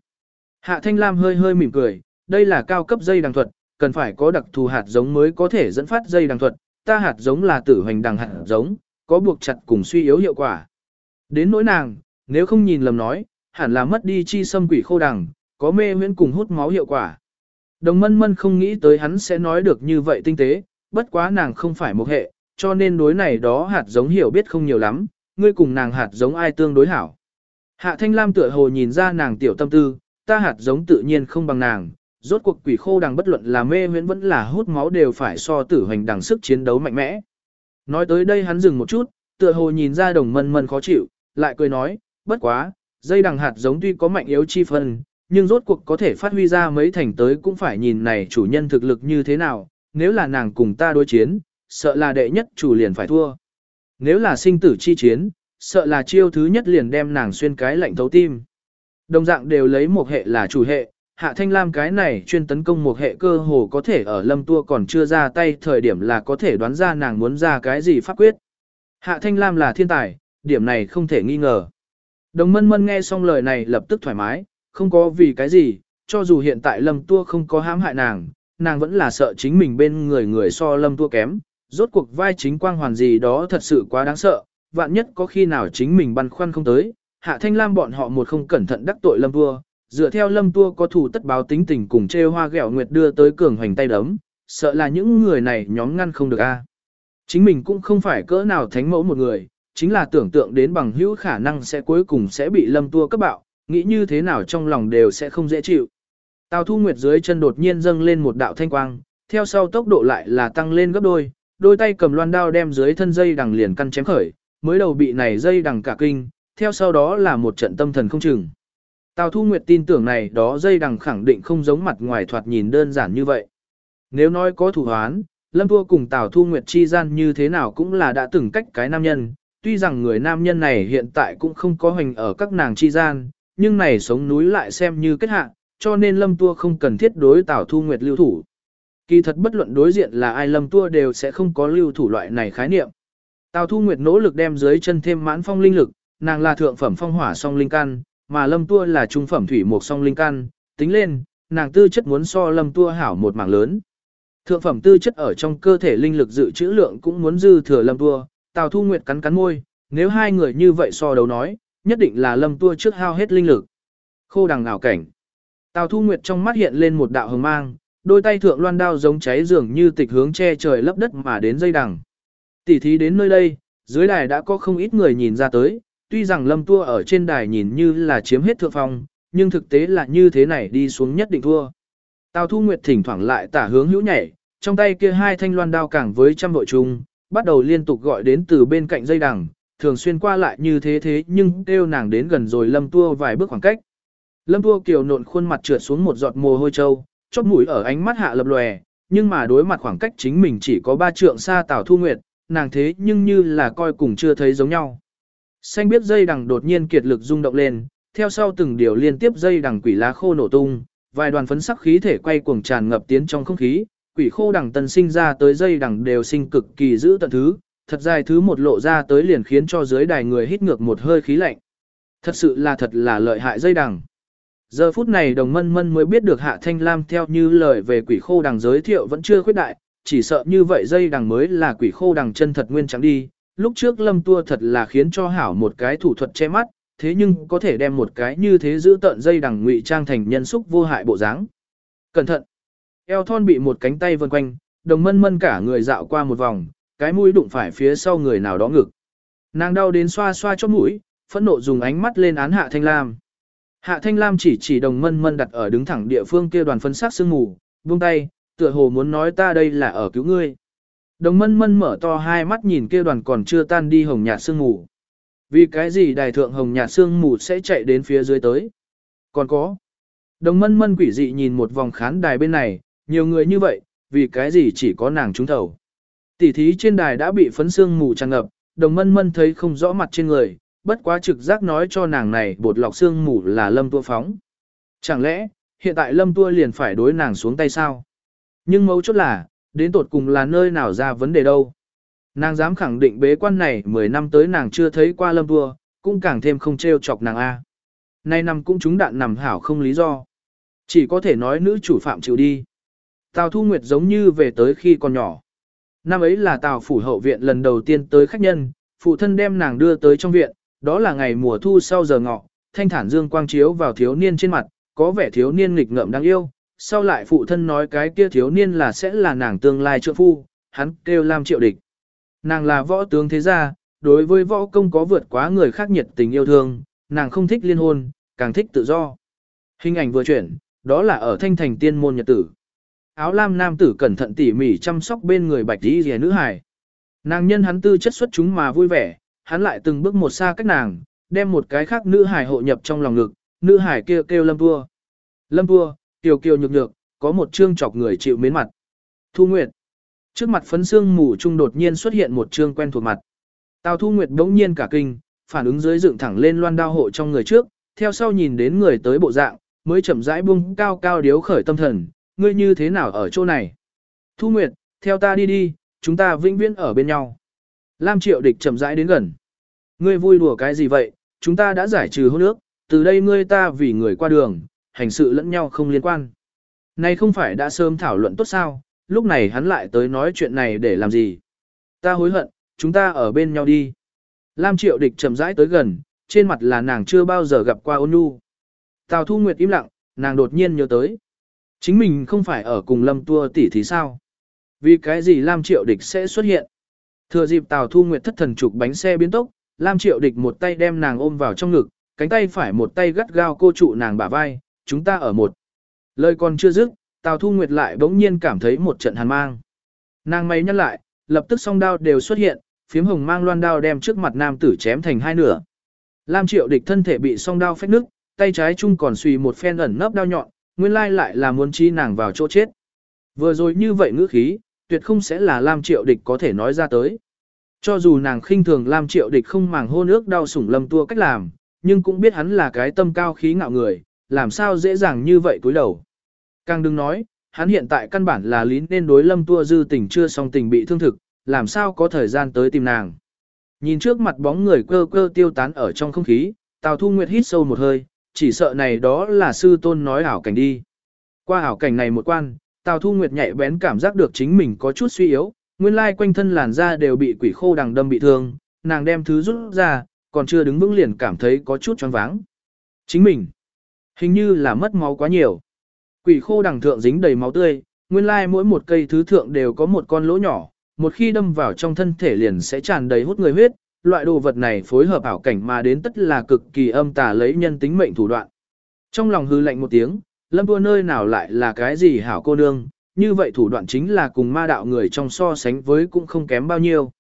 Hạ Thanh Lam hơi hơi mỉm cười, đây là cao cấp dây đằng thuật, cần phải có đặc thù hạt giống mới có thể dẫn phát dây đằng thuật, ta hạt giống là tử hoành đằng hạt giống, có buộc chặt cùng suy yếu hiệu quả. Đến nỗi nàng, nếu không nhìn lầm nói, hẳn là mất đi chi xâm quỷ khô đằng, có mê huyễn cùng hút máu hiệu quả. Đồng mân mân không nghĩ tới hắn sẽ nói được như vậy tinh tế, bất quá nàng không phải một hệ, cho nên đối này đó hạt giống hiểu biết không nhiều lắm, ngươi cùng nàng hạt giống ai tương đối hảo. Hạ Thanh Lam tựa hồ nhìn ra nàng tiểu tâm tư, ta hạt giống tự nhiên không bằng nàng, rốt cuộc quỷ khô đằng bất luận là mê huyễn vẫn là hút máu đều phải so tử hoành đằng sức chiến đấu mạnh mẽ. Nói tới đây hắn dừng một chút, tựa hồ nhìn ra đồng mân mân khó chịu, lại cười nói, bất quá, dây đằng hạt giống tuy có mạnh yếu chi phân, nhưng rốt cuộc có thể phát huy ra mấy thành tới cũng phải nhìn này chủ nhân thực lực như thế nào, nếu là nàng cùng ta đối chiến, sợ là đệ nhất chủ liền phải thua. Nếu là sinh tử chi chiến, sợ là chiêu thứ nhất liền đem nàng xuyên cái lạnh thấu tim. Đồng dạng đều lấy một hệ là chủ hệ, Hạ Thanh Lam cái này chuyên tấn công một hệ cơ hồ có thể ở lâm tua còn chưa ra tay thời điểm là có thể đoán ra nàng muốn ra cái gì pháp quyết. Hạ Thanh Lam là thiên tài, điểm này không thể nghi ngờ. Đồng mân mân nghe xong lời này lập tức thoải mái, không có vì cái gì, cho dù hiện tại lâm tua không có hãm hại nàng, nàng vẫn là sợ chính mình bên người người so lâm tua kém, rốt cuộc vai chính quang hoàn gì đó thật sự quá đáng sợ, vạn nhất có khi nào chính mình băn khoăn không tới, hạ thanh lam bọn họ một không cẩn thận đắc tội lâm tua, dựa theo lâm tua có thủ tất báo tính tình cùng trêu hoa ghẹo nguyệt đưa tới cường hoành tay đấm, sợ là những người này nhóm ngăn không được a. Chính mình cũng không phải cỡ nào thánh mẫu một người, chính là tưởng tượng đến bằng hữu khả năng sẽ cuối cùng sẽ bị lâm tua cấp bạo, nghĩ như thế nào trong lòng đều sẽ không dễ chịu. Tào Thu Nguyệt dưới chân đột nhiên dâng lên một đạo thanh quang, theo sau tốc độ lại là tăng lên gấp đôi, đôi tay cầm loan đao đem dưới thân dây đằng liền căn chém khởi, mới đầu bị này dây đằng cả kinh, theo sau đó là một trận tâm thần không chừng. Tào Thu Nguyệt tin tưởng này đó dây đằng khẳng định không giống mặt ngoài thoạt nhìn đơn giản như vậy. Nếu nói có thủ hoán, Lâm Thua cùng Tào Thu Nguyệt chi gian như thế nào cũng là đã từng cách cái nam nhân, tuy rằng người nam nhân này hiện tại cũng không có hình ở các nàng chi gian, nhưng này sống núi lại xem như kết hạ, cho nên Lâm Tua không cần thiết đối Tào Thu Nguyệt lưu thủ. Kỳ thật bất luận đối diện là ai Lâm Tua đều sẽ không có lưu thủ loại này khái niệm. Tào Thu Nguyệt nỗ lực đem dưới chân thêm mãn phong linh lực, nàng là thượng phẩm phong hỏa song linh căn, mà Lâm Tua là trung phẩm thủy mộc song linh căn, tính lên, nàng tư chất muốn so Lâm Tua hảo một mảng lớn. Thượng phẩm tư chất ở trong cơ thể linh lực dự trữ lượng cũng muốn dư thừa Lâm Tua, Tào Thu Nguyệt cắn cắn môi, nếu hai người như vậy so đấu nói, nhất định là Lâm Tua trước hao hết linh lực. Khô đằng ảo cảnh. Tào Thu Nguyệt trong mắt hiện lên một đạo hồng mang, đôi tay thượng loan đao giống cháy dường như tịch hướng che trời lấp đất mà đến dây đằng. Tỉ thí đến nơi đây, dưới đài đã có không ít người nhìn ra tới, tuy rằng lâm tua ở trên đài nhìn như là chiếm hết thượng phong, nhưng thực tế là như thế này đi xuống nhất định thua. Tào Thu Nguyệt thỉnh thoảng lại tả hướng hữu nhảy, trong tay kia hai thanh loan đao càng với trăm vội chung, bắt đầu liên tục gọi đến từ bên cạnh dây đằng, thường xuyên qua lại như thế thế nhưng kêu nàng đến gần rồi lâm tua vài bước khoảng cách. Lâm tua kiều nộn khuôn mặt trượt xuống một giọt mồ hôi trâu, chóp mũi ở ánh mắt hạ lập lòe, nhưng mà đối mặt khoảng cách chính mình chỉ có ba trượng xa Tào Thu Nguyệt, nàng thế nhưng như là coi cùng chưa thấy giống nhau. Xanh biết dây đằng đột nhiên kiệt lực rung động lên, theo sau từng điều liên tiếp dây đằng quỷ lá khô nổ tung, vài đoàn phấn sắc khí thể quay cuồng tràn ngập tiến trong không khí, quỷ khô đằng tân sinh ra tới dây đằng đều sinh cực kỳ giữ tận thứ, thật dài thứ một lộ ra tới liền khiến cho dưới đài người hít ngược một hơi khí lạnh. Thật sự là thật là lợi hại dây đằng. Giờ phút này đồng mân mân mới biết được hạ thanh lam theo như lời về quỷ khô đằng giới thiệu vẫn chưa khuyết đại, chỉ sợ như vậy dây đằng mới là quỷ khô đằng chân thật nguyên trắng đi. Lúc trước lâm tua thật là khiến cho hảo một cái thủ thuật che mắt, thế nhưng có thể đem một cái như thế giữ tận dây đằng ngụy trang thành nhân xúc vô hại bộ dáng. Cẩn thận! Eo thon bị một cánh tay vân quanh, đồng mân mân cả người dạo qua một vòng, cái mũi đụng phải phía sau người nào đó ngực. Nàng đau đến xoa xoa chóp mũi, phẫn nộ dùng ánh mắt lên án hạ thanh lam. Hạ Thanh Lam chỉ chỉ đồng mân mân đặt ở đứng thẳng địa phương kia đoàn phân sát sương mù, buông tay, tựa hồ muốn nói ta đây là ở cứu ngươi. Đồng mân mân mở to hai mắt nhìn kia đoàn còn chưa tan đi hồng nhạt sương mù. Vì cái gì đài thượng hồng nhạt sương mù sẽ chạy đến phía dưới tới? Còn có. Đồng mân mân quỷ dị nhìn một vòng khán đài bên này, nhiều người như vậy, vì cái gì chỉ có nàng trúng thầu. Tỷ thí trên đài đã bị phấn sương mù tràn ngập, đồng mân mân thấy không rõ mặt trên người, bất quá trực giác nói cho nàng này bột lọc xương mù là lâm tua phóng. Chẳng lẽ, hiện tại lâm tua liền phải đối nàng xuống tay sao? Nhưng mấu chốt là, đến tột cùng là nơi nào ra vấn đề đâu? Nàng dám khẳng định bế quan này 10 năm tới nàng chưa thấy qua lâm tua, cũng càng thêm không trêu chọc nàng A. Nay năm cũng chúng đạn nằm hảo không lý do. Chỉ có thể nói nữ chủ phạm chịu đi. Tào Thu Nguyệt giống như về tới khi còn nhỏ. Năm ấy là Tào Phủ Hậu Viện lần đầu tiên tới khách nhân, phụ thân đem nàng đưa tới trong viện, đó là ngày mùa thu sau giờ ngọ, thanh thản dương quang chiếu vào thiếu niên trên mặt, có vẻ thiếu niên nghịch ngợm đáng yêu. Sau lại phụ thân nói cái kia thiếu niên là sẽ là nàng tương lai trượng phu, hắn kêu Lam Triệu Địch. Nàng là võ tướng thế gia, đối với võ công có vượt quá người khác nhiệt tình yêu thương, nàng không thích liên hôn, càng thích tự do. Hình ảnh vừa chuyển, đó là ở thanh thành tiên môn nhật tử. Áo lam nam tử cẩn thận tỉ mỉ chăm sóc bên người bạch đi rìa nữ hài. Nàng nhân hắn tư chất xuất chúng mà vui vẻ, hắn lại từng bước một xa cách nàng, đem một cái khác nữ hải hộ nhập trong lòng ngực, nữ hải kia kêu, kêu lâm vua. Lâm vua, kiều kiều nhược nhược, có một trương chọc người chịu mến mặt. Thu Nguyệt. Trước mặt phấn xương mù trung đột nhiên xuất hiện một trương quen thuộc mặt. Tào Thu Nguyệt đống nhiên cả kinh, phản ứng dưới dựng thẳng lên loan đao hộ trong người trước, theo sau nhìn đến người tới bộ dạng, mới chậm rãi bung cao cao điếu khởi tâm thần, ngươi như thế nào ở chỗ này? Thu Nguyệt, theo ta đi đi, chúng ta vĩnh viễn ở bên nhau. Lam Triệu Địch chậm rãi đến gần. Ngươi vui đùa cái gì vậy, chúng ta đã giải trừ hôn ước, từ đây ngươi ta vì người qua đường, hành sự lẫn nhau không liên quan. Này không phải đã sớm thảo luận tốt sao, lúc này hắn lại tới nói chuyện này để làm gì? Ta hối hận, chúng ta ở bên nhau đi. Lam Triệu Địch chậm rãi tới gần, trên mặt là nàng chưa bao giờ gặp qua ôn nhu. Tào Thu Nguyệt im lặng, nàng đột nhiên nhớ tới. Chính mình không phải ở cùng Lâm Tua tỷ thì sao? Vì cái gì Lam Triệu Địch sẽ xuất hiện? Thừa dịp Tào Thu Nguyệt thất thần chụp bánh xe biến tốc, Lam Triệu Địch một tay đem nàng ôm vào trong ngực, cánh tay phải một tay gắt gao cô trụ nàng bả vai, chúng ta ở một. Lời còn chưa dứt, Tào Thu Nguyệt lại bỗng nhiên cảm thấy một trận hàn mang. Nàng mày nhăn lại, lập tức song đao đều xuất hiện, phiếm hồng mang loan đao đem trước mặt nam tử chém thành hai nửa. Lam Triệu Địch thân thể bị song đao phách nứt, tay trái chung còn suy một phen ẩn nấp đao nhọn, nguyên lai lại là muốn chi nàng vào chỗ chết. Vừa rồi như vậy ngữ khí, tuyệt không sẽ là Lam Triệu Địch có thể nói ra tới. Cho dù nàng khinh thường Lam Triệu Địch không màng hôn ước đau sủng lâm tua cách làm, nhưng cũng biết hắn là cái tâm cao khí ngạo người, làm sao dễ dàng như vậy cúi đầu. Càng đừng nói, hắn hiện tại căn bản là lý nên đối lâm tua dư tình chưa xong tình bị thương thực, làm sao có thời gian tới tìm nàng. Nhìn trước mặt bóng người cơ cơ tiêu tán ở trong không khí, Tào Thu Nguyệt hít sâu một hơi, chỉ sợ này đó là sư tôn nói ảo cảnh đi. Qua ảo cảnh này một quan, Tào Thu Nguyệt nhạy bén cảm giác được chính mình có chút suy yếu, nguyên lai quanh thân làn da đều bị quỷ khô đằng đâm bị thương, nàng đem thứ rút ra, còn chưa đứng vững liền cảm thấy có chút choáng váng. Chính mình, hình như là mất máu quá nhiều. Quỷ khô đằng thượng dính đầy máu tươi, nguyên lai mỗi một cây thứ thượng đều có một con lỗ nhỏ, một khi đâm vào trong thân thể liền sẽ tràn đầy hút người huyết, loại đồ vật này phối hợp ảo cảnh mà đến tất là cực kỳ âm tà lấy nhân tính mệnh thủ đoạn. Trong lòng hư lạnh một tiếng, lâm vua nơi nào lại là cái gì hảo cô nương, như vậy thủ đoạn chính là cùng ma đạo người trong so sánh với cũng không kém bao nhiêu.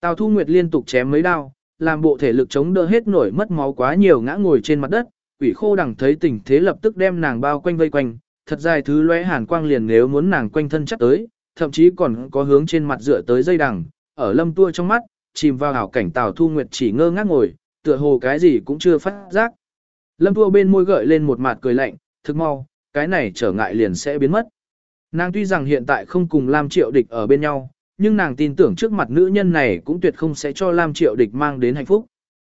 Tào Thu Nguyệt liên tục chém mấy đao, làm bộ thể lực chống đỡ hết nổi mất máu quá nhiều ngã ngồi trên mặt đất, quỷ khô đằng thấy tình thế lập tức đem nàng bao quanh vây quanh, thật dài thứ lóe hàn quang liền nếu muốn nàng quanh thân chắc tới, thậm chí còn có hướng trên mặt dựa tới dây đằng, ở lâm tua trong mắt, chìm vào ảo cảnh Tào Thu Nguyệt chỉ ngơ ngác ngồi, tựa hồ cái gì cũng chưa phát giác. Lâm tua bên môi gợi lên một mặt cười lạnh, thực mau, cái này trở ngại liền sẽ biến mất. Nàng tuy rằng hiện tại không cùng Lam Triệu Địch ở bên nhau, nhưng nàng tin tưởng trước mặt nữ nhân này cũng tuyệt không sẽ cho Lam Triệu Địch mang đến hạnh phúc.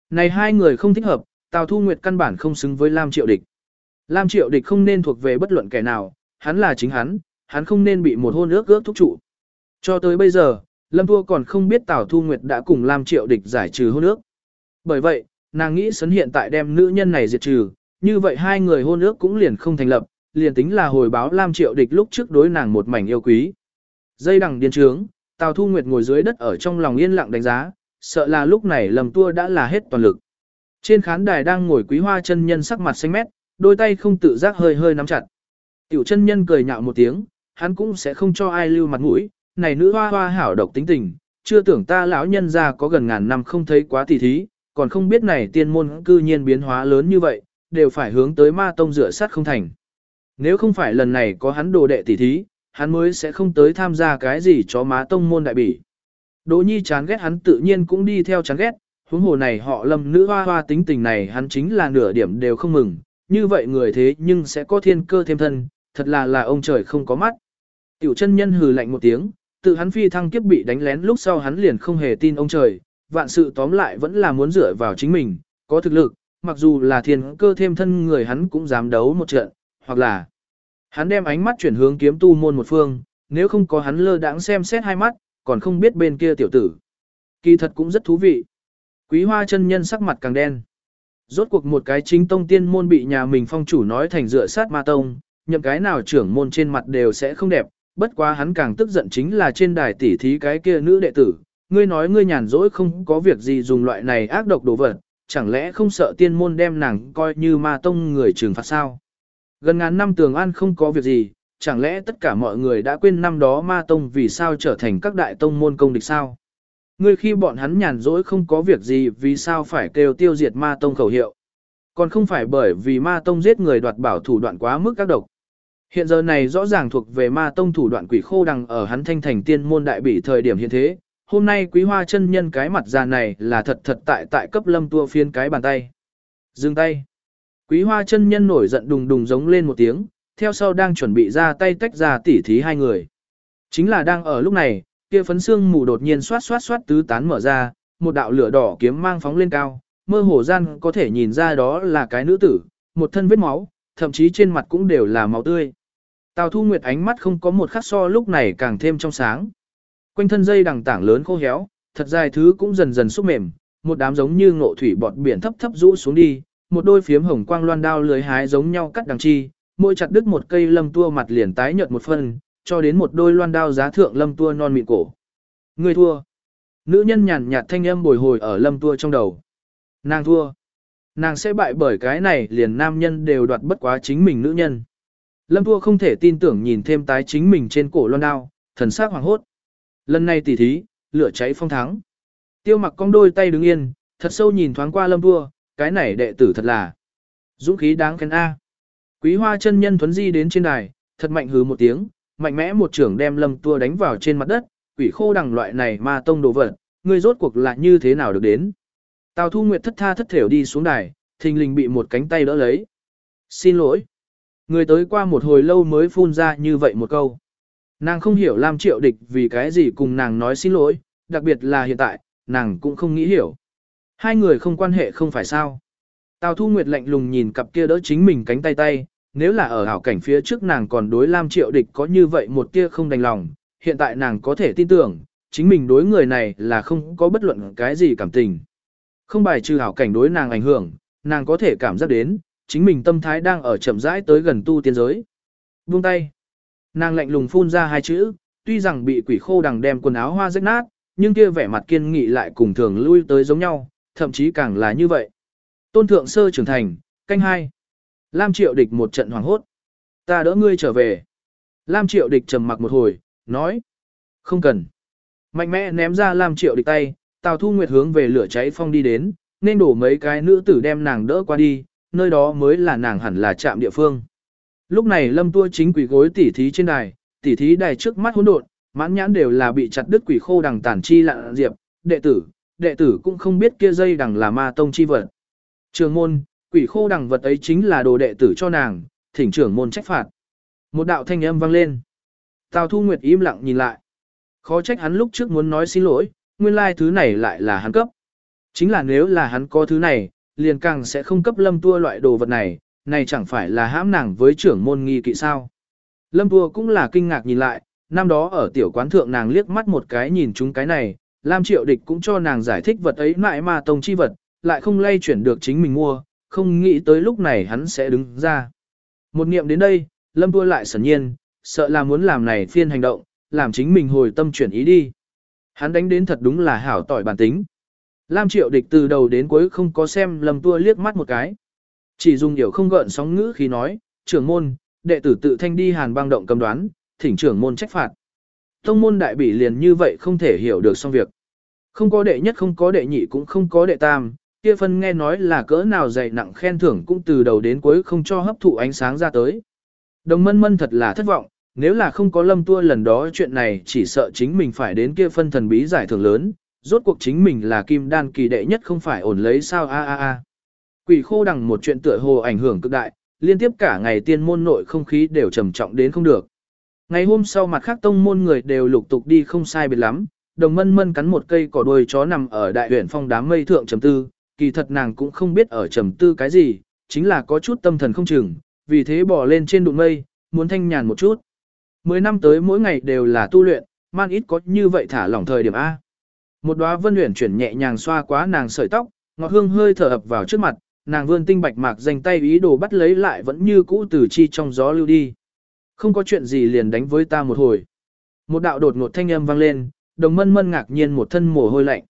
Này hai người không thích hợp, Tào Thu Nguyệt căn bản không xứng với Lam Triệu Địch. Lam Triệu Địch không nên thuộc về bất luận kẻ nào, hắn là chính hắn, hắn không nên bị một hôn ước ước thúc trụ. Cho tới bây giờ, Lâm Thua còn không biết Tào Thu Nguyệt đã cùng Lam Triệu Địch giải trừ hôn ước. Bởi vậy, nàng nghĩ sấn hiện tại đem nữ nhân này diệt trừ, như vậy hai người hôn ước cũng liền không thành lập, liền tính là hồi báo Lam Triệu Địch lúc trước đối nàng một mảnh yêu quý. Dây đằng điên trướng, Tào Thu Nguyệt ngồi dưới đất ở trong lòng yên lặng đánh giá, sợ là lúc này lầm tua đã là hết toàn lực. Trên khán đài đang ngồi quý hoa chân nhân sắc mặt xanh mét, đôi tay không tự giác hơi hơi nắm chặt. Tiểu chân nhân cười nhạo một tiếng, hắn cũng sẽ không cho ai lưu mặt mũi, này nữ hoa hoa hảo độc tính tình, chưa tưởng ta lão nhân ra có gần ngàn năm không thấy quá tỷ thí, còn không biết này tiên môn cư nhiên biến hóa lớn như vậy, đều phải hướng tới ma tông rửa sát không thành. Nếu không phải lần này có hắn đồ đệ tỷ thí, hắn mới sẽ không tới tham gia cái gì cho má tông môn đại bỉ. Đỗ nhi chán ghét hắn tự nhiên cũng đi theo chán ghét, huống hồ này họ lâm nữ hoa hoa tính tình này hắn chính là nửa điểm đều không mừng, như vậy người thế nhưng sẽ có thiên cơ thêm thân, thật là là ông trời không có mắt. Tiểu chân nhân hừ lạnh một tiếng, tự hắn phi thăng kiếp bị đánh lén lúc sau hắn liền không hề tin ông trời, vạn sự tóm lại vẫn là muốn dựa vào chính mình, có thực lực, mặc dù là thiên cơ thêm thân người hắn cũng dám đấu một trận, hoặc là hắn đem ánh mắt chuyển hướng kiếm tu môn một phương, nếu không có hắn lơ đãng xem xét hai mắt, còn không biết bên kia tiểu tử. Kỳ thật cũng rất thú vị. Quý hoa chân nhân sắc mặt càng đen. Rốt cuộc một cái chính tông tiên môn bị nhà mình phong chủ nói thành dựa sát ma tông, nhậm cái nào trưởng môn trên mặt đều sẽ không đẹp, bất quá hắn càng tức giận chính là trên đài tỉ thí cái kia nữ đệ tử, ngươi nói ngươi nhàn rỗi không có việc gì dùng loại này ác độc đồ vật, chẳng lẽ không sợ tiên môn đem nàng coi như ma tông người trừng phạt sao? Gần ngàn năm tường an không có việc gì, chẳng lẽ tất cả mọi người đã quên năm đó ma tông vì sao trở thành các đại tông môn công địch sao? Ngươi khi bọn hắn nhàn rỗi không có việc gì vì sao phải kêu tiêu diệt ma tông khẩu hiệu? Còn không phải bởi vì ma tông giết người đoạt bảo thủ đoạn quá mức các độc. Hiện giờ này rõ ràng thuộc về ma tông thủ đoạn quỷ khô đằng ở hắn thanh thành tiên môn đại bị thời điểm hiện thế, hôm nay quý hoa chân nhân cái mặt già này là thật thật tại tại cấp lâm tua phiên cái bàn tay. Dừng tay. Quý hoa chân nhân nổi giận đùng đùng giống lên một tiếng, theo sau đang chuẩn bị ra tay tách ra tỉ thí hai người. Chính là đang ở lúc này, kia phấn xương mù đột nhiên xoát xoát xoát tứ tán mở ra, một đạo lửa đỏ kiếm mang phóng lên cao, mơ hồ gian có thể nhìn ra đó là cái nữ tử, một thân vết máu, thậm chí trên mặt cũng đều là máu tươi. Tào Thu Nguyệt ánh mắt không có một khắc so lúc này càng thêm trong sáng. Quanh thân dây đằng tảng lớn khô héo, thật dài thứ cũng dần dần xúc mềm, một đám giống như ngộ thủy bọt biển thấp thấp rũ xuống đi, một đôi phiếm hồng quang loan đao lưới hái giống nhau cắt đằng chi, mỗi chặt đứt một cây lâm tua mặt liền tái nhợt một phần cho đến một đôi loan đao giá thượng lâm tua non mịn cổ. Người thua. Nữ nhân nhàn nhạt thanh âm bồi hồi ở lâm tua trong đầu. Nàng thua. Nàng sẽ bại bởi cái này liền nam nhân đều đoạt bất quá chính mình nữ nhân. Lâm tua không thể tin tưởng nhìn thêm tái chính mình trên cổ loan đao, thần sắc hoàng hốt. Lần này tỉ thí, lửa cháy phong thắng. Tiêu mặc cong đôi tay đứng yên, thật sâu nhìn thoáng qua lâm tua, cái này đệ tử thật là dũng khí đáng khen A. Quý hoa chân nhân thuấn di đến trên đài, thật mạnh hứ một tiếng, mạnh mẽ một trưởng đem lâm tua đánh vào trên mặt đất, quỷ khô đằng loại này ma tông đồ vật, ngươi rốt cuộc là như thế nào được đến. Tào Thu Nguyệt thất tha thất thểu đi xuống đài, thình lình bị một cánh tay đỡ lấy. Xin lỗi. Người tới qua một hồi lâu mới phun ra như vậy một câu. Nàng không hiểu Lam Triệu Địch vì cái gì cùng nàng nói xin lỗi, đặc biệt là hiện tại, nàng cũng không nghĩ hiểu. Hai người không quan hệ không phải sao. Tào Thu Nguyệt lạnh lùng nhìn cặp kia đỡ chính mình cánh tay tay, nếu là ở hảo cảnh phía trước nàng còn đối Lam Triệu Địch có như vậy một tia không đành lòng, hiện tại nàng có thể tin tưởng, chính mình đối người này là không có bất luận cái gì cảm tình. Không bài trừ hảo cảnh đối nàng ảnh hưởng, nàng có thể cảm giác đến, chính mình tâm thái đang ở chậm rãi tới gần tu tiên giới. Buông tay. Nàng lạnh lùng phun ra hai chữ, tuy rằng bị quỷ khô đằng đem quần áo hoa rách nát, nhưng kia vẻ mặt kiên nghị lại cùng thường lui tới giống nhau, thậm chí càng là như vậy. Tôn thượng sơ trưởng thành, canh hai. Lam triệu địch một trận hoảng hốt. Ta đỡ ngươi trở về. Lam triệu địch trầm mặc một hồi, nói. Không cần. Mạnh mẽ ném ra Lam triệu địch tay, Tào Thu Nguyệt hướng về lửa cháy phong đi đến, nên đổ mấy cái nữ tử đem nàng đỡ qua đi, nơi đó mới là nàng hẳn là trạm địa phương. Lúc này Lâm Tua chính quỷ gối tỉ thí trên đài, tỉ thí đài trước mắt hỗn độn, mãn nhãn đều là bị chặt đứt quỷ khô đằng tản chi lạ diệp, đệ tử, đệ tử cũng không biết kia dây đằng là ma tông chi vật. Trường môn, quỷ khô đằng vật ấy chính là đồ đệ tử cho nàng, thỉnh trưởng môn trách phạt. Một đạo thanh âm vang lên. Tào Thu Nguyệt im lặng nhìn lại. Khó trách hắn lúc trước muốn nói xin lỗi, nguyên lai thứ này lại là hắn cấp. Chính là nếu là hắn có thứ này, liền càng sẽ không cấp lâm tua loại đồ vật này, này chẳng phải là hãm nàng với trưởng môn nghi kỵ sao. Lâm tua cũng là kinh ngạc nhìn lại, năm đó ở tiểu quán thượng nàng liếc mắt một cái nhìn chúng cái này, Lam Triệu Địch cũng cho nàng giải thích vật ấy mãi mà tông chi vật, lại không lay chuyển được chính mình mua, không nghĩ tới lúc này hắn sẽ đứng ra. Một niệm đến đây, Lâm tua lại sẩn nhiên, sợ là muốn làm này phiên hành động, làm chính mình hồi tâm chuyển ý đi. Hắn đánh đến thật đúng là hảo tỏi bản tính. Lam triệu địch từ đầu đến cuối không có xem Lâm tua liếc mắt một cái. Chỉ dùng điều không gợn sóng ngữ khi nói, trưởng môn, đệ tử tự thanh đi hàn băng động cầm đoán, thỉnh trưởng môn trách phạt. Tông môn đại bỉ liền như vậy không thể hiểu được xong việc. Không có đệ nhất không có đệ nhị cũng không có đệ tam, kia phân nghe nói là cỡ nào dày nặng khen thưởng cũng từ đầu đến cuối không cho hấp thụ ánh sáng ra tới. Đồng mân mân thật là thất vọng, nếu là không có lâm tua lần đó chuyện này chỉ sợ chính mình phải đến kia phân thần bí giải thưởng lớn, rốt cuộc chính mình là kim đan kỳ đệ nhất không phải ổn lấy sao a a a. Quỷ khô đằng một chuyện tựa hồ ảnh hưởng cực đại, liên tiếp cả ngày tiên môn nội không khí đều trầm trọng đến không được. Ngày hôm sau mặt khác tông môn người đều lục tục đi không sai biệt lắm, đồng mân mân cắn một cây cỏ đuôi chó nằm ở đại huyện phong đám mây thượng trầm tư, kỳ thật nàng cũng không biết ở trầm tư cái gì, chính là có chút tâm thần không chừng, vì thế bỏ lên trên đụng mây, muốn thanh nhàn một chút. Mười năm tới mỗi ngày đều là tu luyện, man ít có như vậy thả lỏng thời điểm A. Một đóa vân luyện chuyển nhẹ nhàng xoa quá nàng sợi tóc, ngọt hương hơi thở ập vào trước mặt, nàng vươn tinh bạch mạc dành tay ý đồ bắt lấy lại vẫn như cũ từ chi trong gió lưu đi. Không có chuyện gì liền đánh với ta một hồi. Một đạo đột ngột thanh âm vang lên, đồng mân mân ngạc nhiên một thân mồ hôi lạnh.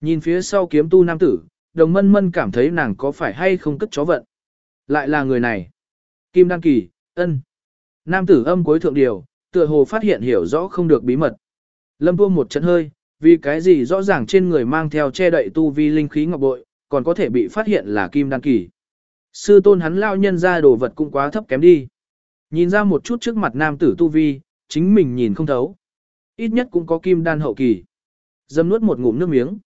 Nhìn phía sau kiếm tu nam tử, đồng mân mân cảm thấy nàng có phải hay không cất chó vận. Lại là người này. Kim Đăng Kỳ, ân. Nam tử âm cuối thượng điều, tựa hồ phát hiện hiểu rõ không được bí mật. Lâm Vua một trận hơi, vì cái gì rõ ràng trên người mang theo che đậy tu vi linh khí ngọc bội, còn có thể bị phát hiện là kim Đăng kỳ. Sư tôn hắn lao nhân ra đồ vật cũng quá thấp kém đi. Nhìn ra một chút trước mặt nam tử tu vi, chính mình nhìn không thấu. Ít nhất cũng có kim đan hậu kỳ. Dâm nuốt một ngụm nước miếng.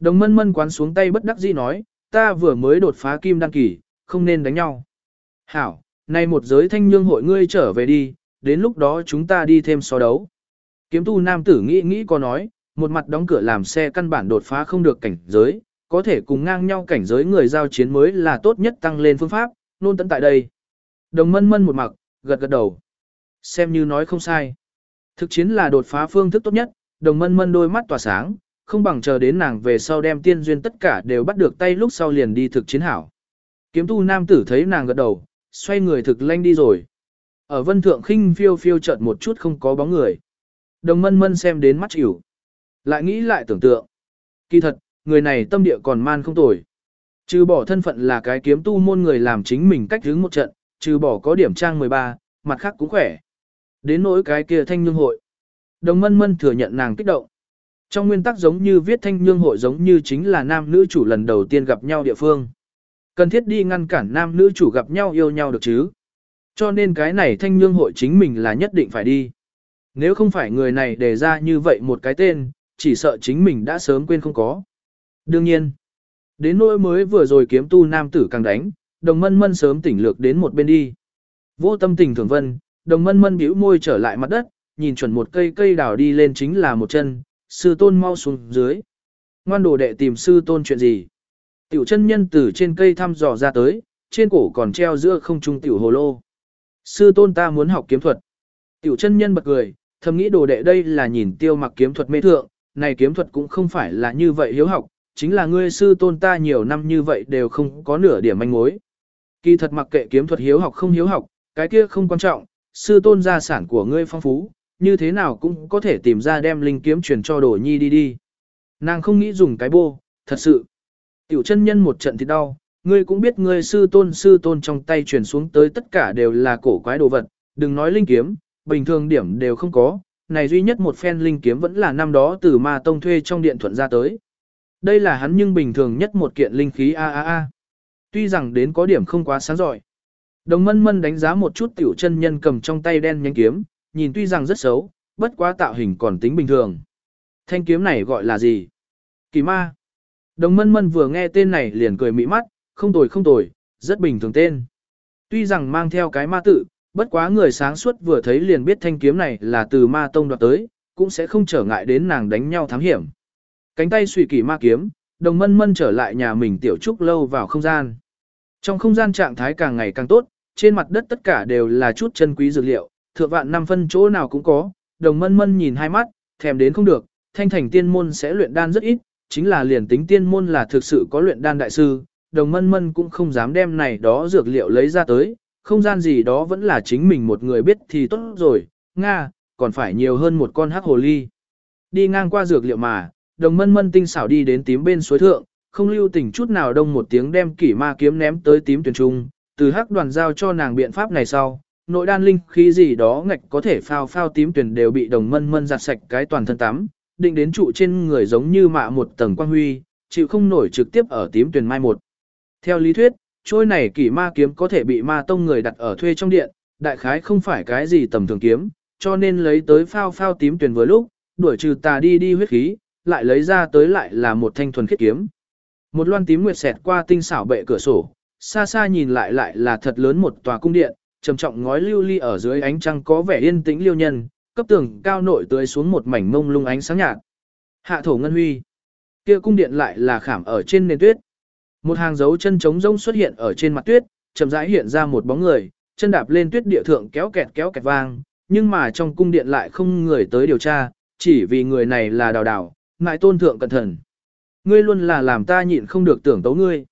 Đồng mân mân quán xuống tay bất đắc dĩ nói, ta vừa mới đột phá kim đan kỳ, không nên đánh nhau. Hảo, nay một giới thanh nhương hội ngươi trở về đi, đến lúc đó chúng ta đi thêm so đấu. Kiếm tu nam tử nghĩ nghĩ có nói, một mặt đóng cửa làm xe căn bản đột phá không được cảnh giới, có thể cùng ngang nhau cảnh giới người giao chiến mới là tốt nhất tăng lên phương pháp, nôn tận tại đây. Đồng mân mân một mặt, gật gật đầu. Xem như nói không sai. Thực chiến là đột phá phương thức tốt nhất, đồng mân mân đôi mắt tỏa sáng, không bằng chờ đến nàng về sau đem tiên duyên tất cả đều bắt được tay lúc sau liền đi thực chiến hảo. Kiếm tu nam tử thấy nàng gật đầu, xoay người thực lanh đi rồi. Ở vân thượng khinh phiêu phiêu chợt một chút không có bóng người. Đồng mân mân xem đến mắt chịu. Lại nghĩ lại tưởng tượng. Kỳ thật, người này tâm địa còn man không tồi. Trừ bỏ thân phận là cái kiếm tu môn người làm chính mình cách hướng một trận, trừ bỏ có điểm trang 13, mặt khác cũng khỏe. Đến nỗi cái kia thanh nhương hội. Đồng mân mân thừa nhận nàng kích động. Trong nguyên tắc giống như viết thanh nhương hội giống như chính là nam nữ chủ lần đầu tiên gặp nhau địa phương. Cần thiết đi ngăn cản nam nữ chủ gặp nhau yêu nhau được chứ. Cho nên cái này thanh nhương hội chính mình là nhất định phải đi. Nếu không phải người này đề ra như vậy một cái tên, chỉ sợ chính mình đã sớm quên không có. Đương nhiên, đến nỗi mới vừa rồi kiếm tu nam tử càng đánh, đồng mân mân sớm tỉnh lược đến một bên đi. Vô tâm tình thường vân, đồng mân mân bĩu môi trở lại mặt đất, nhìn chuẩn một cây cây đào đi lên chính là một chân, sư tôn mau xuống dưới. Ngoan đồ đệ tìm sư tôn chuyện gì? Tiểu chân nhân từ trên cây thăm dò ra tới, trên cổ còn treo giữa không trung tiểu hồ lô. Sư tôn ta muốn học kiếm thuật. Tiểu chân nhân bật cười, thầm nghĩ đồ đệ đây là nhìn tiêu mặc kiếm thuật mê thượng, này kiếm thuật cũng không phải là như vậy hiếu học, chính là ngươi sư tôn ta nhiều năm như vậy đều không có nửa điểm manh mối. Kỳ thật mặc kệ kiếm thuật hiếu học không hiếu học, cái kia không quan trọng, sư tôn gia sản của ngươi phong phú, như thế nào cũng có thể tìm ra đem linh kiếm truyền cho đồ nhi đi đi. Nàng không nghĩ dùng cái bô, thật sự. Tiểu chân nhân một trận thì đau, ngươi cũng biết ngươi sư tôn sư tôn trong tay truyền xuống tới tất cả đều là cổ quái đồ vật, đừng nói linh kiếm, bình thường điểm đều không có, này duy nhất một phen linh kiếm vẫn là năm đó từ ma tông thuê trong điện thuận ra tới. Đây là hắn nhưng bình thường nhất một kiện linh khí a a a. Tuy rằng đến có điểm không quá sáng giỏi. Đồng mân mân đánh giá một chút tiểu chân nhân cầm trong tay đen nhánh kiếm, nhìn tuy rằng rất xấu, bất quá tạo hình còn tính bình thường. Thanh kiếm này gọi là gì? Kỳ ma. Đồng mân mân vừa nghe tên này liền cười mỹ mắt, không tồi không tồi, rất bình thường tên. Tuy rằng mang theo cái ma tự, bất quá người sáng suốt vừa thấy liền biết thanh kiếm này là từ ma tông đoạt tới, cũng sẽ không trở ngại đến nàng đánh nhau thám hiểm. Cánh tay suy kỳ ma kiếm, đồng mân mân trở lại nhà mình tiểu trúc lâu vào không gian. Trong không gian trạng thái càng ngày càng tốt, trên mặt đất tất cả đều là chút chân quý dược liệu, thượng vạn năm phân chỗ nào cũng có, đồng mân mân nhìn hai mắt, thèm đến không được, thanh thành tiên môn sẽ luyện đan rất ít, chính là liền tính tiên môn là thực sự có luyện đan đại sư, đồng mân mân cũng không dám đem này đó dược liệu lấy ra tới, không gian gì đó vẫn là chính mình một người biết thì tốt rồi, Nga, còn phải nhiều hơn một con hắc hồ ly. Đi ngang qua dược liệu mà, đồng mân mân tinh xảo đi đến tím bên suối thượng, không lưu tình chút nào đông một tiếng đem kỷ ma kiếm ném tới tím tuyển trung, từ hắc đoàn giao cho nàng biện pháp này sau, nội đan linh khí gì đó ngạch có thể phao phao tím tuyển đều bị đồng mân mân giặt sạch cái toàn thân tắm, định đến trụ trên người giống như mạ một tầng quang huy, chịu không nổi trực tiếp ở tím tuyển mai một. Theo lý thuyết, trôi này kỷ ma kiếm có thể bị ma tông người đặt ở thuê trong điện, đại khái không phải cái gì tầm thường kiếm, cho nên lấy tới phao phao tím tuyển vừa lúc, đuổi trừ tà đi đi huyết khí, lại lấy ra tới lại là một thanh thuần khiết kiếm. Một loan tím nguyệt xẹt qua tinh xảo bệ cửa sổ, xa xa nhìn lại lại là thật lớn một tòa cung điện, trầm trọng ngói lưu ly ở dưới ánh trăng có vẻ yên tĩnh liêu nhân, cấp tường cao nội tưới xuống một mảnh mông lung ánh sáng nhạt. Hạ thổ ngân huy. Kia cung điện lại là khảm ở trên nền tuyết. Một hàng dấu chân trống rông xuất hiện ở trên mặt tuyết, chậm rãi hiện ra một bóng người, chân đạp lên tuyết địa thượng kéo kẹt kéo kẹt vang, nhưng mà trong cung điện lại không người tới điều tra, chỉ vì người này là đào đào, ngại tôn thượng cẩn thận. Ngươi luôn là làm ta nhịn không được tưởng tấu ngươi.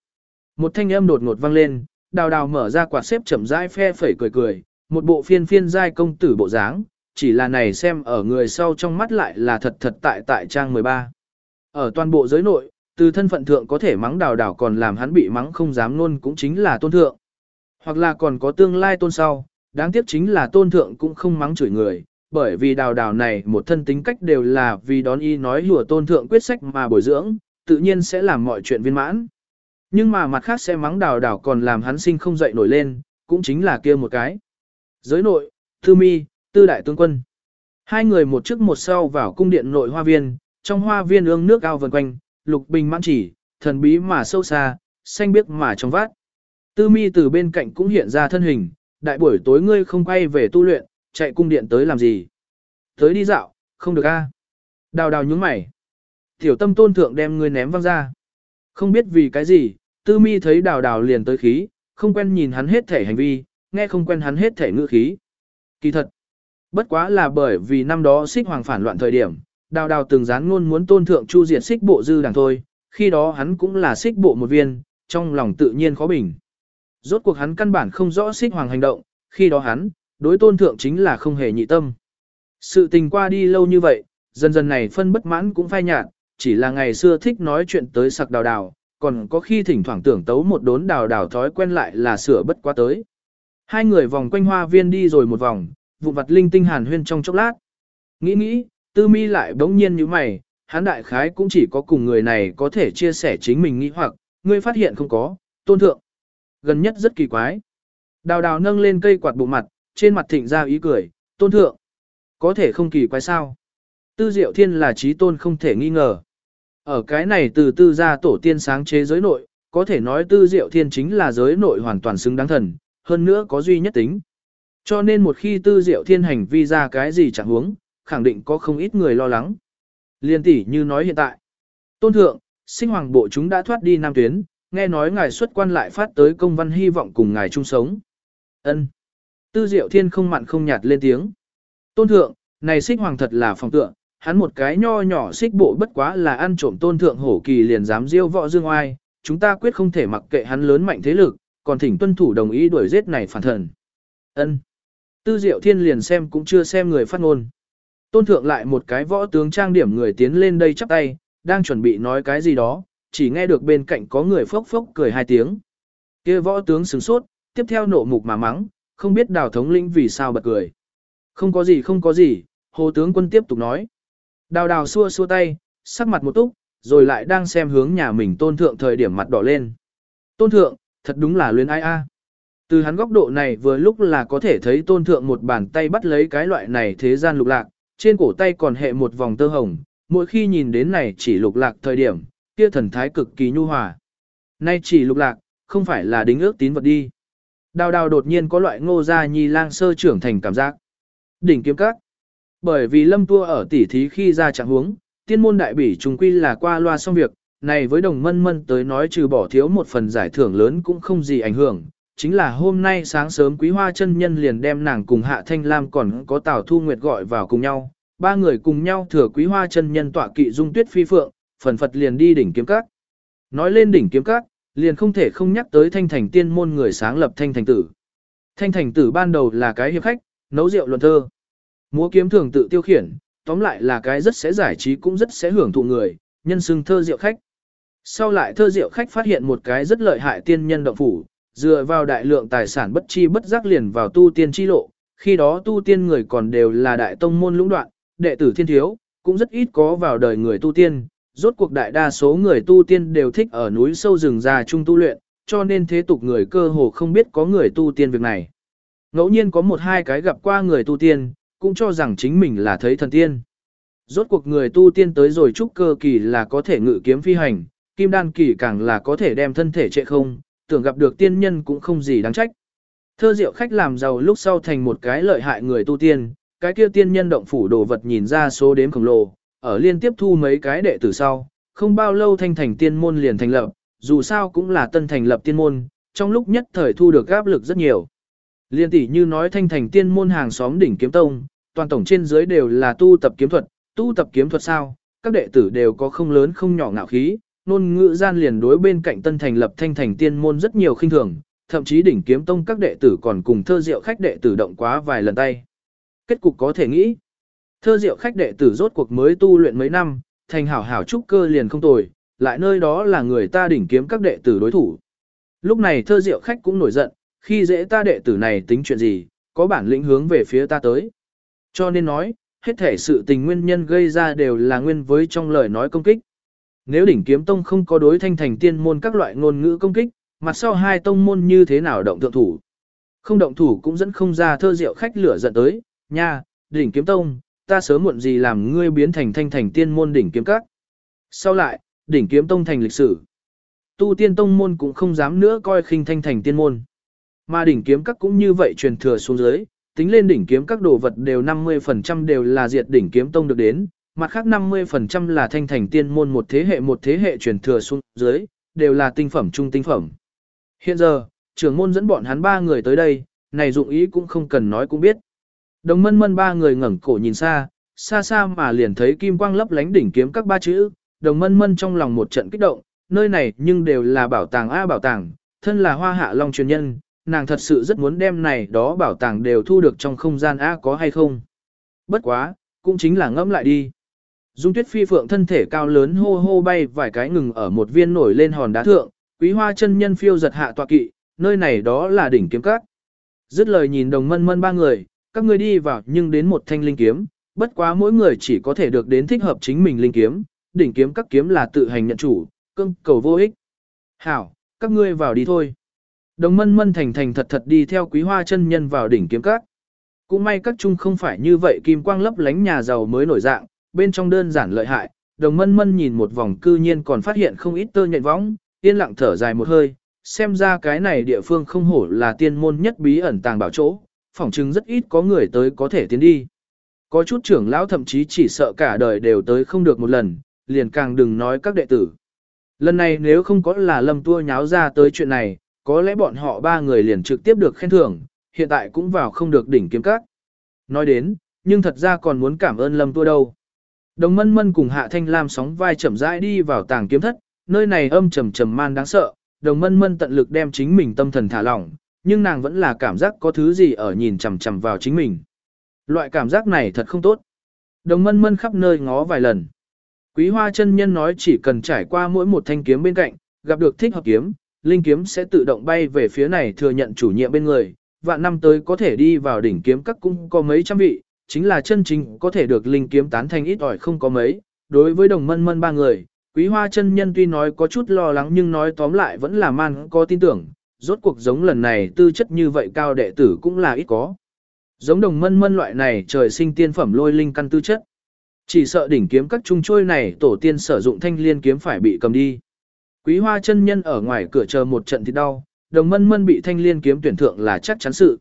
Một thanh âm đột ngột vang lên, đào đào mở ra quạt xếp chậm rãi phe phẩy cười cười, một bộ phiên phiên giai công tử bộ dáng, chỉ là này xem ở người sau trong mắt lại là thật thật tại tại trang 13. Ở toàn bộ giới nội, từ thân phận thượng có thể mắng đào đào còn làm hắn bị mắng không dám luôn cũng chính là tôn thượng. Hoặc là còn có tương lai tôn sau, đáng tiếc chính là tôn thượng cũng không mắng chửi người, bởi vì đào đào này một thân tính cách đều là vì đón y nói lùa tôn thượng quyết sách mà bồi dưỡng, tự nhiên sẽ làm mọi chuyện viên mãn. Nhưng mà mặt khác sẽ mắng đào đào còn làm hắn sinh không dậy nổi lên, cũng chính là kia một cái. Giới nội, Thư Mi, Tư Đại Tướng Quân. Hai người một trước một sau vào cung điện nội hoa viên, trong hoa viên ương nước ao vần quanh, lục bình mãn chỉ, thần bí mà sâu xa, xanh biếc mà trong vát. Tư mi từ bên cạnh cũng hiện ra thân hình, đại buổi tối ngươi không quay về tu luyện, chạy cung điện tới làm gì? Tới đi dạo, không được a. Đào đào nhướng mày. Tiểu tâm tôn thượng đem ngươi ném văng ra. Không biết vì cái gì, tư mi thấy đào đào liền tới khí, không quen nhìn hắn hết thể hành vi, nghe không quen hắn hết thể ngữ khí. Kỳ thật, bất quá là bởi vì năm đó xích hoàng phản loạn thời điểm, đào đào từng dán ngôn muốn tôn thượng chu diệt xích bộ dư đảng thôi, khi đó hắn cũng là xích bộ một viên, trong lòng tự nhiên khó bình. Rốt cuộc hắn căn bản không rõ xích hoàng hành động, khi đó hắn, đối tôn thượng chính là không hề nhị tâm. Sự tình qua đi lâu như vậy, dần dần này phân bất mãn cũng phai nhạt, chỉ là ngày xưa thích nói chuyện tới sặc đào đào, còn có khi thỉnh thoảng tưởng tấu một đốn đào đào thói quen lại là sửa bất quá tới. Hai người vòng quanh hoa viên đi rồi một vòng, vụ vặt linh tinh hàn huyên trong chốc lát. Nghĩ nghĩ, tư mi lại bỗng nhiên như mày, hắn đại khái cũng chỉ có cùng người này có thể chia sẻ chính mình nghĩ hoặc, ngươi phát hiện không có, tôn thượng. Gần nhất rất kỳ quái. Đào đào nâng lên cây quạt bụng mặt, trên mặt thịnh ra ý cười, tôn thượng. Có thể không kỳ quái sao. Tư diệu thiên là trí tôn không thể nghi ngờ. Ở cái này từ tư gia tổ tiên sáng chế giới nội, có thể nói tư diệu thiên chính là giới nội hoàn toàn xứng đáng thần, hơn nữa có duy nhất tính. Cho nên một khi tư diệu thiên hành vi ra cái gì chẳng huống, khẳng định có không ít người lo lắng. Liên tỷ như nói hiện tại. Tôn thượng, sinh hoàng bộ chúng đã thoát đi Nam Tuyến, nghe nói ngài xuất quan lại phát tới công văn hy vọng cùng ngài chung sống. ân Tư diệu thiên không mặn không nhạt lên tiếng. Tôn thượng, này xích hoàng thật là phòng tượng, hắn một cái nho nhỏ xích bộ bất quá là ăn trộm tôn thượng hổ kỳ liền dám diêu võ dương oai, chúng ta quyết không thể mặc kệ hắn lớn mạnh thế lực, còn thỉnh tuân thủ đồng ý đuổi giết này phản thần. Ân. Tư Diệu Thiên liền xem cũng chưa xem người phát ngôn. Tôn thượng lại một cái võ tướng trang điểm người tiến lên đây chắp tay, đang chuẩn bị nói cái gì đó, chỉ nghe được bên cạnh có người phốc phốc cười hai tiếng. kia võ tướng sửng sốt, tiếp theo nộ mục mà mắng, không biết đào thống lĩnh vì sao bật cười. Không có gì không có gì, hồ tướng quân tiếp tục nói. Đào đào xua xua tay, sắc mặt một túc, rồi lại đang xem hướng nhà mình tôn thượng thời điểm mặt đỏ lên. Tôn thượng, thật đúng là luyến ai a. Từ hắn góc độ này vừa lúc là có thể thấy tôn thượng một bàn tay bắt lấy cái loại này thế gian lục lạc, trên cổ tay còn hệ một vòng tơ hồng, mỗi khi nhìn đến này chỉ lục lạc thời điểm, kia thần thái cực kỳ nhu hòa. Nay chỉ lục lạc, không phải là đính ước tín vật đi. Đào đào đột nhiên có loại ngô gia nhi lang sơ trưởng thành cảm giác. Đỉnh kiếm các. Bởi vì lâm tua ở tỉ thí khi ra trạng huống, tiên môn đại bỉ trùng quy là qua loa xong việc, này với đồng mân mân tới nói trừ bỏ thiếu một phần giải thưởng lớn cũng không gì ảnh hưởng. Chính là hôm nay sáng sớm quý hoa chân nhân liền đem nàng cùng hạ thanh lam còn có tào thu nguyệt gọi vào cùng nhau. Ba người cùng nhau thừa quý hoa chân nhân tọa kỵ dung tuyết phi phượng, phần phật liền đi đỉnh kiếm các. Nói lên đỉnh kiếm các, liền không thể không nhắc tới thanh thành tiên môn người sáng lập thanh thành tử. Thanh thành tử ban đầu là cái hiệp khách, nấu rượu luận thơ. Múa kiếm thường tự tiêu khiển, tóm lại là cái rất sẽ giải trí cũng rất sẽ hưởng thụ người, nhân xưng thơ rượu khách. Sau lại thơ rượu khách phát hiện một cái rất lợi hại tiên nhân động phủ, dựa vào đại lượng tài sản bất chi bất giác liền vào tu tiên chi lộ, khi đó tu tiên người còn đều là đại tông môn lũng đoạn, đệ tử thiên thiếu, cũng rất ít có vào đời người tu tiên, rốt cuộc đại đa số người tu tiên đều thích ở núi sâu rừng già chung tu luyện, cho nên thế tục người cơ hồ không biết có người tu tiên việc này. Ngẫu nhiên có một hai cái gặp qua người tu tiên, cũng cho rằng chính mình là thấy thần tiên. Rốt cuộc người tu tiên tới rồi trúc cơ kỳ là có thể ngự kiếm phi hành, kim đan kỳ càng là có thể đem thân thể trệ không, tưởng gặp được tiên nhân cũng không gì đáng trách. Thơ diệu khách làm giàu lúc sau thành một cái lợi hại người tu tiên, cái kia tiên nhân động phủ đồ vật nhìn ra số đếm khổng lồ, ở liên tiếp thu mấy cái đệ tử sau, không bao lâu thanh thành tiên môn liền thành lập, dù sao cũng là tân thành lập tiên môn, trong lúc nhất thời thu được áp lực rất nhiều. Liên tỷ như nói thanh thành tiên môn hàng xóm đỉnh kiếm tông, toàn tổng trên dưới đều là tu tập kiếm thuật, tu tập kiếm thuật sao, các đệ tử đều có không lớn không nhỏ ngạo khí, nôn ngữ gian liền đối bên cạnh tân thành lập thanh thành tiên môn rất nhiều khinh thường, thậm chí đỉnh kiếm tông các đệ tử còn cùng thơ diệu khách đệ tử động quá vài lần tay. Kết cục có thể nghĩ, thơ diệu khách đệ tử rốt cuộc mới tu luyện mấy năm, thành hảo hảo trúc cơ liền không tồi, lại nơi đó là người ta đỉnh kiếm các đệ tử đối thủ. Lúc này thơ diệu khách cũng nổi giận, khi dễ ta đệ tử này tính chuyện gì, có bản lĩnh hướng về phía ta tới. Cho nên nói, hết thể sự tình nguyên nhân gây ra đều là nguyên với trong lời nói công kích. Nếu đỉnh kiếm tông không có đối thanh thành tiên môn các loại ngôn ngữ công kích, mặt sau hai tông môn như thế nào động thượng thủ. Không động thủ cũng dẫn không ra thơ diệu khách lửa giận tới, nha, đỉnh kiếm tông, ta sớm muộn gì làm ngươi biến thành thanh thành tiên môn đỉnh kiếm các. Sau lại, đỉnh kiếm tông thành lịch sử. Tu tiên tông môn cũng không dám nữa coi khinh thanh thành tiên môn. Mà đỉnh kiếm các cũng như vậy truyền thừa xuống dưới, tính lên đỉnh kiếm các đồ vật đều 50% đều là diệt đỉnh kiếm tông được đến, mặt khác 50% là thanh thành tiên môn một thế hệ một thế hệ truyền thừa xuống dưới, đều là tinh phẩm trung tinh phẩm. Hiện giờ, trưởng môn dẫn bọn hắn ba người tới đây, này dụng ý cũng không cần nói cũng biết. Đồng mân mân ba người ngẩng cổ nhìn xa, xa xa mà liền thấy kim quang lấp lánh đỉnh kiếm các ba chữ, đồng mân mân trong lòng một trận kích động, nơi này nhưng đều là bảo tàng A bảo tàng, thân là hoa hạ long truyền nhân, nàng thật sự rất muốn đem này đó bảo tàng đều thu được trong không gian A có hay không. Bất quá, cũng chính là ngẫm lại đi. Dung tuyết phi phượng thân thể cao lớn hô hô bay vài cái ngừng ở một viên nổi lên hòn đá thượng, quý hoa chân nhân phiêu giật hạ tọa kỵ, nơi này đó là đỉnh kiếm các. Dứt lời nhìn đồng mân mân ba người, các người đi vào nhưng đến một thanh linh kiếm, bất quá mỗi người chỉ có thể được đến thích hợp chính mình linh kiếm, đỉnh kiếm các kiếm là tự hành nhận chủ, cưng cầu vô ích. Hảo, các ngươi vào đi thôi. Đồng mân mân thành thành thật thật đi theo quý hoa chân nhân vào đỉnh kiếm các. Cũng may các chung không phải như vậy kim quang lấp lánh nhà giàu mới nổi dạng, bên trong đơn giản lợi hại. Đồng mân mân nhìn một vòng cư nhiên còn phát hiện không ít tơ nhện võng, yên lặng thở dài một hơi, xem ra cái này địa phương không hổ là tiên môn nhất bí ẩn tàng bảo chỗ, phỏng chứng rất ít có người tới có thể tiến đi. Có chút trưởng lão thậm chí chỉ sợ cả đời đều tới không được một lần, liền càng đừng nói các đệ tử. Lần này nếu không có là lâm tua nháo ra tới chuyện này, có lẽ bọn họ ba người liền trực tiếp được khen thưởng, hiện tại cũng vào không được đỉnh kiếm các. Nói đến, nhưng thật ra còn muốn cảm ơn lâm tua đâu. Đồng mân mân cùng hạ thanh lam sóng vai chậm rãi đi vào tàng kiếm thất, nơi này âm trầm trầm man đáng sợ, đồng mân mân tận lực đem chính mình tâm thần thả lỏng, nhưng nàng vẫn là cảm giác có thứ gì ở nhìn chằm chằm vào chính mình. Loại cảm giác này thật không tốt. Đồng mân mân khắp nơi ngó vài lần. Quý hoa chân nhân nói chỉ cần trải qua mỗi một thanh kiếm bên cạnh, gặp được thích hợp kiếm, linh kiếm sẽ tự động bay về phía này thừa nhận chủ nhiệm bên người, vạn năm tới có thể đi vào đỉnh kiếm các cung có mấy trăm vị, chính là chân chính có thể được linh kiếm tán thành ít ỏi không có mấy. Đối với đồng mân mân ba người, quý hoa chân nhân tuy nói có chút lo lắng nhưng nói tóm lại vẫn là man có tin tưởng, rốt cuộc giống lần này tư chất như vậy cao đệ tử cũng là ít có. Giống đồng mân mân loại này trời sinh tiên phẩm lôi linh căn tư chất. Chỉ sợ đỉnh kiếm các trung trôi này tổ tiên sử dụng thanh liên kiếm phải bị cầm đi. Quý hoa chân nhân ở ngoài cửa chờ một trận thì đau, đồng mân mân bị thanh liên kiếm tuyển thượng là chắc chắn sự.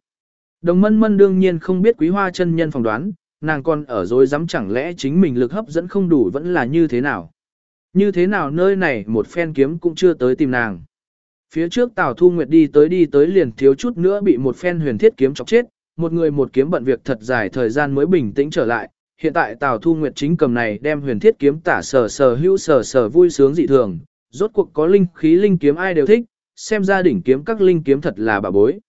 Đồng mân mân đương nhiên không biết quý hoa chân nhân phỏng đoán, nàng còn ở dối dám chẳng lẽ chính mình lực hấp dẫn không đủ vẫn là như thế nào. Như thế nào nơi này một phen kiếm cũng chưa tới tìm nàng. Phía trước Tào Thu Nguyệt đi tới đi tới liền thiếu chút nữa bị một phen huyền thiết kiếm chọc chết, một người một kiếm bận việc thật dài thời gian mới bình tĩnh trở lại. Hiện tại Tào Thu Nguyệt chính cầm này đem huyền thiết kiếm tả sờ sờ hữu sờ sờ vui sướng dị thường, rốt cuộc có linh khí linh kiếm ai đều thích, xem ra đỉnh kiếm các linh kiếm thật là bà bối.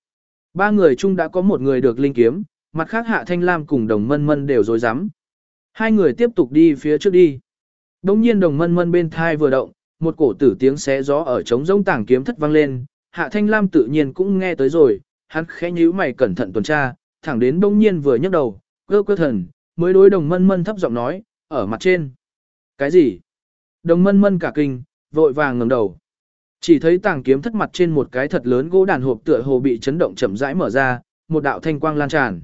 Ba người chung đã có một người được linh kiếm, mặt khác Hạ Thanh Lam cùng đồng mân mân đều dối rắm Hai người tiếp tục đi phía trước đi. Đống nhiên đồng mân mân bên thai vừa động, một cổ tử tiếng xé gió ở trống rỗng tảng kiếm thất vang lên, Hạ Thanh Lam tự nhiên cũng nghe tới rồi, hắn khẽ nhíu mày cẩn thận tuần tra, thẳng đến đống nhiên vừa nhấc đầu, cơ cơ thần, mới đối đồng mân mân thấp giọng nói, ở mặt trên. Cái gì? Đồng mân mân cả kinh, vội vàng ngẩng đầu. Chỉ thấy tàng kiếm thất mặt trên một cái thật lớn gỗ đàn hộp tựa hồ bị chấn động chậm rãi mở ra, một đạo thanh quang lan tràn.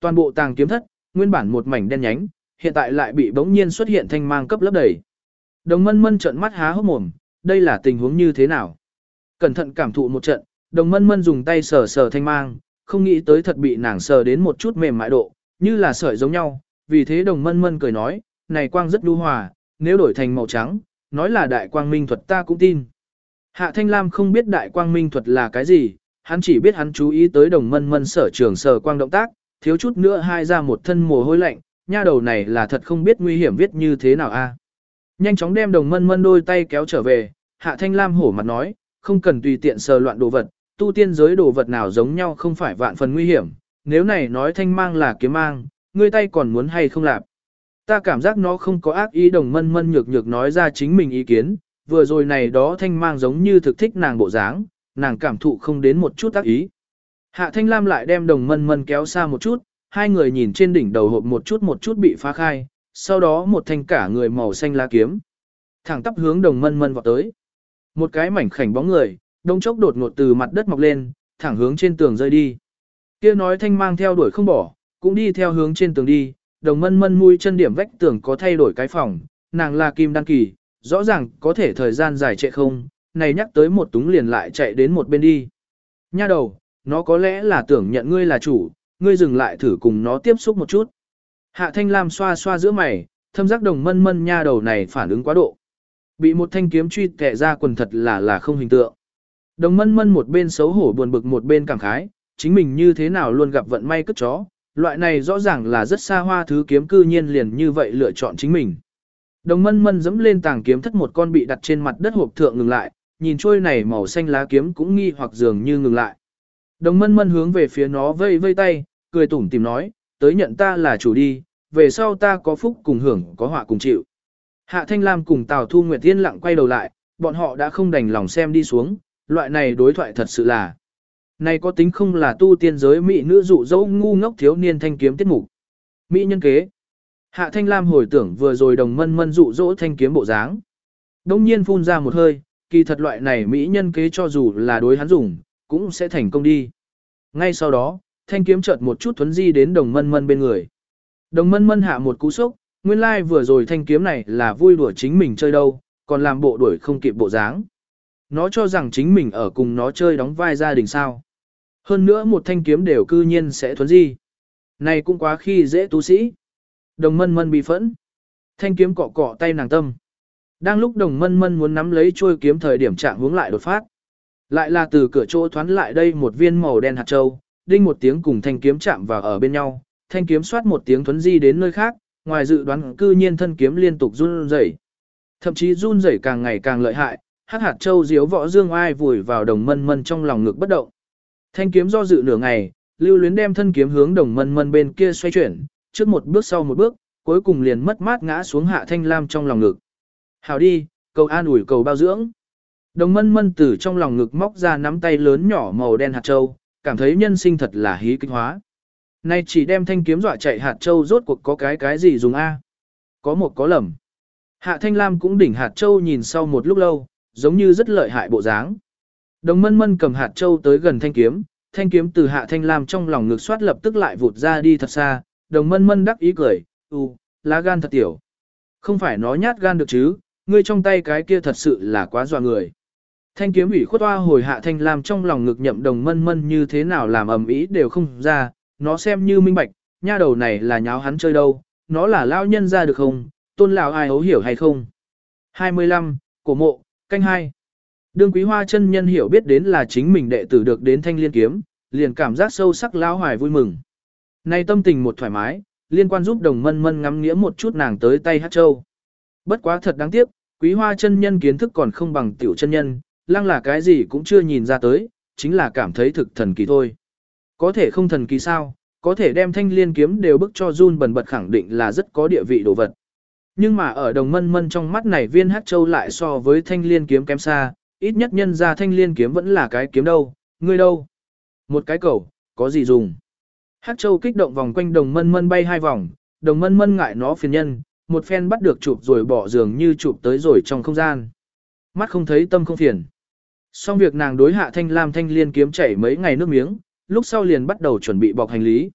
Toàn bộ tàng kiếm thất, nguyên bản một mảnh đen nhánh, hiện tại lại bị bỗng nhiên xuất hiện thanh mang cấp lấp đầy. Đồng mân mân trợn mắt há hốc mồm, đây là tình huống như thế nào? Cẩn thận cảm thụ một trận, đồng mân mân dùng tay sờ sờ thanh mang, không nghĩ tới thật bị nàng sờ đến một chút mềm mại độ, như là sợi giống nhau, vì thế đồng mân mân cười nói, này quang rất nhu hòa, nếu đổi thành màu trắng, nói là đại quang minh thuật ta cũng tin. Hạ Thanh Lam không biết đại quang minh thuật là cái gì, hắn chỉ biết hắn chú ý tới đồng mân mân sở trường sở quang động tác, thiếu chút nữa hai ra một thân mồ hôi lạnh, nha đầu này là thật không biết nguy hiểm viết như thế nào a. Nhanh chóng đem đồng mân mân đôi tay kéo trở về, Hạ Thanh Lam hổ mặt nói, không cần tùy tiện sờ loạn đồ vật, tu tiên giới đồ vật nào giống nhau không phải vạn phần nguy hiểm, nếu này nói thanh mang là kiếm mang, ngươi tay còn muốn hay không lạp. Ta cảm giác nó không có ác ý đồng mân mân nhược nhược nói ra chính mình ý kiến, vừa rồi này đó thanh mang giống như thực thích nàng bộ dáng, nàng cảm thụ không đến một chút ác ý. Hạ thanh lam lại đem đồng mân mân kéo xa một chút, hai người nhìn trên đỉnh đầu hộp một chút một chút bị phá khai, sau đó một thanh cả người màu xanh lá kiếm. Thẳng tắp hướng đồng mân mân vọt tới. Một cái mảnh khảnh bóng người, đông chốc đột ngột từ mặt đất mọc lên, thẳng hướng trên tường rơi đi. Kia nói thanh mang theo đuổi không bỏ, cũng đi theo hướng trên tường đi, đồng mân mân mũi chân điểm vách tường có thay đổi cái phòng, nàng là kim đăng kỳ, rõ ràng có thể thời gian dài chạy không, này nhắc tới một túng liền lại chạy đến một bên đi. Nha đầu, nó có lẽ là tưởng nhận ngươi là chủ, ngươi dừng lại thử cùng nó tiếp xúc một chút. Hạ thanh lam xoa xoa giữa mày, thâm giác đồng mân mân nha đầu này phản ứng quá độ. Bị một thanh kiếm truy kẹ ra quần thật là là không hình tượng. Đồng mân mân một bên xấu hổ buồn bực một bên cảm khái, chính mình như thế nào luôn gặp vận may cất chó, loại này rõ ràng là rất xa hoa thứ kiếm cư nhiên liền như vậy lựa chọn chính mình. Đồng mân mân dẫm lên tàng kiếm thất một con bị đặt trên mặt đất hộp thượng ngừng lại, nhìn trôi này màu xanh lá kiếm cũng nghi hoặc dường như ngừng lại. Đồng mân mân hướng về phía nó vây vây tay, cười tủm tìm nói, tới nhận ta là chủ đi, về sau ta có phúc cùng hưởng có họa cùng chịu. Hạ Thanh Lam cùng Tào Thu Nguyệt Tiên lặng quay đầu lại, bọn họ đã không đành lòng xem đi xuống, loại này đối thoại thật sự là. Này có tính không là tu tiên giới mỹ nữ dụ dỗ ngu ngốc thiếu niên thanh kiếm tiết mục. Mỹ nhân kế. Hạ Thanh Lam hồi tưởng vừa rồi đồng mân mân dụ dỗ thanh kiếm bộ dáng. Đông nhiên phun ra một hơi, kỳ thật loại này Mỹ nhân kế cho dù là đối hắn dùng, cũng sẽ thành công đi. Ngay sau đó, thanh kiếm chợt một chút thuấn di đến đồng mân mân bên người. Đồng mân mân hạ một cú sốc, nguyên lai like vừa rồi thanh kiếm này là vui đùa chính mình chơi đâu, còn làm bộ đuổi không kịp bộ dáng. Nó cho rằng chính mình ở cùng nó chơi đóng vai gia đình sao. Hơn nữa một thanh kiếm đều cư nhiên sẽ thuấn di. Này cũng quá khi dễ tu sĩ. Đồng mân mân bị phẫn. Thanh kiếm cọ cọ tay nàng tâm. Đang lúc đồng mân mân muốn nắm lấy trôi kiếm thời điểm trạng hướng lại đột phát. Lại là từ cửa chỗ thoán lại đây một viên màu đen hạt châu, đinh một tiếng cùng thanh kiếm chạm vào ở bên nhau, thanh kiếm xoát một tiếng thuấn di đến nơi khác, ngoài dự đoán cư nhiên thân kiếm liên tục run rẩy. Thậm chí run rẩy càng ngày càng lợi hại, hắc hạt châu diếu võ dương ai vùi vào đồng mân mân trong lòng ngực bất động. Thanh kiếm do dự nửa ngày, lưu luyến đem thân kiếm hướng đồng mân mân bên kia xoay chuyển, trước một bước sau một bước, cuối cùng liền mất mát ngã xuống hạ thanh lam trong lòng ngực. Hào đi, cầu an ủi cầu bao dưỡng. Đồng mân mân từ trong lòng ngực móc ra nắm tay lớn nhỏ màu đen hạt châu, cảm thấy nhân sinh thật là hí kinh hóa. Nay chỉ đem thanh kiếm dọa chạy hạt châu rốt cuộc có cái cái gì dùng A. Có một có lầm. Hạ thanh lam cũng đỉnh hạt châu nhìn sau một lúc lâu, giống như rất lợi hại bộ dáng. Đồng mân mân cầm hạt châu tới gần thanh kiếm, thanh kiếm từ hạ thanh lam trong lòng ngực xoát lập tức lại vụt ra đi thật xa, đồng mân mân đắc ý cười, u, lá gan thật tiểu. Không phải nó nhát gan được chứ, ngươi trong tay cái kia thật sự là quá dọa người. Thanh kiếm ủy khuất toa hồi hạ thanh lam trong lòng ngực nhậm đồng mân mân như thế nào làm ầm ĩ đều không ra, nó xem như minh bạch, nha đầu này là nháo hắn chơi đâu, nó là lao nhân ra được không, tôn lão ai hấu hiểu hay không. 25. Cổ mộ, canh hai. Đương quý hoa chân nhân hiểu biết đến là chính mình đệ tử được đến thanh liên kiếm, liền cảm giác sâu sắc lao hoài vui mừng. Nay tâm tình một thoải mái, liên quan giúp đồng mân mân ngắm nghĩa một chút nàng tới tay hát châu. Bất quá thật đáng tiếc, quý hoa chân nhân kiến thức còn không bằng tiểu chân nhân, lăng là cái gì cũng chưa nhìn ra tới, chính là cảm thấy thực thần kỳ thôi. Có thể không thần kỳ sao, có thể đem thanh liên kiếm đều bức cho run bần bật khẳng định là rất có địa vị đồ vật. Nhưng mà ở đồng mân mân trong mắt này viên hát châu lại so với thanh liên kiếm kém xa, ít nhất nhân ra thanh liên kiếm vẫn là cái kiếm đâu, ngươi đâu. Một cái cầu, có gì dùng. Hát châu kích động vòng quanh đồng mân mân bay hai vòng, đồng mân mân ngại nó phiền nhân, một phen bắt được chụp rồi bỏ giường như chụp tới rồi trong không gian. Mắt không thấy tâm không phiền. Xong việc nàng đối hạ thanh lam thanh liên kiếm chảy mấy ngày nước miếng, lúc sau liền bắt đầu chuẩn bị bọc hành lý.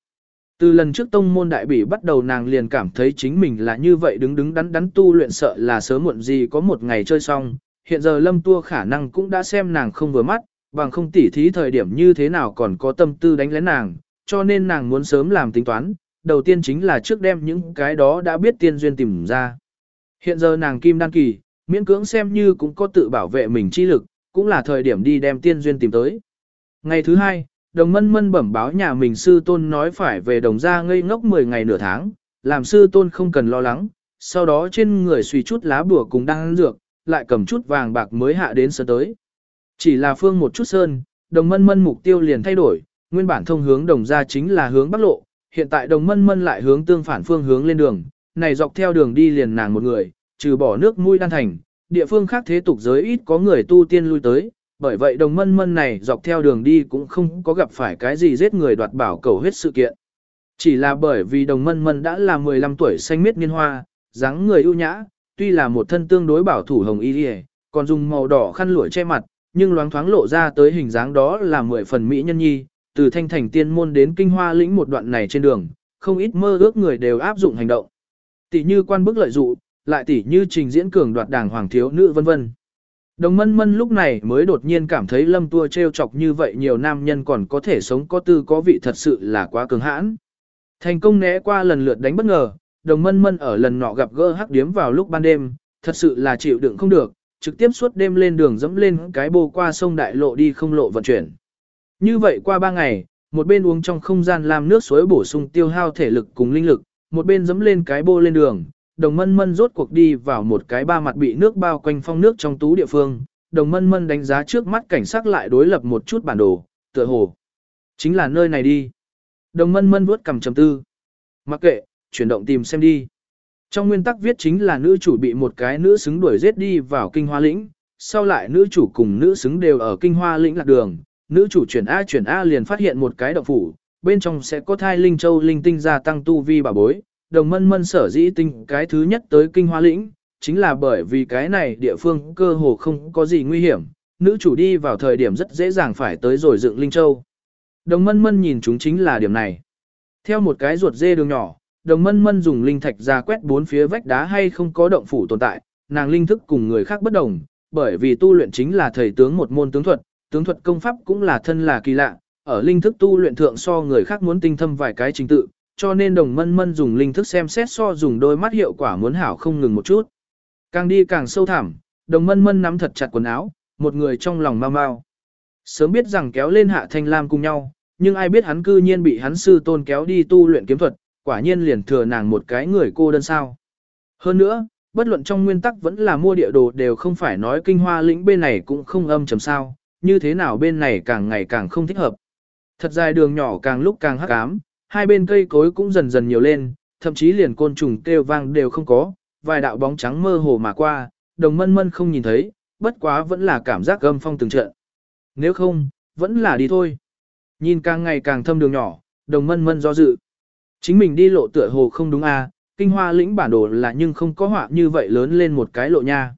Từ lần trước tông môn đại bỉ bắt đầu nàng liền cảm thấy chính mình là như vậy đứng đứng đắn đắn tu luyện sợ là sớm muộn gì có một ngày chơi xong, hiện giờ lâm tua khả năng cũng đã xem nàng không vừa mắt, bằng không tỉ thí thời điểm như thế nào còn có tâm tư đánh lén nàng, cho nên nàng muốn sớm làm tính toán, đầu tiên chính là trước đem những cái đó đã biết tiên duyên tìm ra. Hiện giờ nàng kim đăng kỳ, miễn cưỡng xem như cũng có tự bảo vệ mình chi lực, cũng là thời điểm đi đem tiên duyên tìm tới. Ngày thứ hai, đồng mân mân bẩm báo nhà mình sư tôn nói phải về đồng gia ngây ngốc 10 ngày nửa tháng, làm sư tôn không cần lo lắng, sau đó trên người suy chút lá bùa cùng đang dược, lại cầm chút vàng bạc mới hạ đến sơn tới. Chỉ là phương một chút sơn, đồng mân mân mục tiêu liền thay đổi, nguyên bản thông hướng đồng gia chính là hướng bắc lộ, hiện tại đồng mân mân lại hướng tương phản phương hướng lên đường, này dọc theo đường đi liền nàng một người, trừ bỏ nước mũi đan thành, địa phương khác thế tục giới ít có người tu tiên lui tới, bởi vậy đồng mân mân này dọc theo đường đi cũng không có gặp phải cái gì giết người đoạt bảo cầu hết sự kiện. Chỉ là bởi vì đồng mân mân đã là 15 tuổi xanh miết niên hoa, dáng người ưu nhã, tuy là một thân tương đối bảo thủ hồng y còn dùng màu đỏ khăn lụa che mặt, nhưng loáng thoáng lộ ra tới hình dáng đó là mười phần mỹ nhân nhi, từ thanh thành tiên môn đến kinh hoa lĩnh một đoạn này trên đường, không ít mơ ước người đều áp dụng hành động. Tỷ như quan bức lợi dụ, lại tỷ như trình diễn cường đoạt đảng hoàng thiếu nữ vân vân. Đồng mân mân lúc này mới đột nhiên cảm thấy lâm tua trêu chọc như vậy nhiều nam nhân còn có thể sống có tư có vị thật sự là quá cường hãn. Thành công né qua lần lượt đánh bất ngờ, đồng mân mân ở lần nọ gặp gỡ hắc điếm vào lúc ban đêm, thật sự là chịu đựng không được, trực tiếp suốt đêm lên đường dẫm lên cái bô qua sông đại lộ đi không lộ vận chuyển. Như vậy qua ba ngày, một bên uống trong không gian làm nước suối bổ sung tiêu hao thể lực cùng linh lực, một bên dẫm lên cái bô lên đường, đồng mân mân rốt cuộc đi vào một cái ba mặt bị nước bao quanh phong nước trong tú địa phương, đồng mân mân đánh giá trước mắt cảnh sát lại đối lập một chút bản đồ, tựa hồ. Chính là nơi này đi. Đồng mân mân vuốt cầm chầm tư. Mặc kệ, chuyển động tìm xem đi. Trong nguyên tắc viết chính là nữ chủ bị một cái nữ xứng đuổi giết đi vào kinh hoa lĩnh, sau lại nữ chủ cùng nữ xứng đều ở kinh hoa lĩnh lạc đường, nữ chủ chuyển A chuyển A liền phát hiện một cái động phủ, bên trong sẽ có thai linh châu linh tinh gia tăng tu vi bà bối, đồng mân mân sở dĩ tinh cái thứ nhất tới kinh hoa lĩnh, chính là bởi vì cái này địa phương cơ hồ không có gì nguy hiểm, nữ chủ đi vào thời điểm rất dễ dàng phải tới rồi dựng linh châu. Đồng mân mân nhìn chúng chính là điểm này. Theo một cái ruột dê đường nhỏ, đồng mân mân dùng linh thạch ra quét bốn phía vách đá hay không có động phủ tồn tại, nàng linh thức cùng người khác bất đồng, bởi vì tu luyện chính là thầy tướng một môn tướng thuật, tướng thuật công pháp cũng là thân là kỳ lạ, ở linh thức tu luyện thượng so người khác muốn tinh thâm vài cái trình tự, cho nên đồng mân mân dùng linh thức xem xét so dùng đôi mắt hiệu quả muốn hảo không ngừng một chút. Càng đi càng sâu thẳm, đồng mân mân nắm thật chặt quần áo, một người trong lòng mau mau. Sớm biết rằng kéo lên hạ thanh lam cùng nhau, nhưng ai biết hắn cư nhiên bị hắn sư tôn kéo đi tu luyện kiếm thuật, quả nhiên liền thừa nàng một cái người cô đơn sao. Hơn nữa, bất luận trong nguyên tắc vẫn là mua địa đồ đều không phải nói kinh hoa lĩnh bên này cũng không âm chầm sao, như thế nào bên này càng ngày càng không thích hợp. Thật dài đường nhỏ càng lúc càng hắc ám, hai bên cây cối cũng dần dần nhiều lên, thậm chí liền côn trùng kêu vang đều không có, vài đạo bóng trắng mơ hồ mà qua, đồng mân mân không nhìn thấy, bất quá vẫn là cảm giác gâm phong từng trận. Nếu không, vẫn là đi thôi. Nhìn càng ngày càng thâm đường nhỏ, đồng mân mân do dự. Chính mình đi lộ tựa hồ không đúng à, kinh hoa lĩnh bản đồ là nhưng không có họa như vậy lớn lên một cái lộ nha.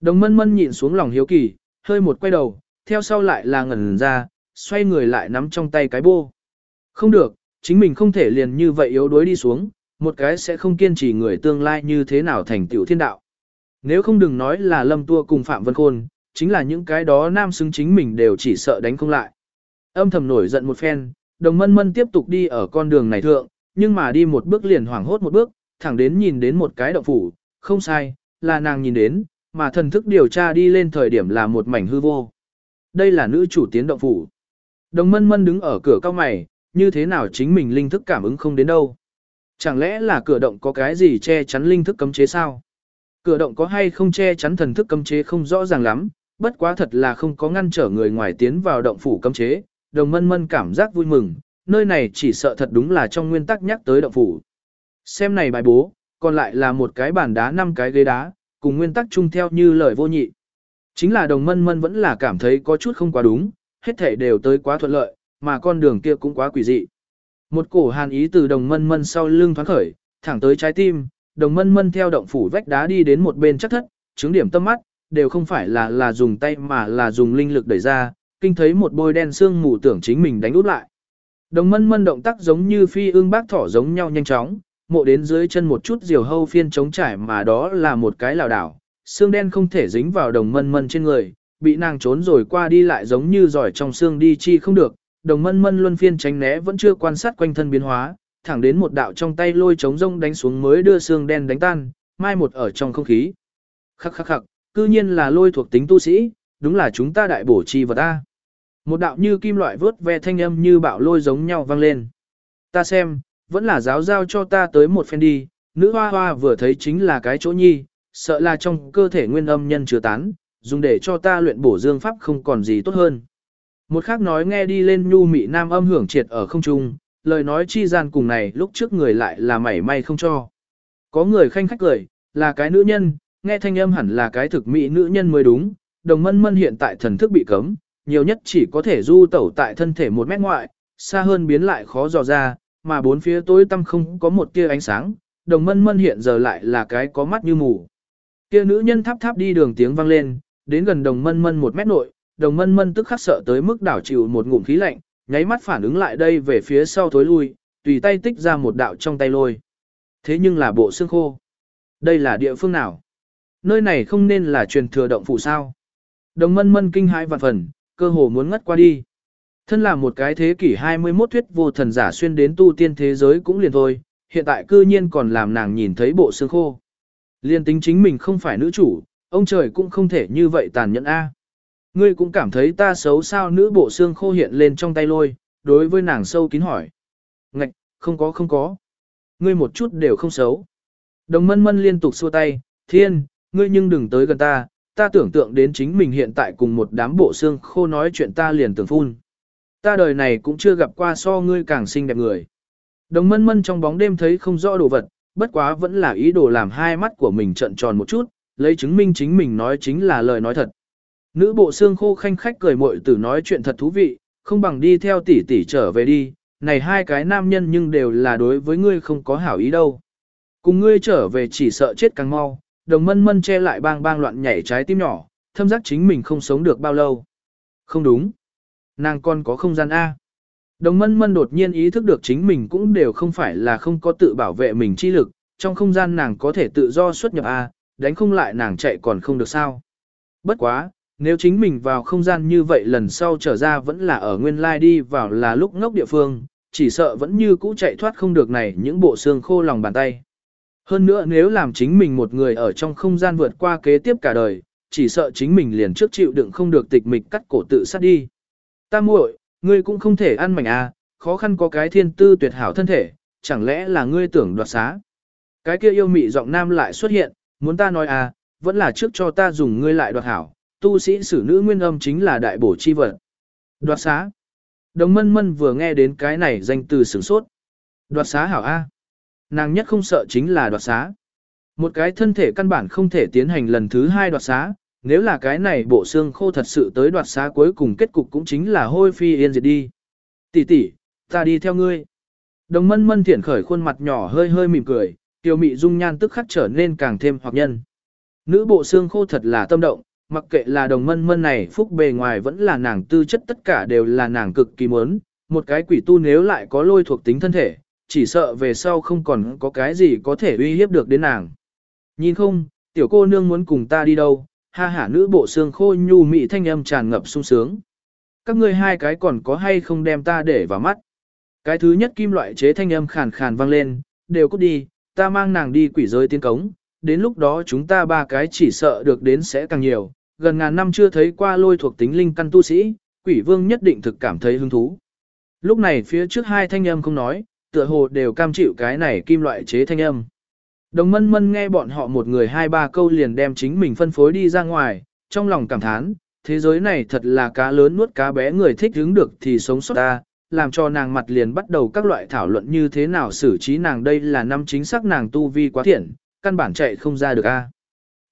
Đồng mân mân nhìn xuống lòng hiếu kỳ, hơi một quay đầu, theo sau lại là ngẩn ra, xoay người lại nắm trong tay cái bô. Không được, chính mình không thể liền như vậy yếu đuối đi xuống, một cái sẽ không kiên trì người tương lai như thế nào thành tiểu thiên đạo. Nếu không đừng nói là lâm tua cùng Phạm Vân Khôn, chính là những cái đó nam xứng chính mình đều chỉ sợ đánh không lại. Âm thầm nổi giận một phen, đồng mân mân tiếp tục đi ở con đường này thượng, nhưng mà đi một bước liền hoảng hốt một bước, thẳng đến nhìn đến một cái động phủ, không sai, là nàng nhìn đến, mà thần thức điều tra đi lên thời điểm là một mảnh hư vô. Đây là nữ chủ tiến động phủ. Đồng mân mân đứng ở cửa cao mày, như thế nào chính mình linh thức cảm ứng không đến đâu. Chẳng lẽ là cửa động có cái gì che chắn linh thức cấm chế sao? Cửa động có hay không che chắn thần thức cấm chế không rõ ràng lắm, bất quá thật là không có ngăn trở người ngoài tiến vào động phủ cấm chế, đồng mân mân cảm giác vui mừng, nơi này chỉ sợ thật đúng là trong nguyên tắc nhắc tới động phủ. Xem này bài bố, còn lại là một cái bàn đá năm cái ghế đá, cùng nguyên tắc chung theo như lời vô nhị. Chính là đồng mân mân vẫn là cảm thấy có chút không quá đúng, hết thể đều tới quá thuận lợi, mà con đường kia cũng quá quỷ dị. Một cổ hàn ý từ đồng mân mân sau lưng thoáng khởi, thẳng tới trái tim, đồng mân mân theo động phủ vách đá đi đến một bên chắc thất, chứng điểm tâm mắt, đều không phải là là dùng tay mà là dùng linh lực đẩy ra, kinh thấy một bôi đen xương mù tưởng chính mình đánh út lại. Đồng mân mân động tác giống như phi ương bác thỏ giống nhau nhanh chóng, mộ đến dưới chân một chút diều hâu phiên chống trải mà đó là một cái lào đảo, xương đen không thể dính vào đồng mân mân trên người, bị nàng trốn rồi qua đi lại giống như giỏi trong xương đi chi không được, đồng mân mân luân phiên tránh né vẫn chưa quan sát quanh thân biến hóa, thẳng đến một đạo trong tay lôi chống rông đánh xuống mới đưa xương đen đánh tan, mai một ở trong không khí. Khắc khắc khắc, cư nhiên là lôi thuộc tính tu sĩ, đúng là chúng ta đại bổ chi vật ta. Một đạo như kim loại vớt ve thanh âm như bạo lôi giống nhau vang lên. Ta xem, vẫn là giáo giao cho ta tới một phen đi, nữ hoa hoa vừa thấy chính là cái chỗ nhi, sợ là trong cơ thể nguyên âm nhân chứa tán, dùng để cho ta luyện bổ dương pháp không còn gì tốt hơn. Một khác nói nghe đi lên nhu mị nam âm hưởng triệt ở không trung, lời nói chi gian cùng này lúc trước người lại là mảy may không cho. Có người khanh khách cười, là cái nữ nhân, nghe thanh âm hẳn là cái thực mỹ nữ nhân mới đúng, đồng mân mân hiện tại thần thức bị cấm, nhiều nhất chỉ có thể du tẩu tại thân thể một mét ngoại, xa hơn biến lại khó dò ra, mà bốn phía tối tăm không có một tia ánh sáng, đồng mân mân hiện giờ lại là cái có mắt như mù. Kia nữ nhân tháp tháp đi đường tiếng vang lên, đến gần đồng mân mân một mét nội, đồng mân mân tức khắc sợ tới mức đảo chịu một ngụm khí lạnh, nháy mắt phản ứng lại đây về phía sau thối lui, tùy tay tích ra một đạo trong tay lôi. Thế nhưng là bộ xương khô. Đây là địa phương nào? Nơi này không nên là truyền thừa động phủ sao? Đồng mân mân kinh hãi vạn phần, cơ hồ muốn ngất qua đi. Thân là một cái thế kỷ 21 thuyết vô thần giả xuyên đến tu tiên thế giới cũng liền thôi, hiện tại cư nhiên còn làm nàng nhìn thấy bộ xương khô. Liên tính chính mình không phải nữ chủ, ông trời cũng không thể như vậy tàn nhẫn a. Ngươi cũng cảm thấy ta xấu sao nữ bộ xương khô hiện lên trong tay lôi, đối với nàng sâu kín hỏi. Ngạch, không có không có. Ngươi một chút đều không xấu. Đồng mân mân liên tục xua tay, thiên, ngươi nhưng đừng tới gần ta, ta tưởng tượng đến chính mình hiện tại cùng một đám bộ xương khô nói chuyện ta liền tưởng phun. Ta đời này cũng chưa gặp qua so ngươi càng xinh đẹp người. Đồng mân mân trong bóng đêm thấy không rõ đồ vật, bất quá vẫn là ý đồ làm hai mắt của mình trận tròn một chút, lấy chứng minh chính mình nói chính là lời nói thật. Nữ bộ xương khô khanh khách cười mội tử nói chuyện thật thú vị, không bằng đi theo tỷ tỷ trở về đi, này hai cái nam nhân nhưng đều là đối với ngươi không có hảo ý đâu. Cùng ngươi trở về chỉ sợ chết càng mau, đồng mân mân che lại bang bang loạn nhảy trái tim nhỏ, thâm giác chính mình không sống được bao lâu. Không đúng. Nàng con có không gian A. Đồng mân mân đột nhiên ý thức được chính mình cũng đều không phải là không có tự bảo vệ mình chi lực, trong không gian nàng có thể tự do xuất nhập A, đánh không lại nàng chạy còn không được sao. Bất quá, nếu chính mình vào không gian như vậy lần sau trở ra vẫn là ở nguyên lai đi vào là lúc ngốc địa phương, chỉ sợ vẫn như cũ chạy thoát không được này những bộ xương khô lòng bàn tay. Hơn nữa nếu làm chính mình một người ở trong không gian vượt qua kế tiếp cả đời, chỉ sợ chính mình liền trước chịu đựng không được tịch mịch cắt cổ tự sát đi. Ta muội, ngươi cũng không thể ăn mảnh à, khó khăn có cái thiên tư tuyệt hảo thân thể, chẳng lẽ là ngươi tưởng đoạt xá. Cái kia yêu mị giọng nam lại xuất hiện, muốn ta nói à, vẫn là trước cho ta dùng ngươi lại đoạt hảo, tu sĩ sử nữ nguyên âm chính là đại bổ chi vật. Đoạt xá. Đồng mân mân vừa nghe đến cái này danh từ sửng sốt. Đoạt xá hảo A. Nàng nhất không sợ chính là đoạt xá. Một cái thân thể căn bản không thể tiến hành lần thứ hai đoạt xá, nếu là cái này bộ xương khô thật sự tới đoạt xá cuối cùng kết cục cũng chính là hôi phi yên diệt đi. Tỷ tỷ, ta đi theo ngươi. Đồng mân mân thiển khởi khuôn mặt nhỏ hơi hơi mỉm cười, tiêu mị dung nhan tức khắc trở nên càng thêm hoặc nhân. Nữ bộ xương khô thật là tâm động, mặc kệ là đồng mân mân này phúc bề ngoài vẫn là nàng tư chất tất cả đều là nàng cực kỳ muốn, một cái quỷ tu nếu lại có lôi thuộc tính thân thể, chỉ sợ về sau không còn có cái gì có thể uy hiếp được đến nàng. Nhìn không, tiểu cô nương muốn cùng ta đi đâu, ha hả nữ bộ xương khô nhu mị thanh âm tràn ngập sung sướng. Các ngươi hai cái còn có hay không đem ta để vào mắt. Cái thứ nhất kim loại chế thanh âm khàn khàn vang lên, đều cút đi, ta mang nàng đi quỷ giới tiên cống, đến lúc đó chúng ta ba cái chỉ sợ được đến sẽ càng nhiều, gần ngàn năm chưa thấy qua lôi thuộc tính linh căn tu sĩ, quỷ vương nhất định thực cảm thấy hứng thú. Lúc này phía trước hai thanh âm không nói, tựa hồ đều cam chịu cái này kim loại chế thanh âm. Đồng mân mân nghe bọn họ một người hai ba câu liền đem chính mình phân phối đi ra ngoài, trong lòng cảm thán, thế giới này thật là cá lớn nuốt cá bé người thích hứng được thì sống sót ta, làm cho nàng mặt liền bắt đầu các loại thảo luận như thế nào xử trí nàng đây là năm chính xác nàng tu vi quá thiện, căn bản chạy không ra được a.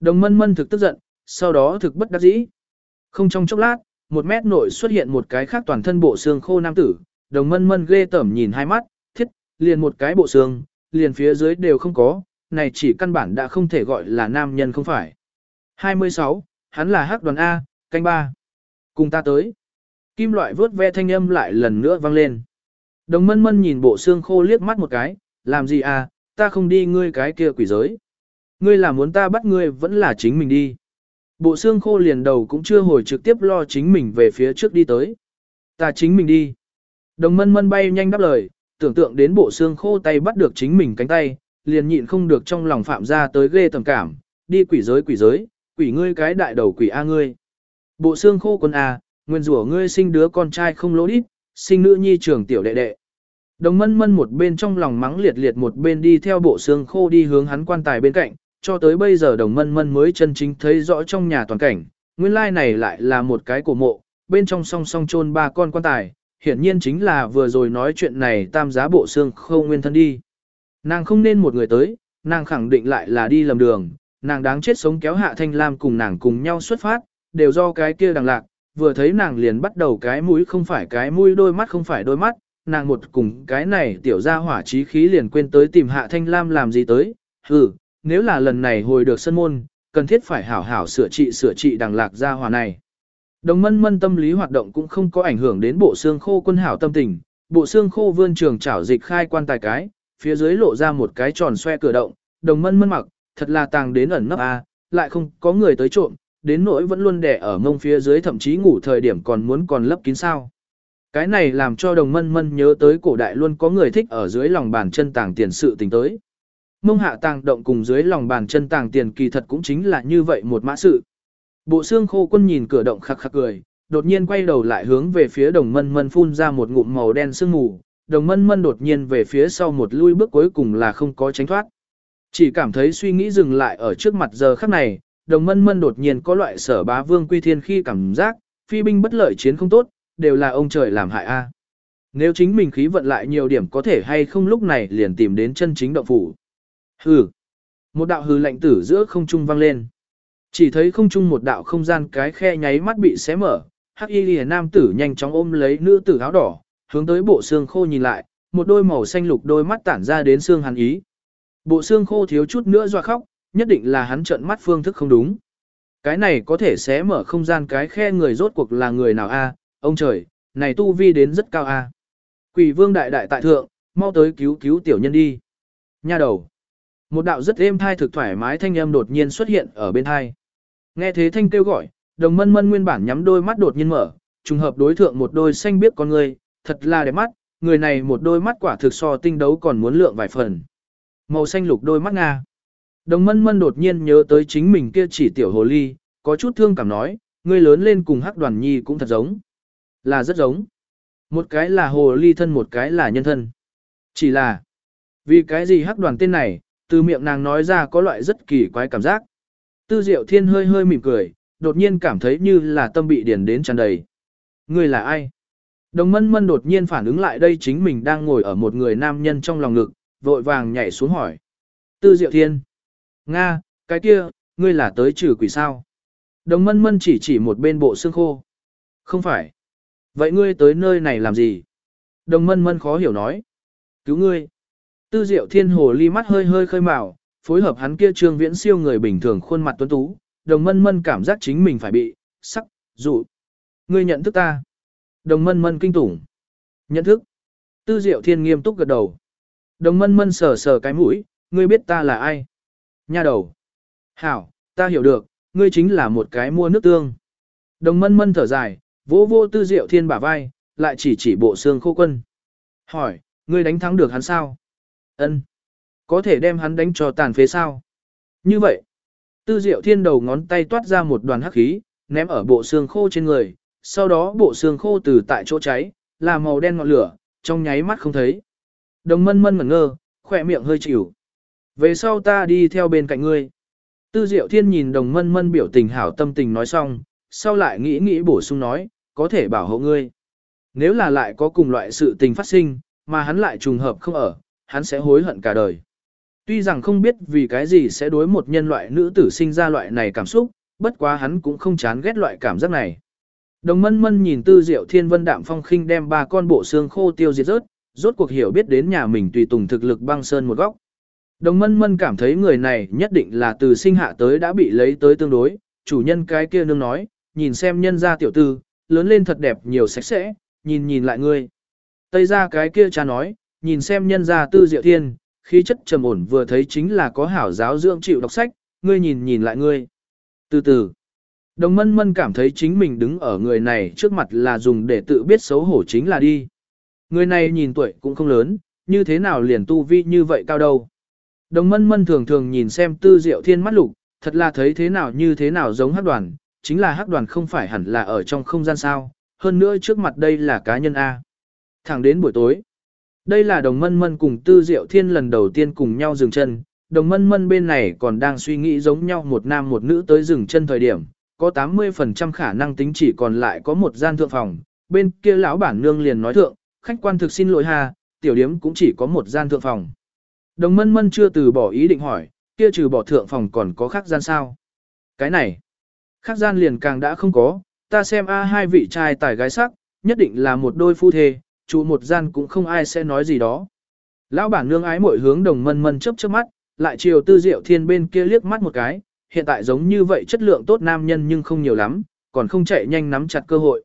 Đồng mân mân thực tức giận, sau đó thực bất đắc dĩ. Không trong chốc lát, một mét nội xuất hiện một cái khác toàn thân bộ xương khô nam tử, đồng mân mân ghê tởm nhìn hai mắt, thiết, liền một cái bộ xương, liền phía dưới đều không có, này chỉ căn bản đã không thể gọi là nam nhân không phải. 26, hắn là hắc đoàn A, canh ba. Cùng ta tới. Kim loại vớt ve thanh âm lại lần nữa vang lên. Đồng mân mân nhìn bộ xương khô liếc mắt một cái, làm gì à, ta không đi ngươi cái kia quỷ giới. Ngươi là muốn ta bắt ngươi vẫn là chính mình đi. Bộ xương khô liền đầu cũng chưa hồi trực tiếp lo chính mình về phía trước đi tới. Ta chính mình đi. Đồng mân mân bay nhanh đáp lời, tưởng tượng đến bộ xương khô tay bắt được chính mình cánh tay, liền nhịn không được trong lòng phạm ra tới ghê tầm cảm, đi quỷ giới quỷ giới, quỷ ngươi cái đại đầu quỷ A ngươi. Bộ xương khô quân A, nguyên rủa ngươi sinh đứa con trai không lỗ đít, sinh nữ nhi trưởng tiểu đệ đệ. Đồng mân mân một bên trong lòng mắng liệt liệt một bên đi theo bộ xương khô đi hướng hắn quan tài bên cạnh, cho tới bây giờ đồng mân mân mới chân chính thấy rõ trong nhà toàn cảnh, nguyên lai này lại là một cái cổ mộ, bên trong song song chôn ba con quan tài, hiển nhiên chính là vừa rồi nói chuyện này tam giá bộ xương không nguyên thân đi. Nàng không nên một người tới, nàng khẳng định lại là đi lầm đường, nàng đáng chết sống kéo hạ thanh lam cùng nàng cùng nhau xuất phát, đều do cái kia đằng lạc, vừa thấy nàng liền bắt đầu cái mũi không phải cái mũi đôi mắt không phải đôi mắt, nàng một cùng cái này tiểu ra hỏa trí khí liền quên tới tìm hạ thanh lam làm gì tới, hừ, nếu là lần này hồi được sân môn, cần thiết phải hảo hảo sửa trị sửa trị đằng lạc gia hỏa này. Đồng mân mân tâm lý hoạt động cũng không có ảnh hưởng đến bộ xương khô quân hảo tâm tình, bộ xương khô vươn trường chảo dịch khai quan tài cái, phía dưới lộ ra một cái tròn xoe cửa động, đồng mân mân mặc, thật là tàng đến ẩn nấp a, lại không có người tới trộm, đến nỗi vẫn luôn đẻ ở mông phía dưới thậm chí ngủ thời điểm còn muốn còn lấp kín sao. Cái này làm cho đồng mân mân nhớ tới cổ đại luôn có người thích ở dưới lòng bàn chân tàng tiền sự tình tới. Mông hạ tàng động cùng dưới lòng bàn chân tàng tiền kỳ thật cũng chính là như vậy một mã sự. Bộ xương khô quân nhìn cửa động khắc khắc cười, đột nhiên quay đầu lại hướng về phía đồng mân mân phun ra một ngụm màu đen sương mù, đồng mân mân đột nhiên về phía sau một lui bước cuối cùng là không có tránh thoát. Chỉ cảm thấy suy nghĩ dừng lại ở trước mặt giờ khắc này, đồng mân mân đột nhiên có loại sở bá vương quy thiên khi cảm giác, phi binh bất lợi chiến không tốt, đều là ông trời làm hại a. Nếu chính mình khí vận lại nhiều điểm có thể hay không lúc này liền tìm đến chân chính động phủ. Hừ. Một đạo hừ lạnh tử giữa không trung vang lên. Chỉ thấy không trung một đạo không gian cái khe nháy mắt bị xé mở, hắc y lìa nam tử nhanh chóng ôm lấy nữ tử áo đỏ, hướng tới bộ xương khô nhìn lại, một đôi màu xanh lục đôi mắt tản ra đến xương hàn ý. Bộ xương khô thiếu chút nữa doa khóc, nhất định là hắn trợn mắt phương thức không đúng. Cái này có thể xé mở không gian cái khe người rốt cuộc là người nào a? ông trời, này tu vi đến rất cao a. Quỷ vương đại đại tại thượng, mau tới cứu cứu tiểu nhân đi. Nha đầu. Một đạo rất êm thai thực thoải mái thanh âm đột nhiên xuất hiện ở bên thai. Nghe thế thanh kêu gọi, đồng mân mân nguyên bản nhắm đôi mắt đột nhiên mở, trùng hợp đối thượng một đôi xanh biếc con người, thật là đẹp mắt, người này một đôi mắt quả thực so tinh đấu còn muốn lượng vài phần. Màu xanh lục đôi mắt Nga. Đồng mân mân đột nhiên nhớ tới chính mình kia chỉ tiểu hồ ly, có chút thương cảm nói, người lớn lên cùng hắc đoàn nhi cũng thật giống. Là rất giống. Một cái là hồ ly thân một cái là nhân thân. Chỉ là, vì cái gì hắc đoàn tên này, từ miệng nàng nói ra có loại rất kỳ quái cảm giác. Tư Diệu Thiên hơi hơi mỉm cười, đột nhiên cảm thấy như là tâm bị điền đến tràn đầy. Người là ai? Đồng mân mân đột nhiên phản ứng lại đây chính mình đang ngồi ở một người nam nhân trong lòng ngực, vội vàng nhảy xuống hỏi. Tư Diệu Thiên. Nga, cái kia, ngươi là tới trừ quỷ sao? Đồng mân mân chỉ chỉ một bên bộ xương khô. Không phải. Vậy ngươi tới nơi này làm gì? Đồng mân mân khó hiểu nói. Cứu ngươi. Tư diệu thiên hồ ly mắt hơi hơi khơi mào, phối hợp hắn kia trương viễn siêu người bình thường khuôn mặt tuấn tú, đồng mân mân cảm giác chính mình phải bị, sắc, dụ. Ngươi nhận thức ta. Đồng mân mân kinh tủng. Nhận thức. Tư diệu thiên nghiêm túc gật đầu. Đồng mân mân sờ sờ cái mũi, ngươi biết ta là ai? Nha đầu. Hảo, ta hiểu được, ngươi chính là một cái mua nước tương. Đồng mân mân thở dài, vỗ vô tư diệu thiên bả vai, lại chỉ chỉ bộ xương khô quân. Hỏi, ngươi đánh thắng được hắn sao? Ân, Có thể đem hắn đánh cho tàn phế sao? Như vậy, tư diệu thiên đầu ngón tay toát ra một đoàn hắc khí, ném ở bộ xương khô trên người, sau đó bộ xương khô từ tại chỗ cháy, là màu đen ngọn lửa, trong nháy mắt không thấy. Đồng mân mân ngẩn ngơ, khỏe miệng hơi chịu. Về sau ta đi theo bên cạnh ngươi. Tư diệu thiên nhìn đồng mân mân biểu tình hảo tâm tình nói xong, sau lại nghĩ nghĩ bổ sung nói, có thể bảo hộ ngươi. Nếu là lại có cùng loại sự tình phát sinh, mà hắn lại trùng hợp không ở, hắn sẽ hối hận cả đời. Tuy rằng không biết vì cái gì sẽ đối một nhân loại nữ tử sinh ra loại này cảm xúc, bất quá hắn cũng không chán ghét loại cảm giác này. Đồng mân mân nhìn tư diệu thiên vân đạm phong khinh đem ba con bộ xương khô tiêu diệt rớt, rốt cuộc hiểu biết đến nhà mình tùy tùng thực lực băng sơn một góc. Đồng mân mân cảm thấy người này nhất định là từ sinh hạ tới đã bị lấy tới tương đối, chủ nhân cái kia nương nói, nhìn xem nhân gia tiểu tư, lớn lên thật đẹp nhiều sạch sẽ, nhìn nhìn lại ngươi. Tây ra cái kia cha nói, nhìn xem nhân gia tư diệu thiên, khí chất trầm ổn vừa thấy chính là có hảo giáo dưỡng chịu đọc sách, ngươi nhìn nhìn lại ngươi. Từ từ, đồng mân mân cảm thấy chính mình đứng ở người này trước mặt là dùng để tự biết xấu hổ chính là đi. Người này nhìn tuổi cũng không lớn, như thế nào liền tu vi như vậy cao đâu. Đồng mân mân thường thường nhìn xem tư diệu thiên mắt lục, thật là thấy thế nào như thế nào giống hắc đoàn, chính là hắc đoàn không phải hẳn là ở trong không gian sao, hơn nữa trước mặt đây là cá nhân A. Thẳng đến buổi tối, đây là đồng mân mân cùng tư diệu thiên lần đầu tiên cùng nhau dừng chân, đồng mân mân bên này còn đang suy nghĩ giống nhau một nam một nữ tới dừng chân thời điểm, có 80% khả năng tính chỉ còn lại có một gian thượng phòng, bên kia lão bản nương liền nói thượng, khách quan thực xin lỗi ha, tiểu điếm cũng chỉ có một gian thượng phòng. Đồng mân mân chưa từ bỏ ý định hỏi, kia trừ bỏ thượng phòng còn có khác gian sao? Cái này, khác gian liền càng đã không có, ta xem a hai vị trai tài gái sắc, nhất định là một đôi phu thê, trụ một gian cũng không ai sẽ nói gì đó. Lão bản nương ái mỗi hướng đồng mân mân chớp chớp mắt, lại chiều tư diệu thiên bên kia liếc mắt một cái, hiện tại giống như vậy chất lượng tốt nam nhân nhưng không nhiều lắm, còn không chạy nhanh nắm chặt cơ hội.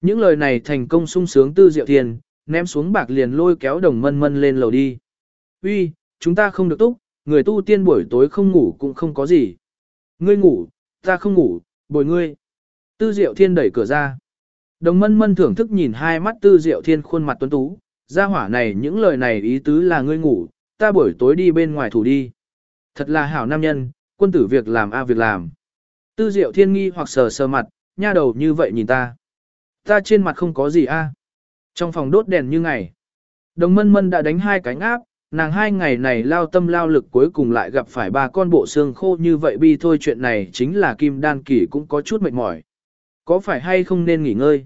Những lời này thành công sung sướng tư diệu thiên, ném xuống bạc liền lôi kéo đồng mân mân lên lầu đi. Uy, chúng ta không được túc, người tu tiên buổi tối không ngủ cũng không có gì. Ngươi ngủ, ta không ngủ, bồi ngươi. Tư Diệu Thiên đẩy cửa ra. Đồng mân mân thưởng thức nhìn hai mắt Tư Diệu Thiên khuôn mặt tuấn tú, ra hỏa này những lời này ý tứ là ngươi ngủ, ta buổi tối đi bên ngoài thủ đi. Thật là hảo nam nhân, quân tử việc làm a việc làm. Tư Diệu Thiên nghi hoặc sờ sờ mặt, nha đầu như vậy nhìn ta. Ta trên mặt không có gì a. Trong phòng đốt đèn như ngày. Đồng mân mân đã đánh hai cánh áp, nàng hai ngày này lao tâm lao lực cuối cùng lại gặp phải ba con bộ xương khô như vậy bi thôi chuyện này chính là kim đan kỳ cũng có chút mệt mỏi. Có phải hay không nên nghỉ ngơi?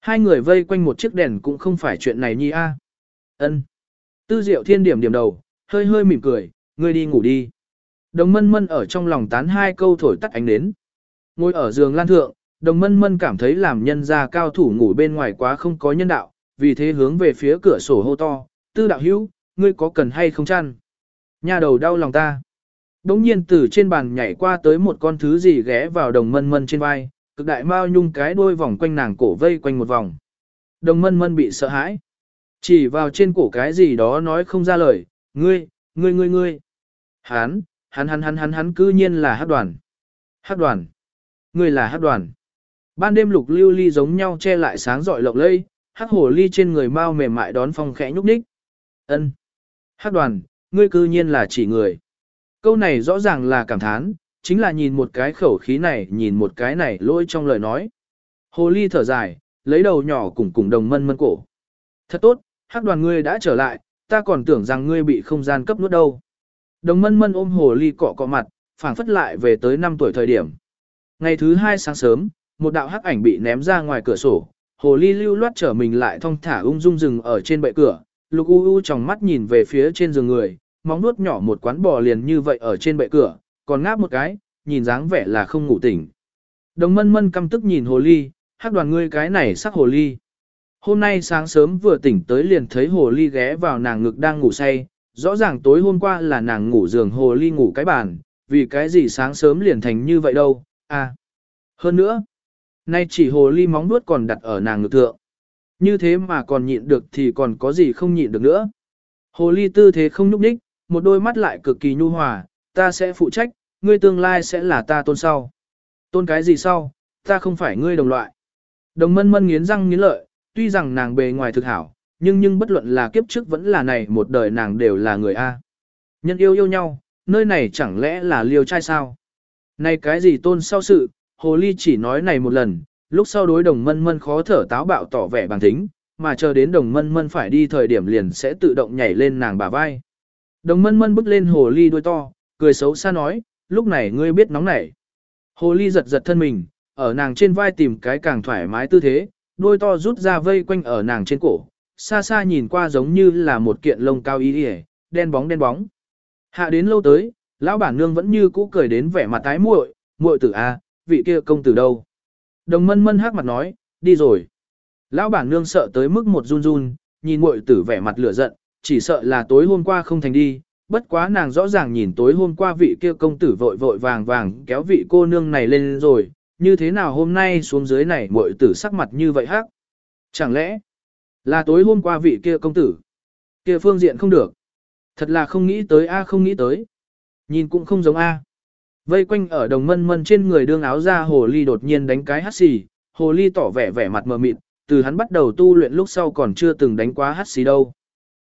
Hai người vây quanh một chiếc đèn cũng không phải chuyện này nhi a. Ân. Tư Diệu Thiên điểm điểm đầu, hơi hơi mỉm cười, ngươi đi ngủ đi. Đồng mân mân ở trong lòng tán hai câu thổi tắt ánh đến. Ngồi ở giường lan thượng, đồng mân mân cảm thấy làm nhân gia cao thủ ngủ bên ngoài quá không có nhân đạo, vì thế hướng về phía cửa sổ hô to, tư đạo hữu, ngươi có cần hay không chăn? Nhà đầu đau lòng ta. Đống nhiên từ trên bàn nhảy qua tới một con thứ gì ghé vào đồng mân mân trên vai, cực đại mao nhung cái đuôi vòng quanh nàng cổ vây quanh một vòng. Đồng mân mân bị sợ hãi. Chỉ vào trên cổ cái gì đó nói không ra lời, ngươi, ngươi ngươi ngươi. Hán, hắn hắn hắn hắn hắn cư nhiên là hát đoàn. Hát đoàn. Ngươi là hát đoàn. Ban đêm lục lưu ly giống nhau che lại sáng rọi lộng lây, hát hồ ly trên người mao mềm mại đón phong khẽ nhúc nhích. Ân. Hát đoàn, ngươi cư nhiên là chỉ người. Câu này rõ ràng là cảm thán, chính là nhìn một cái khẩu khí này, nhìn một cái này lôi trong lời nói. Hồ ly thở dài, lấy đầu nhỏ cùng cùng đồng mân mân cổ. Thật tốt, hắc đoàn ngươi đã trở lại, ta còn tưởng rằng ngươi bị không gian cấp nuốt đâu. Đồng mân mân ôm hồ ly cọ cọ mặt, phảng phất lại về tới 5 tuổi thời điểm. Ngày thứ hai sáng sớm, một đạo hắc ảnh bị ném ra ngoài cửa sổ, hồ ly lưu loát trở mình lại thong thả ung dung rừng ở trên bệ cửa, lục u u trong mắt nhìn về phía trên giường người, móng nuốt nhỏ một quán bò liền như vậy ở trên bệ cửa, còn ngáp một cái, nhìn dáng vẻ là không ngủ tỉnh. Đồng mân mân căm tức nhìn hồ ly, hát đoàn ngươi cái này sắc hồ ly. Hôm nay sáng sớm vừa tỉnh tới liền thấy hồ ly ghé vào nàng ngực đang ngủ say, rõ ràng tối hôm qua là nàng ngủ giường hồ ly ngủ cái bàn, vì cái gì sáng sớm liền thành như vậy đâu, à. Hơn nữa, nay chỉ hồ ly móng nuốt còn đặt ở nàng ngực thượng. Như thế mà còn nhịn được thì còn có gì không nhịn được nữa. Hồ ly tư thế không nhúc nhích, một đôi mắt lại cực kỳ nhu hòa, ta sẽ phụ trách, ngươi tương lai sẽ là ta tôn sau. Tôn cái gì sau, ta không phải ngươi đồng loại. Đồng mân mân nghiến răng nghiến lợi, tuy rằng nàng bề ngoài thực hảo, nhưng nhưng bất luận là kiếp trước vẫn là này một đời nàng đều là người A. Nhân yêu yêu nhau, nơi này chẳng lẽ là liều trai sao? Này cái gì tôn sau sự, hồ ly chỉ nói này một lần, lúc sau đối đồng mân mân khó thở táo bạo tỏ vẻ bằng tính, mà chờ đến đồng mân mân phải đi thời điểm liền sẽ tự động nhảy lên nàng bả vai. Đồng mân mân bước lên hồ ly đuôi to, cười xấu xa nói, lúc này ngươi biết nóng nảy. Hồ ly giật giật thân mình, ở nàng trên vai tìm cái càng thoải mái tư thế, đôi to rút ra vây quanh ở nàng trên cổ, xa xa nhìn qua giống như là một kiện lông cao ý hề, đen bóng đen bóng. Hạ đến lâu tới, lão bản nương vẫn như cũ cười đến vẻ mặt tái muội, muội tử a, vị kia công tử đâu? Đồng mân mân hắc mặt nói, đi rồi. Lão bản nương sợ tới mức một run run, nhìn muội tử vẻ mặt lửa giận, chỉ sợ là tối hôm qua không thành đi, bất quá nàng rõ ràng nhìn tối hôm qua vị kia công tử vội vội vàng vàng kéo vị cô nương này lên rồi, như thế nào hôm nay xuống dưới này muội tử sắc mặt như vậy hắc? Chẳng lẽ là tối hôm qua vị kia công tử? Kia phương diện không được. Thật là không nghĩ tới a không nghĩ tới. Nhìn cũng không giống a. Vây quanh ở đồng mân mân trên người đương áo ra hồ ly đột nhiên đánh cái hắt xì, hồ ly tỏ vẻ vẻ mặt mờ mịt, từ hắn bắt đầu tu luyện lúc sau còn chưa từng đánh quá hắt xì đâu.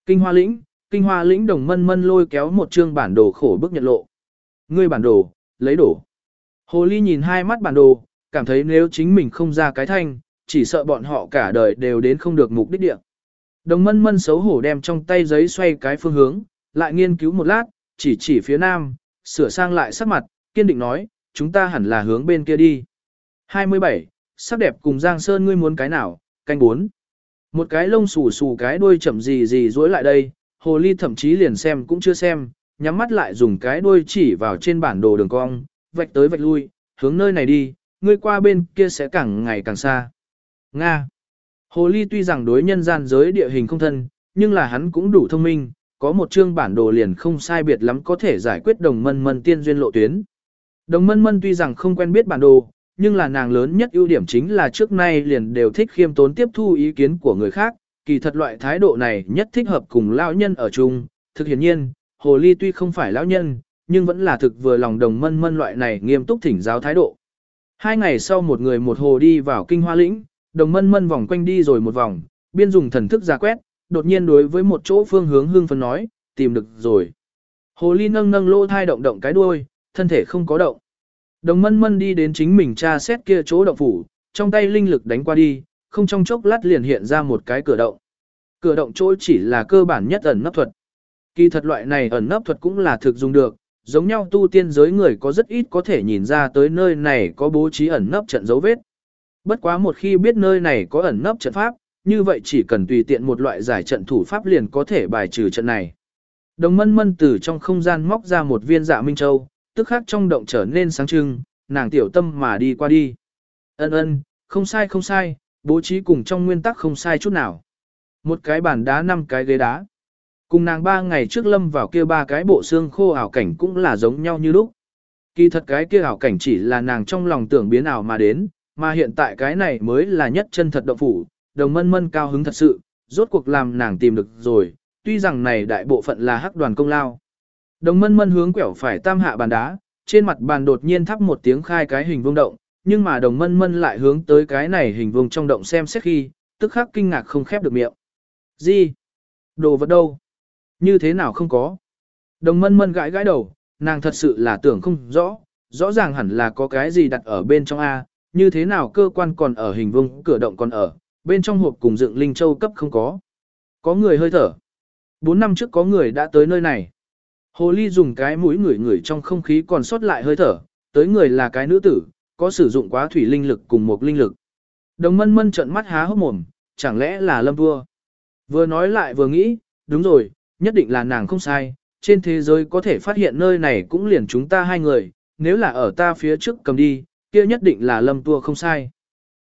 Kinh hoa lĩnh, kinh hoa lĩnh đồng mân mân lôi kéo một chương bản đồ khổ bức nhận lộ. Ngươi bản đồ, lấy đổ. Hồ ly nhìn hai mắt bản đồ, cảm thấy nếu chính mình không ra cái thanh, chỉ sợ bọn họ cả đời đều đến không được mục đích địa. Đồng mân mân xấu hổ đem trong tay giấy xoay cái phương hướng, lại nghiên cứu một lát, chỉ chỉ phía nam, sửa sang lại sắc mặt, kiên định nói, chúng ta hẳn là hướng bên kia đi. 27. Sắc đẹp cùng Giang Sơn ngươi muốn cái nào, canh bốn. Một cái lông xù xù cái đuôi chậm gì gì rối lại đây, hồ ly thậm chí liền xem cũng chưa xem, nhắm mắt lại dùng cái đuôi chỉ vào trên bản đồ đường cong, vạch tới vạch lui, hướng nơi này đi, ngươi qua bên kia sẽ càng ngày càng xa. Nga. Hồ ly tuy rằng đối nhân gian giới địa hình không thân, nhưng là hắn cũng đủ thông minh, có một chương bản đồ liền không sai biệt lắm có thể giải quyết đồng mân mân tiên duyên lộ tuyến. Đồng mân mân tuy rằng không quen biết bản đồ, nhưng là nàng lớn nhất ưu điểm chính là trước nay liền đều thích khiêm tốn tiếp thu ý kiến của người khác, kỳ thật loại thái độ này nhất thích hợp cùng lão nhân ở chung, thực hiển nhiên, hồ ly tuy không phải lão nhân, nhưng vẫn là thực vừa lòng đồng mân mân loại này nghiêm túc thỉnh giáo thái độ. Hai ngày sau một người một hồ đi vào kinh hoa lĩnh, đồng mân mân vòng quanh đi rồi một vòng, biên dùng thần thức ra quét, đột nhiên đối với một chỗ phương hướng hương phân nói, tìm được rồi. Hồ ly nâng nâng lỗ thai động động cái đuôi, thân thể không có động. Đồng mân mân đi đến chính mình tra xét kia chỗ động phủ, trong tay linh lực đánh qua đi, không trong chốc lát liền hiện ra một cái cửa động. Cửa động chỗ chỉ là cơ bản nhất ẩn nấp thuật. Kỳ thật loại này ẩn nấp thuật cũng là thực dùng được, giống nhau tu tiên giới người có rất ít có thể nhìn ra tới nơi này có bố trí ẩn nấp trận dấu vết. Bất quá một khi biết nơi này có ẩn nấp trận pháp, như vậy chỉ cần tùy tiện một loại giải trận thủ pháp liền có thể bài trừ trận này. Đồng mân mân từ trong không gian móc ra một viên dạ minh châu, tức khắc trong động trở nên sáng trưng, nàng tiểu tâm mà đi qua đi. Ân ân, không sai không sai, bố trí cùng trong nguyên tắc không sai chút nào. Một cái bàn đá năm cái ghế đá. Cùng nàng ba ngày trước lâm vào kia ba cái bộ xương khô ảo cảnh cũng là giống nhau như lúc. Kỳ thật cái kia ảo cảnh chỉ là nàng trong lòng tưởng biến ảo mà đến, mà hiện tại cái này mới là nhất chân thật động phủ, đồng mân mân cao hứng thật sự, rốt cuộc làm nàng tìm được rồi, tuy rằng này đại bộ phận là hắc đoàn công lao. Đồng mân mân hướng quẹo phải tam hạ bàn đá, trên mặt bàn đột nhiên thắp một tiếng khai cái hình vuông động, nhưng mà đồng mân mân lại hướng tới cái này hình vuông trong động xem xét khi, tức khắc kinh ngạc không khép được miệng. Gì? Đồ vật đâu? Như thế nào không có? Đồng mân mân gãi gãi đầu, nàng thật sự là tưởng không rõ, rõ ràng hẳn là có cái gì đặt ở bên trong A, như thế nào cơ quan còn ở hình vuông cửa động còn ở, bên trong hộp cùng dựng linh châu cấp không có. Có người hơi thở. Bốn năm trước có người đã tới nơi này. Hồ ly dùng cái mũi ngửi ngửi trong không khí còn sót lại hơi thở, tới người là cái nữ tử, có sử dụng quá thủy linh lực cùng một linh lực. Đồng mân mân trợn mắt há hốc mồm, chẳng lẽ là lâm vua. Vừa nói lại vừa nghĩ, đúng rồi, nhất định là nàng không sai, trên thế giới có thể phát hiện nơi này cũng liền chúng ta hai người, nếu là ở ta phía trước cầm đi, kia nhất định là lâm tua không sai.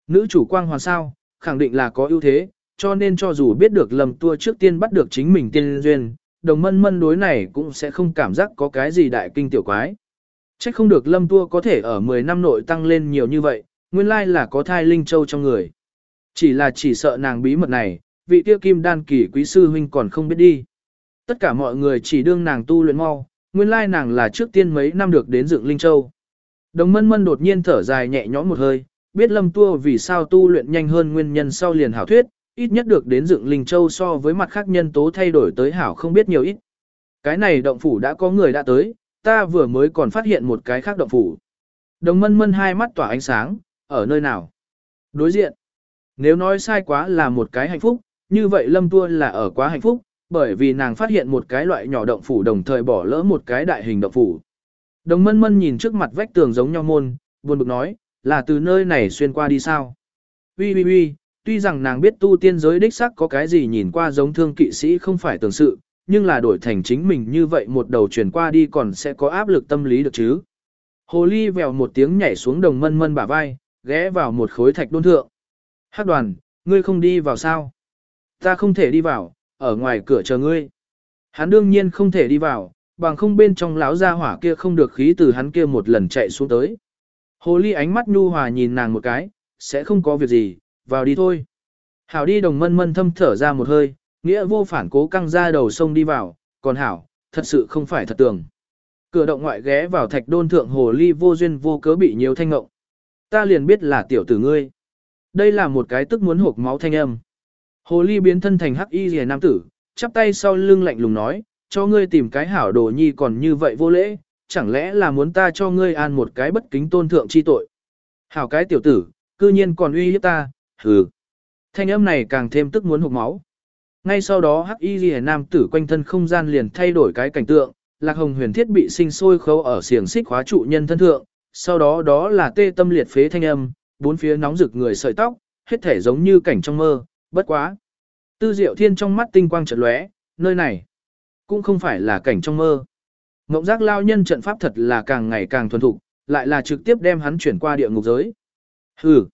Nữ chủ quang hoàn sao, khẳng định là có ưu thế, cho nên cho dù biết được lâm tua trước tiên bắt được chính mình tiên duyên, đồng mân mân đối này cũng sẽ không cảm giác có cái gì đại kinh tiểu quái. Chắc không được lâm tua có thể ở 10 năm nội tăng lên nhiều như vậy, nguyên lai là có thai linh châu trong người. Chỉ là chỉ sợ nàng bí mật này, vị tiêu kim đan kỳ quý sư huynh còn không biết đi. Tất cả mọi người chỉ đương nàng tu luyện mau, nguyên lai nàng là trước tiên mấy năm được đến dựng linh châu. Đồng mân mân đột nhiên thở dài nhẹ nhõm một hơi, biết lâm tua vì sao tu luyện nhanh hơn nguyên nhân sau liền hảo thuyết, ít nhất được đến dựng linh châu so với mặt khác nhân tố thay đổi tới hảo không biết nhiều ít. Cái này động phủ đã có người đã tới, ta vừa mới còn phát hiện một cái khác động phủ. Đồng mân mân hai mắt tỏa ánh sáng, ở nơi nào? Đối diện. Nếu nói sai quá là một cái hạnh phúc, như vậy lâm tua là ở quá hạnh phúc, bởi vì nàng phát hiện một cái loại nhỏ động phủ đồng thời bỏ lỡ một cái đại hình động phủ. Đồng mân mân nhìn trước mặt vách tường giống nhau môn, buồn bực nói, là từ nơi này xuyên qua đi sao? Ui ui ui, tuy rằng nàng biết tu tiên giới đích sắc có cái gì nhìn qua giống thương kỵ sĩ không phải tưởng sự, nhưng là đổi thành chính mình như vậy một đầu chuyển qua đi còn sẽ có áp lực tâm lý được chứ. Hồ ly vèo một tiếng nhảy xuống đồng mân mân bả vai, ghé vào một khối thạch đôn thượng. Hát đoàn, ngươi không đi vào sao? Ta không thể đi vào, ở ngoài cửa chờ ngươi. Hắn đương nhiên không thể đi vào, bằng không bên trong láo ra hỏa kia không được khí từ hắn kia một lần chạy xuống tới. Hồ ly ánh mắt nhu hòa nhìn nàng một cái, sẽ không có việc gì, vào đi thôi. Hảo đi đồng mân mân thâm thở ra một hơi, nghĩa vô phản cố căng ra đầu sông đi vào, còn hảo, thật sự không phải thật tường. Cửa động ngoại ghé vào thạch đôn thượng hồ ly vô duyên vô cớ bị nhiều thanh ngộng. Ta liền biết là tiểu tử ngươi. Đây là một cái tức muốn hộp máu thanh âm. Hồ ly biến thân thành hắc y rìa nam tử, chắp tay sau lưng lạnh lùng nói, cho ngươi tìm cái hảo đồ nhi còn như vậy vô lễ, chẳng lẽ là muốn ta cho ngươi an một cái bất kính tôn thượng chi tội. Hảo cái tiểu tử, cư nhiên còn uy hiếp ta, hừ. Thanh âm này càng thêm tức muốn hụt máu. Ngay sau đó hắc y rìa nam tử quanh thân không gian liền thay đổi cái cảnh tượng, lạc hồng huyền thiết bị sinh sôi khấu ở xiềng xích khóa trụ nhân thân thượng, sau đó đó là tê tâm liệt phế thanh âm, bốn phía nóng rực người sợi tóc, hết thể giống như cảnh trong mơ, bất quá. Tư Diệu Thiên trong mắt tinh quang chợt lóe, nơi này cũng không phải là cảnh trong mơ. Ngộng giác lao nhân trận pháp thật là càng ngày càng thuần thục, lại là trực tiếp đem hắn chuyển qua địa ngục giới. Hừ.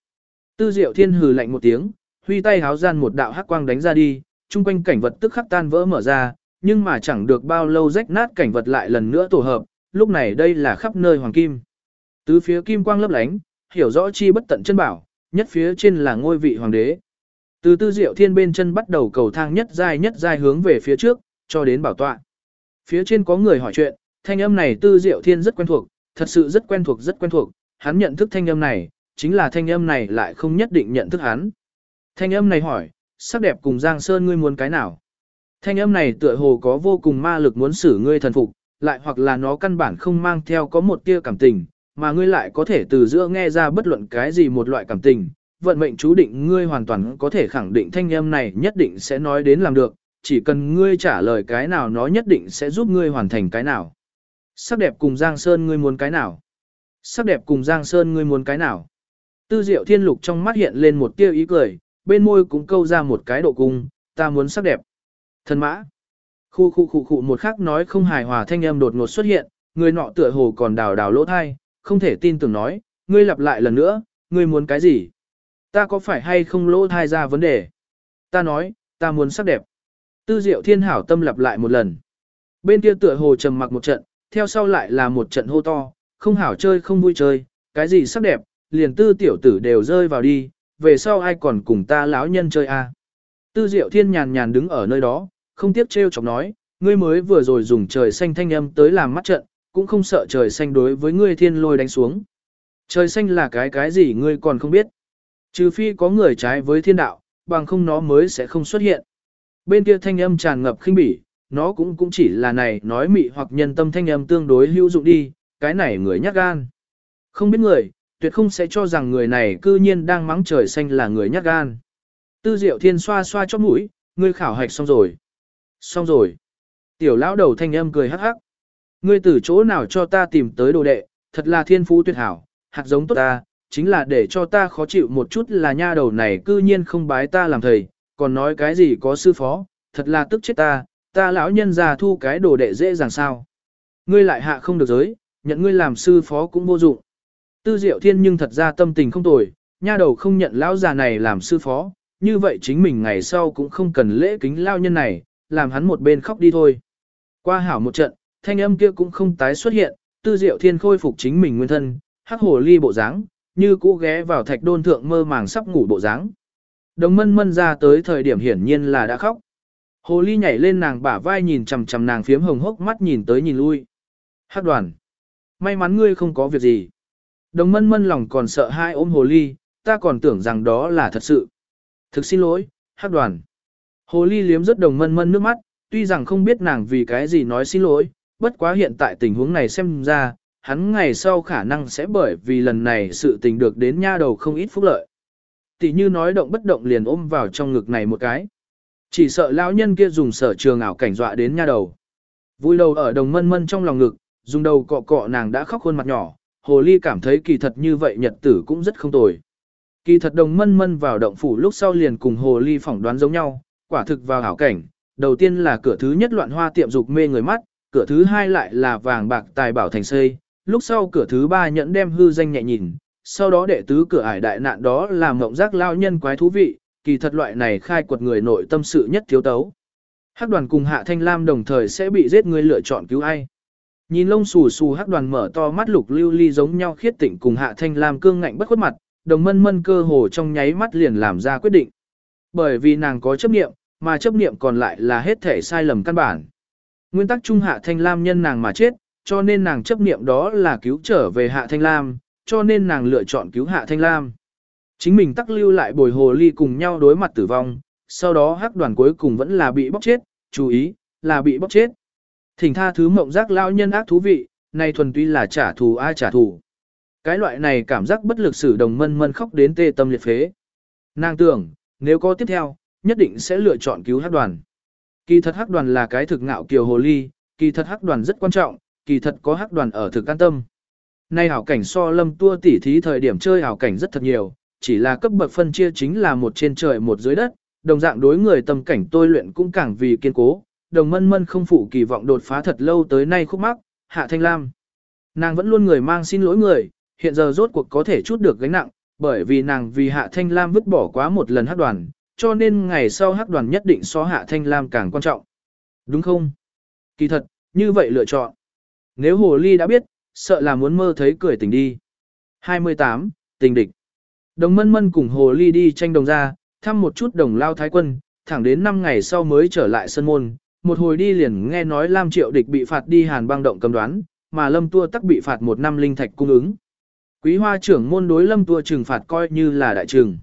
Tư Diệu Thiên hừ lạnh một tiếng, huy tay háo gian một đạo hắc quang đánh ra đi, chung quanh cảnh vật tức khắc tan vỡ mở ra, nhưng mà chẳng được bao lâu rách nát cảnh vật lại lần nữa tổ hợp, lúc này đây là khắp nơi hoàng kim. Tứ phía kim quang lấp lánh, hiểu rõ chi bất tận chân bảo, nhất phía trên là ngôi vị hoàng đế. Từ tư diệu thiên bên chân bắt đầu cầu thang nhất dài nhất dài hướng về phía trước, cho đến bảo tọa. Phía trên có người hỏi chuyện, thanh âm này tư diệu thiên rất quen thuộc, thật sự rất quen thuộc rất quen thuộc, hắn nhận thức thanh âm này, chính là thanh âm này lại không nhất định nhận thức hắn. Thanh âm này hỏi, sắc đẹp cùng Giang Sơn ngươi muốn cái nào? Thanh âm này tựa hồ có vô cùng ma lực muốn xử ngươi thần phục, lại hoặc là nó căn bản không mang theo có một tia cảm tình, mà ngươi lại có thể từ giữa nghe ra bất luận cái gì một loại cảm tình. Vận mệnh chú định ngươi hoàn toàn có thể khẳng định thanh âm này nhất định sẽ nói đến làm được, chỉ cần ngươi trả lời cái nào nó nhất định sẽ giúp ngươi hoàn thành cái nào. Sắc đẹp cùng Giang Sơn ngươi muốn cái nào? Sắc đẹp cùng Giang Sơn ngươi muốn cái nào? Tư diệu thiên lục trong mắt hiện lên một tia ý cười, bên môi cũng câu ra một cái độ cung, ta muốn sắc đẹp. Thần mã. Khu khu khu khu một khắc nói không hài hòa thanh âm đột ngột xuất hiện, người nọ tựa hồ còn đào đào lỗ thai, không thể tin tưởng nói, ngươi lặp lại lần nữa, ngươi muốn cái gì? Ta có phải hay không lỗ thai ra vấn đề? Ta nói, ta muốn sắc đẹp. Tư diệu thiên hảo tâm lặp lại một lần. Bên kia tựa hồ trầm mặc một trận, theo sau lại là một trận hô to, không hảo chơi không vui chơi, cái gì sắc đẹp, liền tư tiểu tử đều rơi vào đi, về sau ai còn cùng ta lão nhân chơi a? À? Tư Diệu Thiên nhàn nhàn đứng ở nơi đó, không tiếc trêu chọc nói, ngươi mới vừa rồi dùng trời xanh thanh âm tới làm mắt trận, cũng không sợ trời xanh đối với ngươi thiên lôi đánh xuống. Trời xanh là cái cái gì ngươi còn không biết. Trừ phi có người trái với thiên đạo, bằng không nó mới sẽ không xuất hiện. Bên kia thanh âm tràn ngập khinh bỉ, nó cũng cũng chỉ là này nói mị hoặc nhân tâm thanh âm tương đối hữu dụng đi, cái này người nhát gan. Không biết người, tuyệt không sẽ cho rằng người này cư nhiên đang mắng trời xanh là người nhát gan. Tư Diệu Thiên xoa xoa chóp mũi, ngươi khảo hạch xong rồi. Xong rồi. Tiểu lão đầu thanh âm cười hắc hắc. Ngươi từ chỗ nào cho ta tìm tới đồ đệ, thật là thiên phú tuyệt hảo, hạt giống tốt ta, chính là để cho ta khó chịu một chút là nha đầu này cư nhiên không bái ta làm thầy, còn nói cái gì có sư phó, thật là tức chết ta, ta lão nhân già thu cái đồ đệ dễ dàng sao. Ngươi lại hạ không được giới, nhận ngươi làm sư phó cũng vô dụng. Tư Diệu Thiên nhưng thật ra tâm tình không tồi, nha đầu không nhận lão già này làm sư phó, như vậy chính mình ngày sau cũng không cần lễ kính lao nhân này, làm hắn một bên khóc đi thôi. Qua hảo một trận, thanh âm kia cũng không tái xuất hiện, Tư Diệu Thiên khôi phục chính mình nguyên thân, hắc hồ ly bộ dáng, như cũ ghé vào thạch đôn thượng mơ màng sắp ngủ bộ dáng. Đồng mân mân ra tới thời điểm hiển nhiên là đã khóc. Hồ ly nhảy lên nàng bả vai nhìn chằm chằm nàng phiếm hồng hốc mắt nhìn tới nhìn lui. Hắc đoàn. May mắn ngươi không có việc gì. Đồng mân mân lòng còn sợ hai ôm hồ ly, ta còn tưởng rằng đó là thật sự. Thực xin lỗi, Hát đoàn. Hồ ly liếm rất đồng mân mân nước mắt, tuy rằng không biết nàng vì cái gì nói xin lỗi, bất quá hiện tại tình huống này xem ra, hắn ngày sau khả năng sẽ bởi vì lần này sự tình được đến nha đầu không ít phúc lợi. Tỷ như nói động bất động liền ôm vào trong ngực này một cái. Chỉ sợ lão nhân kia dùng sở trường ảo cảnh dọa đến nha đầu. Vui đầu ở đồng mân mân trong lòng ngực, dùng đầu cọ cọ nàng đã khóc khuôn mặt nhỏ, hồ ly cảm thấy kỳ thật như vậy nhật tử cũng rất không tồi. Kỳ thật đồng mân mân vào động phủ lúc sau liền cùng hồ ly phỏng đoán giống nhau, quả thực vào hảo cảnh, đầu tiên là cửa thứ nhất loạn hoa tiệm dục mê người mắt, cửa thứ hai lại là vàng bạc tài bảo thành xây, lúc sau cửa thứ ba nhẫn đem hư danh nhẹ nhìn, sau đó đệ tứ cửa ải đại nạn đó là mộng giác lao nhân quái thú vị, kỳ thật loại này khai quật người nội tâm sự nhất thiếu tấu. Hắc đoàn cùng Hạ Thanh Lam đồng thời sẽ bị giết người lựa chọn cứu ai. Nhìn lông xù xù hắc đoàn mở to mắt lục lưu ly giống nhau khiết tịnh cùng Hạ Thanh Lam cương ngạnh bất khuất mặt, đồng mân mân cơ hồ trong nháy mắt liền làm ra quyết định. Bởi vì nàng có chấp niệm, mà chấp niệm còn lại là hết thể sai lầm căn bản. Nguyên tắc trung hạ thanh lam nhân nàng mà chết, cho nên nàng chấp niệm đó là cứu trở về hạ thanh lam, cho nên nàng lựa chọn cứu hạ thanh lam. Chính mình tắc lưu lại bồi hồ ly cùng nhau đối mặt tử vong, sau đó hắc đoàn cuối cùng vẫn là bị bóc chết, chú ý, là bị bóc chết. Thỉnh tha thứ mộng giác lao nhân ác thú vị, này thuần túy là trả thù ai trả thù. Cái loại này cảm giác bất lực sử đồng mân mân khóc đến tê tâm liệt phế. Nàng tưởng, nếu có tiếp theo, nhất định sẽ lựa chọn cứu hắc đoàn. Kỳ thật hắc đoàn là cái thực ngạo kiều hồ ly, kỳ thật hắc đoàn rất quan trọng, kỳ thật có hắc đoàn ở thực an tâm. Nay hảo cảnh so lâm tua tỉ thí thời điểm chơi hảo cảnh rất thật nhiều, chỉ là cấp bậc phân chia chính là một trên trời một dưới đất, đồng dạng đối người tâm cảnh tôi luyện cũng càng vì kiên cố, đồng mân mân không phụ kỳ vọng đột phá thật lâu tới nay khúc mắc, hạ thanh lam. Nàng vẫn luôn người mang xin lỗi người, hiện giờ rốt cuộc có thể chút được gánh nặng, bởi vì nàng vì Hạ Thanh Lam vứt bỏ quá một lần hát đoàn, cho nên ngày sau hát đoàn nhất định so Hạ Thanh Lam càng quan trọng. Đúng không? Kỳ thật, như vậy lựa chọn. Nếu Hồ Ly đã biết, sợ là muốn mơ thấy cười tình đi. 28. Tình địch Đồng mân mân cùng Hồ Ly đi tranh đồng ra, thăm một chút đồng lao thái quân, thẳng đến 5 ngày sau mới trở lại sân môn, một hồi đi liền nghe nói Lam Triệu Địch bị phạt đi Hàn băng động cầm đoán, mà Lâm Tua tắc bị phạt một năm linh thạch cung ứng. Quý hoa trưởng môn đối Lâm Tua trừng phạt coi như là đại trừng.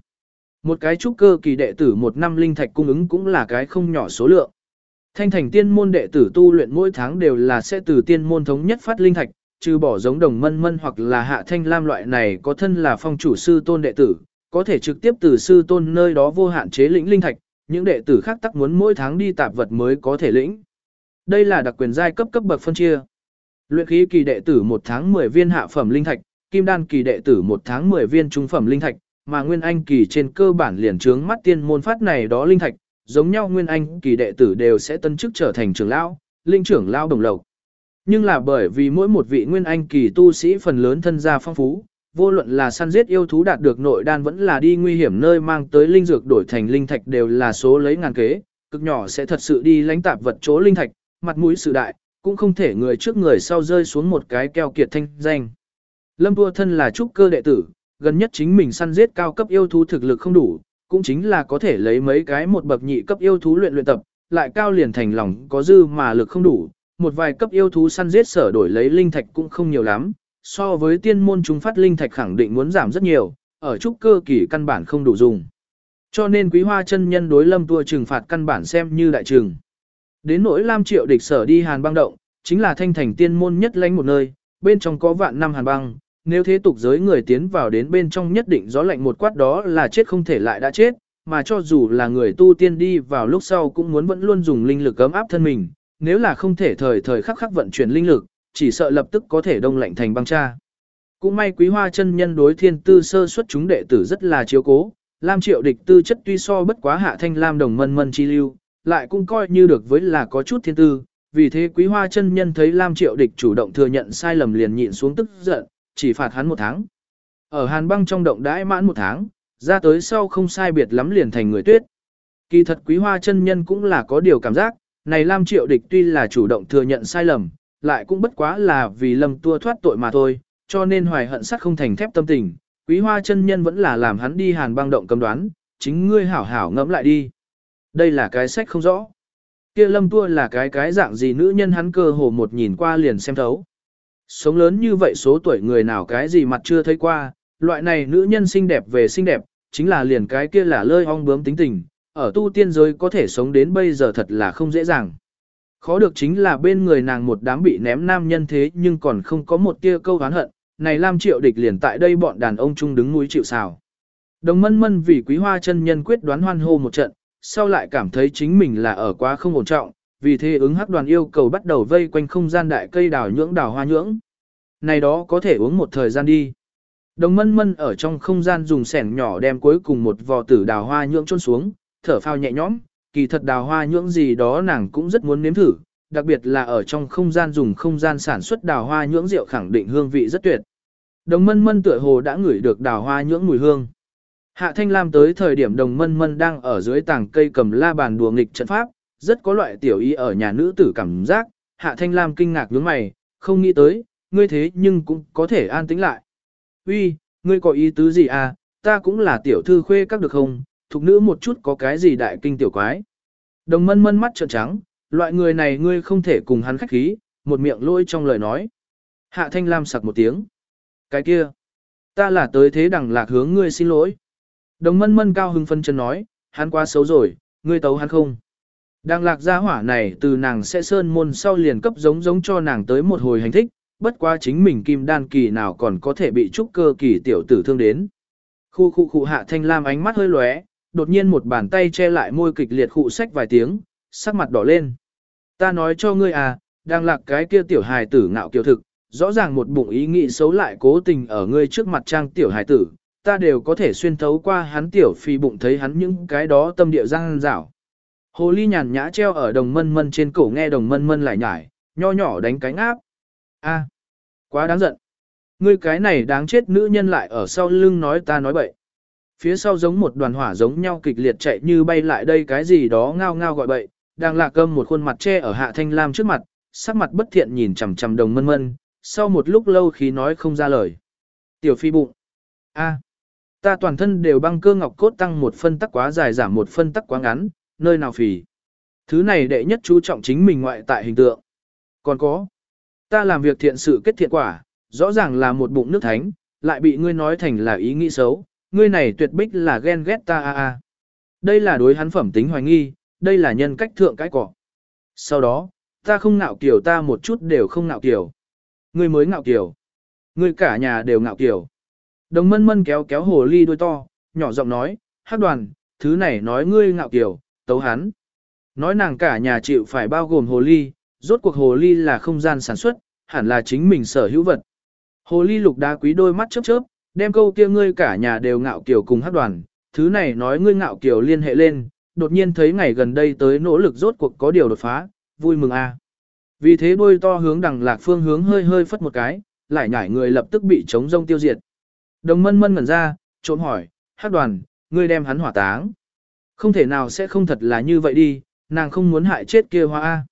Một cái trúc cơ kỳ đệ tử một năm linh thạch cung ứng cũng là cái không nhỏ số lượng. Thanh thành tiên môn đệ tử tu luyện mỗi tháng đều là sẽ từ tiên môn thống nhất phát linh thạch, trừ bỏ giống đồng mân mân hoặc là hạ thanh lam loại này có thân là phong chủ sư tôn đệ tử, có thể trực tiếp từ sư tôn nơi đó vô hạn chế lĩnh linh thạch, những đệ tử khác tắc muốn mỗi tháng đi tạp vật mới có thể lĩnh. Đây là đặc quyền giai cấp cấp bậc phân chia. Luyện khí kỳ đệ tử một tháng 10 viên hạ phẩm linh thạch, kim đan kỳ đệ tử một tháng 10 viên trung phẩm linh thạch, mà nguyên anh kỳ trên cơ bản liền trướng mắt tiên môn phát này đó linh thạch, giống nhau nguyên anh kỳ đệ tử đều sẽ tân chức trở thành trưởng lão, linh trưởng lão đồng lộc. Nhưng là bởi vì mỗi một vị nguyên anh kỳ tu sĩ phần lớn thân gia phong phú, vô luận là săn giết yêu thú đạt được nội đan vẫn là đi nguy hiểm nơi mang tới linh dược đổi thành linh thạch đều là số lấy ngàn kế, cực nhỏ sẽ thật sự đi lãnh tạp vật chỗ linh thạch, mặt mũi sự đại, cũng không thể người trước người sau rơi xuống một cái keo kiệt thanh danh. Lâm Vua thân là trúc cơ đệ tử, gần nhất chính mình săn giết cao cấp yêu thú thực lực không đủ, cũng chính là có thể lấy mấy cái một bậc nhị cấp yêu thú luyện luyện tập, lại cao liền thành lòng có dư mà lực không đủ, một vài cấp yêu thú săn giết sở đổi lấy linh thạch cũng không nhiều lắm, so với tiên môn chúng phát linh thạch khẳng định muốn giảm rất nhiều, ở trúc cơ kỳ căn bản không đủ dùng. Cho nên quý hoa chân nhân đối lâm tua trừng phạt căn bản xem như đại trừng. Đến nỗi Lam Triệu địch sở đi Hàn băng động, chính là thanh thành tiên môn nhất lánh một nơi, bên trong có vạn năm Hàn băng, nếu thế tục giới người tiến vào đến bên trong nhất định gió lạnh một quát đó là chết không thể lại đã chết, mà cho dù là người tu tiên đi vào lúc sau cũng muốn vẫn luôn dùng linh lực ấm áp thân mình, nếu là không thể thời thời khắc khắc vận chuyển linh lực, chỉ sợ lập tức có thể đông lạnh thành băng cha. Cũng may quý hoa chân nhân đối thiên tư sơ xuất chúng đệ tử rất là chiếu cố, Lam triệu địch tư chất tuy so bất quá hạ thanh Lam đồng mân mân chi lưu, lại cũng coi như được với là có chút thiên tư, vì thế quý hoa chân nhân thấy Lam triệu địch chủ động thừa nhận sai lầm liền nhịn xuống tức giận, chỉ phạt hắn một tháng. Ở hàn băng trong động đãi mãn một tháng, ra tới sau không sai biệt lắm liền thành người tuyết. Kỳ thật quý hoa chân nhân cũng là có điều cảm giác, này Lam triệu địch tuy là chủ động thừa nhận sai lầm, lại cũng bất quá là vì lâm tua thoát tội mà thôi, cho nên hoài hận sắc không thành thép tâm tình, quý hoa chân nhân vẫn là làm hắn đi hàn băng động cầm đoán, chính ngươi hảo hảo ngẫm lại đi. Đây là cái sách không rõ. Kia lâm tua là cái cái dạng gì nữ nhân hắn cơ hồ một nhìn qua liền xem thấu. Sống lớn như vậy số tuổi người nào cái gì mặt chưa thấy qua, loại này nữ nhân xinh đẹp về xinh đẹp, chính là liền cái kia là lơi ong bướm tính tình, ở tu tiên giới có thể sống đến bây giờ thật là không dễ dàng. Khó được chính là bên người nàng một đám bị ném nam nhân thế nhưng còn không có một tia câu hán hận, này Lam Triệu địch liền tại đây bọn đàn ông chung đứng núi chịu sào Đồng mân mân vì quý hoa chân nhân quyết đoán hoan hô một trận, sau lại cảm thấy chính mình là ở quá không ổn trọng, vì thế ứng hắc đoàn yêu cầu bắt đầu vây quanh không gian đại cây đào nhưỡng đào hoa nhưỡng. Này đó có thể uống một thời gian đi. Đồng mân mân ở trong không gian dùng sẻng nhỏ đem cuối cùng một vò tử đào hoa nhưỡng trôn xuống, thở phao nhẹ nhõm, kỳ thật đào hoa nhưỡng gì đó nàng cũng rất muốn nếm thử, đặc biệt là ở trong không gian dùng không gian sản xuất đào hoa nhưỡng rượu khẳng định hương vị rất tuyệt. Đồng mân mân tựa hồ đã ngửi được đào hoa nhưỡng mùi hương. Hạ Thanh Lam tới thời điểm đồng mân mân đang ở dưới tảng cây cầm la bàn đùa nghịch trận pháp, rất có loại tiểu ý ở nhà nữ tử cảm giác, Hạ Thanh Lam kinh ngạc nhướng mày, không nghĩ tới, ngươi thế nhưng cũng có thể an tĩnh lại. Uy, ngươi có ý tứ gì à, ta cũng là tiểu thư khuê các được không, thục nữ một chút có cái gì đại kinh tiểu quái. Đồng mân mân mắt trợn trắng, loại người này ngươi không thể cùng hắn khách khí, một miệng lôi trong lời nói. Hạ Thanh Lam sặc một tiếng. Cái kia, ta là tới thế đẳng lạc hướng ngươi xin lỗi. Đồng mân mân cao hưng phân chân nói, hắn quá xấu rồi, ngươi tấu hắn không. Đang lạc gia hỏa này từ nàng sẽ sơn môn sau liền cấp giống giống cho nàng tới một hồi hành thích, bất quá chính mình kim đan kỳ nào còn có thể bị trúc cơ kỳ tiểu tử thương đến. Khu khu khu hạ thanh lam ánh mắt hơi lóe, đột nhiên một bàn tay che lại môi kịch liệt khụ sách vài tiếng, sắc mặt đỏ lên. Ta nói cho ngươi à, đang lạc cái kia tiểu hài tử ngạo kiều thực, rõ ràng một bụng ý nghĩ xấu lại cố tình ở ngươi trước mặt trang tiểu hài tử, ta đều có thể xuyên thấu qua hắn tiểu phi bụng thấy hắn những cái đó tâm địa răng rảo. Hồ ly nhàn nhã treo ở đồng mân mân trên cổ nghe đồng mân mân lại nhải, nho nhỏ đánh cánh áp. a quá đáng giận. Ngươi cái này đáng chết nữ nhân lại ở sau lưng nói ta nói bậy. Phía sau giống một đoàn hỏa giống nhau kịch liệt chạy như bay lại đây cái gì đó ngao ngao gọi bậy, đang lạc cơm một khuôn mặt che ở hạ thanh lam trước mặt, sắc mặt bất thiện nhìn chằm chằm đồng mân mân, sau một lúc lâu khí nói không ra lời. Tiểu phi bụng. a Ta toàn thân đều băng cơ ngọc cốt tăng một phân tắc quá dài giảm một phân tắc quá ngắn, nơi nào phì. Thứ này đệ nhất chú trọng chính mình ngoại tại hình tượng. Còn có, ta làm việc thiện sự kết thiện quả, rõ ràng là một bụng nước thánh, lại bị ngươi nói thành là ý nghĩ xấu, ngươi này tuyệt bích là ghen ghét ta a a. Đây là đối hắn phẩm tính hoài nghi, đây là nhân cách thượng cái cỏ. Sau đó, ta không ngạo kiểu ta một chút đều không ngạo kiểu. Ngươi mới ngạo kiểu. Ngươi cả nhà đều ngạo kiểu. Đồng mân mân kéo kéo hồ ly đuôi to, nhỏ giọng nói, hát đoàn, thứ này nói ngươi ngạo kiểu, tấu hắn. Nói nàng cả nhà chịu phải bao gồm hồ ly, rốt cuộc hồ ly là không gian sản xuất, hẳn là chính mình sở hữu vật. Hồ ly lục đá quý đôi mắt chớp chớp, đem câu kia ngươi cả nhà đều ngạo kiểu cùng hát đoàn, thứ này nói ngươi ngạo kiểu liên hệ lên, đột nhiên thấy ngày gần đây tới nỗ lực rốt cuộc có điều đột phá, vui mừng a. Vì thế đôi to hướng đằng lạc phương hướng hơi hơi phất một cái, lại nhảy người lập tức bị chống rông tiêu diệt. Đồng mân mân ngẩn ra, trộm hỏi, hát đoàn, ngươi đem hắn hỏa táng. Không thể nào sẽ không thật là như vậy đi, nàng không muốn hại chết kia hoa A.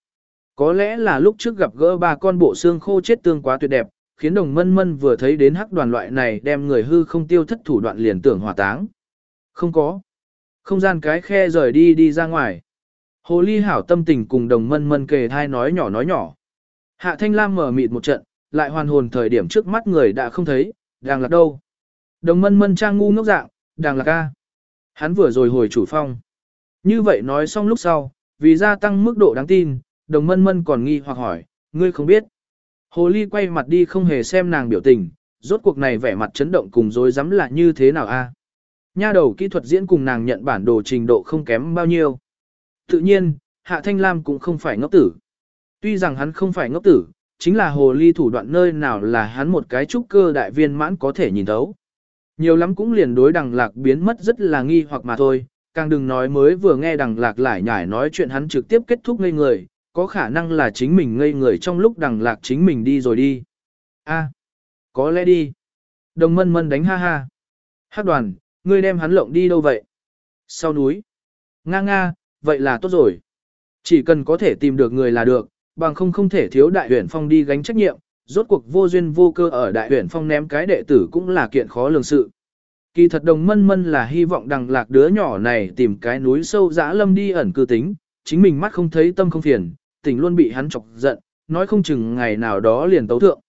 Có lẽ là lúc trước gặp gỡ ba con bộ xương khô chết tương quá tuyệt đẹp, khiến đồng mân mân vừa thấy đến hắc đoàn loại này đem người hư không tiêu thất thủ đoạn liền tưởng hỏa táng. Không có. Không gian cái khe rời đi đi ra ngoài. Hồ ly hảo tâm tình cùng đồng mân mân kề thai nói nhỏ nói nhỏ. Hạ thanh lam mở mịt một trận, lại hoàn hồn thời điểm trước mắt người đã không thấy, đang lạc đâu. Đồng mân mân trang ngu ngốc dạng, đang lạc ca. Hắn vừa rồi hồi chủ phong. Như vậy nói xong lúc sau, vì gia tăng mức độ đáng tin, đồng mân mân còn nghi hoặc hỏi, ngươi không biết. Hồ ly quay mặt đi không hề xem nàng biểu tình, rốt cuộc này vẻ mặt chấn động cùng dối rắm là như thế nào a? Nha đầu kỹ thuật diễn cùng nàng nhận bản đồ trình độ không kém bao nhiêu. Tự nhiên, Hạ Thanh Lam cũng không phải ngốc tử. Tuy rằng hắn không phải ngốc tử, chính là hồ ly thủ đoạn nơi nào là hắn một cái trúc cơ đại viên mãn có thể nhìn thấu. Nhiều lắm cũng liền đối đằng lạc biến mất rất là nghi hoặc mà thôi, càng đừng nói mới vừa nghe đằng lạc lại nhải nói chuyện hắn trực tiếp kết thúc ngây người, có khả năng là chính mình ngây người trong lúc đằng lạc chính mình đi rồi đi. a có lẽ đi. Đồng mân mân đánh ha ha. Hát đoàn, ngươi đem hắn lộng đi đâu vậy? Sau núi. Nga nga, vậy là tốt rồi. Chỉ cần có thể tìm được người là được, bằng không không thể thiếu đại huyển phong đi gánh trách nhiệm, rốt cuộc vô duyên vô cơ ở đại huyển phong ném cái đệ tử cũng là kiện khó lường sự. Kỳ thật đồng mân mân là hy vọng đằng lạc đứa nhỏ này tìm cái núi sâu dã lâm đi ẩn cư tính, chính mình mắt không thấy tâm không phiền, tình luôn bị hắn chọc giận, nói không chừng ngày nào đó liền tấu thượng.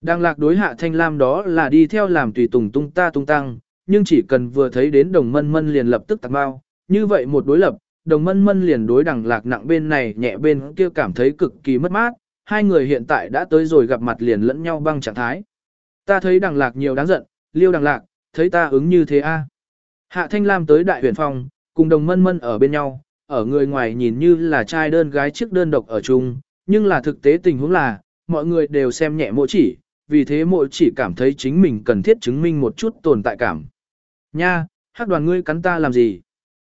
Đằng lạc đối hạ thanh lam đó là đi theo làm tùy tùng tung ta tung tăng, nhưng chỉ cần vừa thấy đến đồng mân mân liền lập tức tạc bao, như vậy một đối lập, đồng mân mân liền đối đằng lạc nặng bên này nhẹ bên kia cảm thấy cực kỳ mất mát, hai người hiện tại đã tới rồi gặp mặt liền lẫn nhau băng trạng thái. Ta thấy đằng lạc nhiều đáng giận, liêu đằng lạc, thấy ta ứng như thế a. Hạ Thanh Lam tới đại huyền phòng, cùng đồng mân mân ở bên nhau, ở người ngoài nhìn như là trai đơn gái trước đơn độc ở chung, nhưng là thực tế tình huống là, mọi người đều xem nhẹ mỗi chỉ, vì thế mỗi chỉ cảm thấy chính mình cần thiết chứng minh một chút tồn tại cảm. Nha, hắc đoàn ngươi cắn ta làm gì?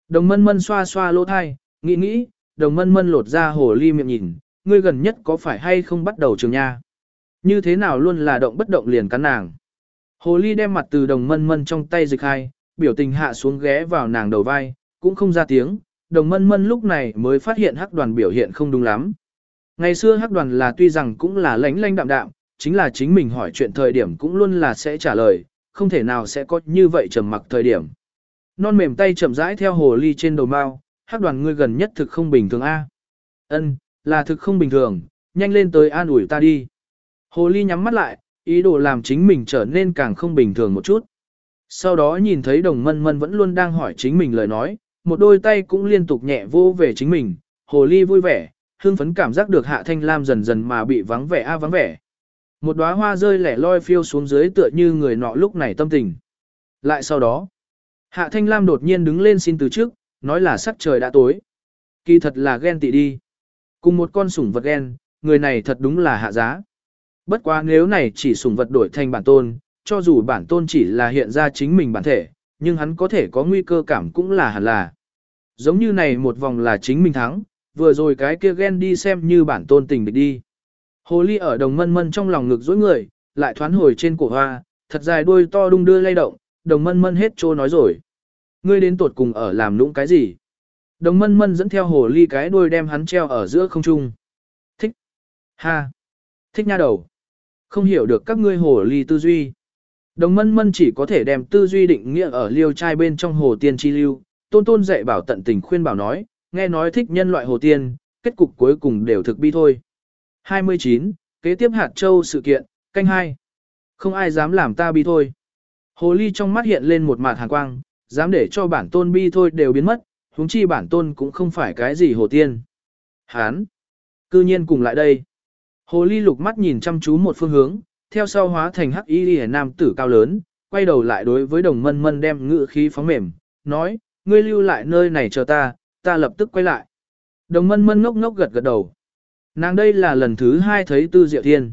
Đồng mân mân xoa xoa lỗ thai, nghĩ nghĩ, đồng mân mân lột ra hồ ly miệng nhìn, ngươi gần nhất có phải hay không bắt đầu trường nha? Như thế nào luôn là động bất động liền cắn nàng? Hồ ly đem mặt từ đồng mân mân trong tay dịch hai, biểu tình hạ xuống ghé vào nàng đầu vai, cũng không ra tiếng, đồng mân mân lúc này mới phát hiện hắc đoàn biểu hiện không đúng lắm. Ngày xưa hắc đoàn là tuy rằng cũng là lánh lánh đạm đạm, chính là chính mình hỏi chuyện thời điểm cũng luôn là sẽ trả lời, không thể nào sẽ có như vậy trầm mặc thời điểm. Non mềm tay chậm rãi theo hồ ly trên đầu mao, hắc đoàn ngươi gần nhất thực không bình thường a. Ân, là thực không bình thường, nhanh lên tới an ủi ta đi. Hồ ly nhắm mắt lại, ý đồ làm chính mình trở nên càng không bình thường một chút. Sau đó nhìn thấy đồng mân mân vẫn luôn đang hỏi chính mình lời nói, một đôi tay cũng liên tục nhẹ vô về chính mình, hồ ly vui vẻ, hương phấn cảm giác được hạ thanh lam dần dần mà bị vắng vẻ a à vắng vẻ. Một đóa hoa rơi lẻ loi phiêu xuống dưới tựa như người nọ lúc này tâm tình. Lại sau đó, hạ thanh lam đột nhiên đứng lên xin từ trước, nói là sắc trời đã tối. Kỳ thật là ghen tị đi. Cùng một con sủng vật ghen, người này thật đúng là hạ giá. Bất quá nếu này chỉ sủng vật đổi thành bản tôn, cho dù bản tôn chỉ là hiện ra chính mình bản thể, nhưng hắn có thể có nguy cơ cảm cũng là hẳn là. Giống như này một vòng là chính mình thắng, vừa rồi cái kia ghen đi xem như bản tôn tình địch đi. Hồ ly ở đồng mân mân trong lòng ngực dối người, lại thoán hồi trên cổ hoa, thật dài đuôi to đung đưa lay động, đồng mân mân hết trô nói rồi. Ngươi đến tuột cùng ở làm nũng cái gì? Đồng mân mân dẫn theo hồ ly cái đuôi đem hắn treo ở giữa không trung. Thích. Ha. Thích nha đầu. Không hiểu được các ngươi hồ ly tư duy. Đồng mân mân chỉ có thể đem tư duy định nghĩa ở liêu trai bên trong hồ tiên chi lưu, tôn tôn dạy bảo tận tình khuyên bảo nói, nghe nói thích nhân loại hồ tiên, kết cục cuối cùng đều thực bi thôi. 29. Kế tiếp hạt châu sự kiện, canh hai Không ai dám làm ta bi thôi. Hồ ly trong mắt hiện lên một mạt hàn quang, dám để cho bản tôn bi thôi đều biến mất, huống chi bản tôn cũng không phải cái gì hồ tiên. Hán! Cư nhiên cùng lại đây. Hồ ly lục mắt nhìn chăm chú một phương hướng, theo sau hóa thành hắc y lìa nam tử cao lớn, quay đầu lại đối với đồng mân mân đem ngự khí phóng mềm, nói, ngươi lưu lại nơi này chờ ta, ta lập tức quay lại. Đồng mân mân ngốc ngốc gật gật đầu. Nàng đây là lần thứ hai thấy tư diệu thiên.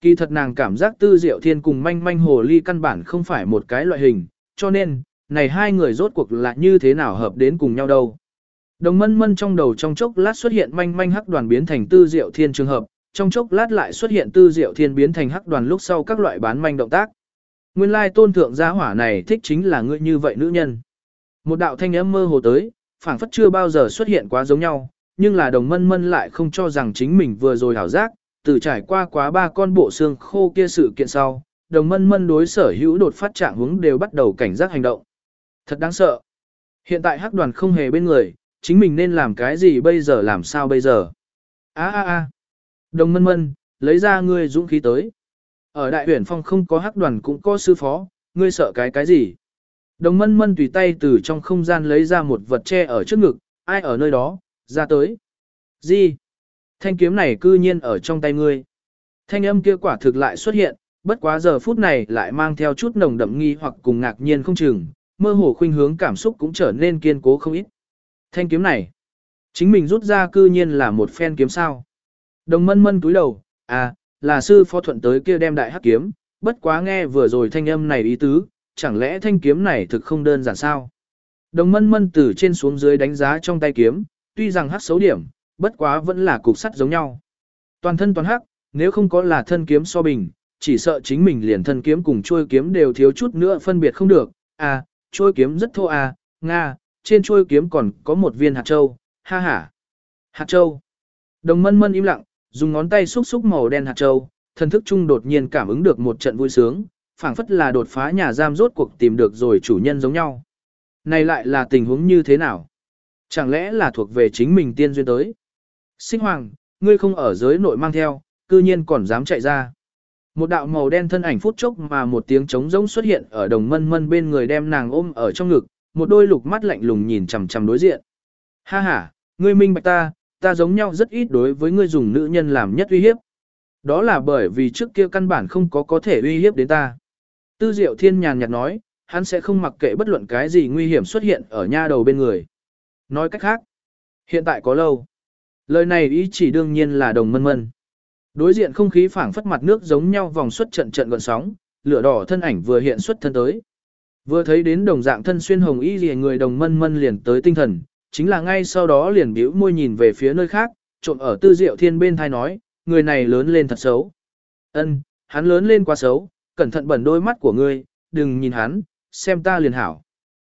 Kỳ thật nàng cảm giác tư diệu thiên cùng manh manh hồ ly căn bản không phải một cái loại hình, cho nên, này hai người rốt cuộc là như thế nào hợp đến cùng nhau đâu. Đồng mân mân trong đầu trong chốc lát xuất hiện manh manh hắc đoàn biến thành tư diệu thiên trường hợp, trong chốc lát lại xuất hiện tư diệu thiên biến thành hắc đoàn lúc sau các loại bán manh động tác. Nguyên lai tôn thượng gia hỏa này thích chính là ngươi như vậy nữ nhân. Một đạo thanh âm mơ hồ tới, phảng phất chưa bao giờ xuất hiện quá giống nhau, nhưng là đồng mân mân lại không cho rằng chính mình vừa rồi hảo giác, từ trải qua quá ba con bộ xương khô kia sự kiện sau, đồng mân mân đối sở hữu đột phát trạng hướng đều bắt đầu cảnh giác hành động. Thật đáng sợ. Hiện tại hắc đoàn không hề bên người, chính mình nên làm cái gì bây giờ làm sao bây giờ. a a a Đồng mân mân, lấy ra ngươi dũng khí tới. Ở đại huyển phong không có hắc đoàn cũng có sư phó, ngươi sợ cái cái gì. Đồng mân mân tùy tay từ trong không gian lấy ra một vật che ở trước ngực, ai ở nơi đó, ra tới. Gì? Thanh kiếm này cư nhiên ở trong tay ngươi. Thanh âm kia quả thực lại xuất hiện, bất quá giờ phút này lại mang theo chút nồng đậm nghi hoặc cùng ngạc nhiên không chừng, mơ hồ khuynh hướng cảm xúc cũng trở nên kiên cố không ít. Thanh kiếm này, chính mình rút ra cư nhiên là một phen kiếm sao. Đồng mân mân túi đầu, à, là sư phó thuận tới kia đem đại hắc kiếm, bất quá nghe vừa rồi thanh âm này ý tứ, chẳng lẽ thanh kiếm này thực không đơn giản sao? Đồng mân mân từ trên xuống dưới đánh giá trong tay kiếm, tuy rằng hắc xấu điểm, bất quá vẫn là cục sắt giống nhau. Toàn thân toàn hắc, nếu không có là thân kiếm so bình, chỉ sợ chính mình liền thân kiếm cùng trôi kiếm đều thiếu chút nữa phân biệt không được. À, trôi kiếm rất thô à, Nga, trên trôi kiếm còn có một viên hạt châu, ha ha. Hạt châu. Đồng mân mân im lặng, dùng ngón tay xúc xúc màu đen hạt châu, thần thức chung đột nhiên cảm ứng được một trận vui sướng, phảng phất là đột phá nhà giam rốt cuộc tìm được rồi chủ nhân giống nhau. Này lại là tình huống như thế nào? Chẳng lẽ là thuộc về chính mình tiên duyên tới? Sinh hoàng, ngươi không ở giới nội mang theo, cư nhiên còn dám chạy ra. Một đạo màu đen thân ảnh phút chốc mà một tiếng trống rỗng xuất hiện ở đồng mân mân bên người đem nàng ôm ở trong ngực, một đôi lục mắt lạnh lùng nhìn chằm chằm đối diện. Ha ha, ngươi minh bạch ta, ta giống nhau rất ít đối với ngươi dùng nữ nhân làm nhất uy hiếp. Đó là bởi vì trước kia căn bản không có có thể uy hiếp đến ta. Tư Diệu Thiên nhàn nhạt nói, hắn sẽ không mặc kệ bất luận cái gì nguy hiểm xuất hiện ở nha đầu bên người. Nói cách khác, hiện tại có lâu. Lời này ý chỉ đương nhiên là đồng mân mân. Đối diện không khí phảng phất mặt nước giống nhau vòng xuất trận trận gọn sóng, lửa đỏ thân ảnh vừa hiện xuất thân tới. Vừa thấy đến đồng dạng thân xuyên hồng y gì người đồng mân mân liền tới tinh thần, chính là ngay sau đó liền bĩu môi nhìn về phía nơi khác, trộn ở tư diệu thiên bên thai nói, người này lớn lên thật xấu. Ân, hắn lớn lên quá xấu, cẩn thận bẩn đôi mắt của ngươi, đừng nhìn hắn, xem ta liền hảo.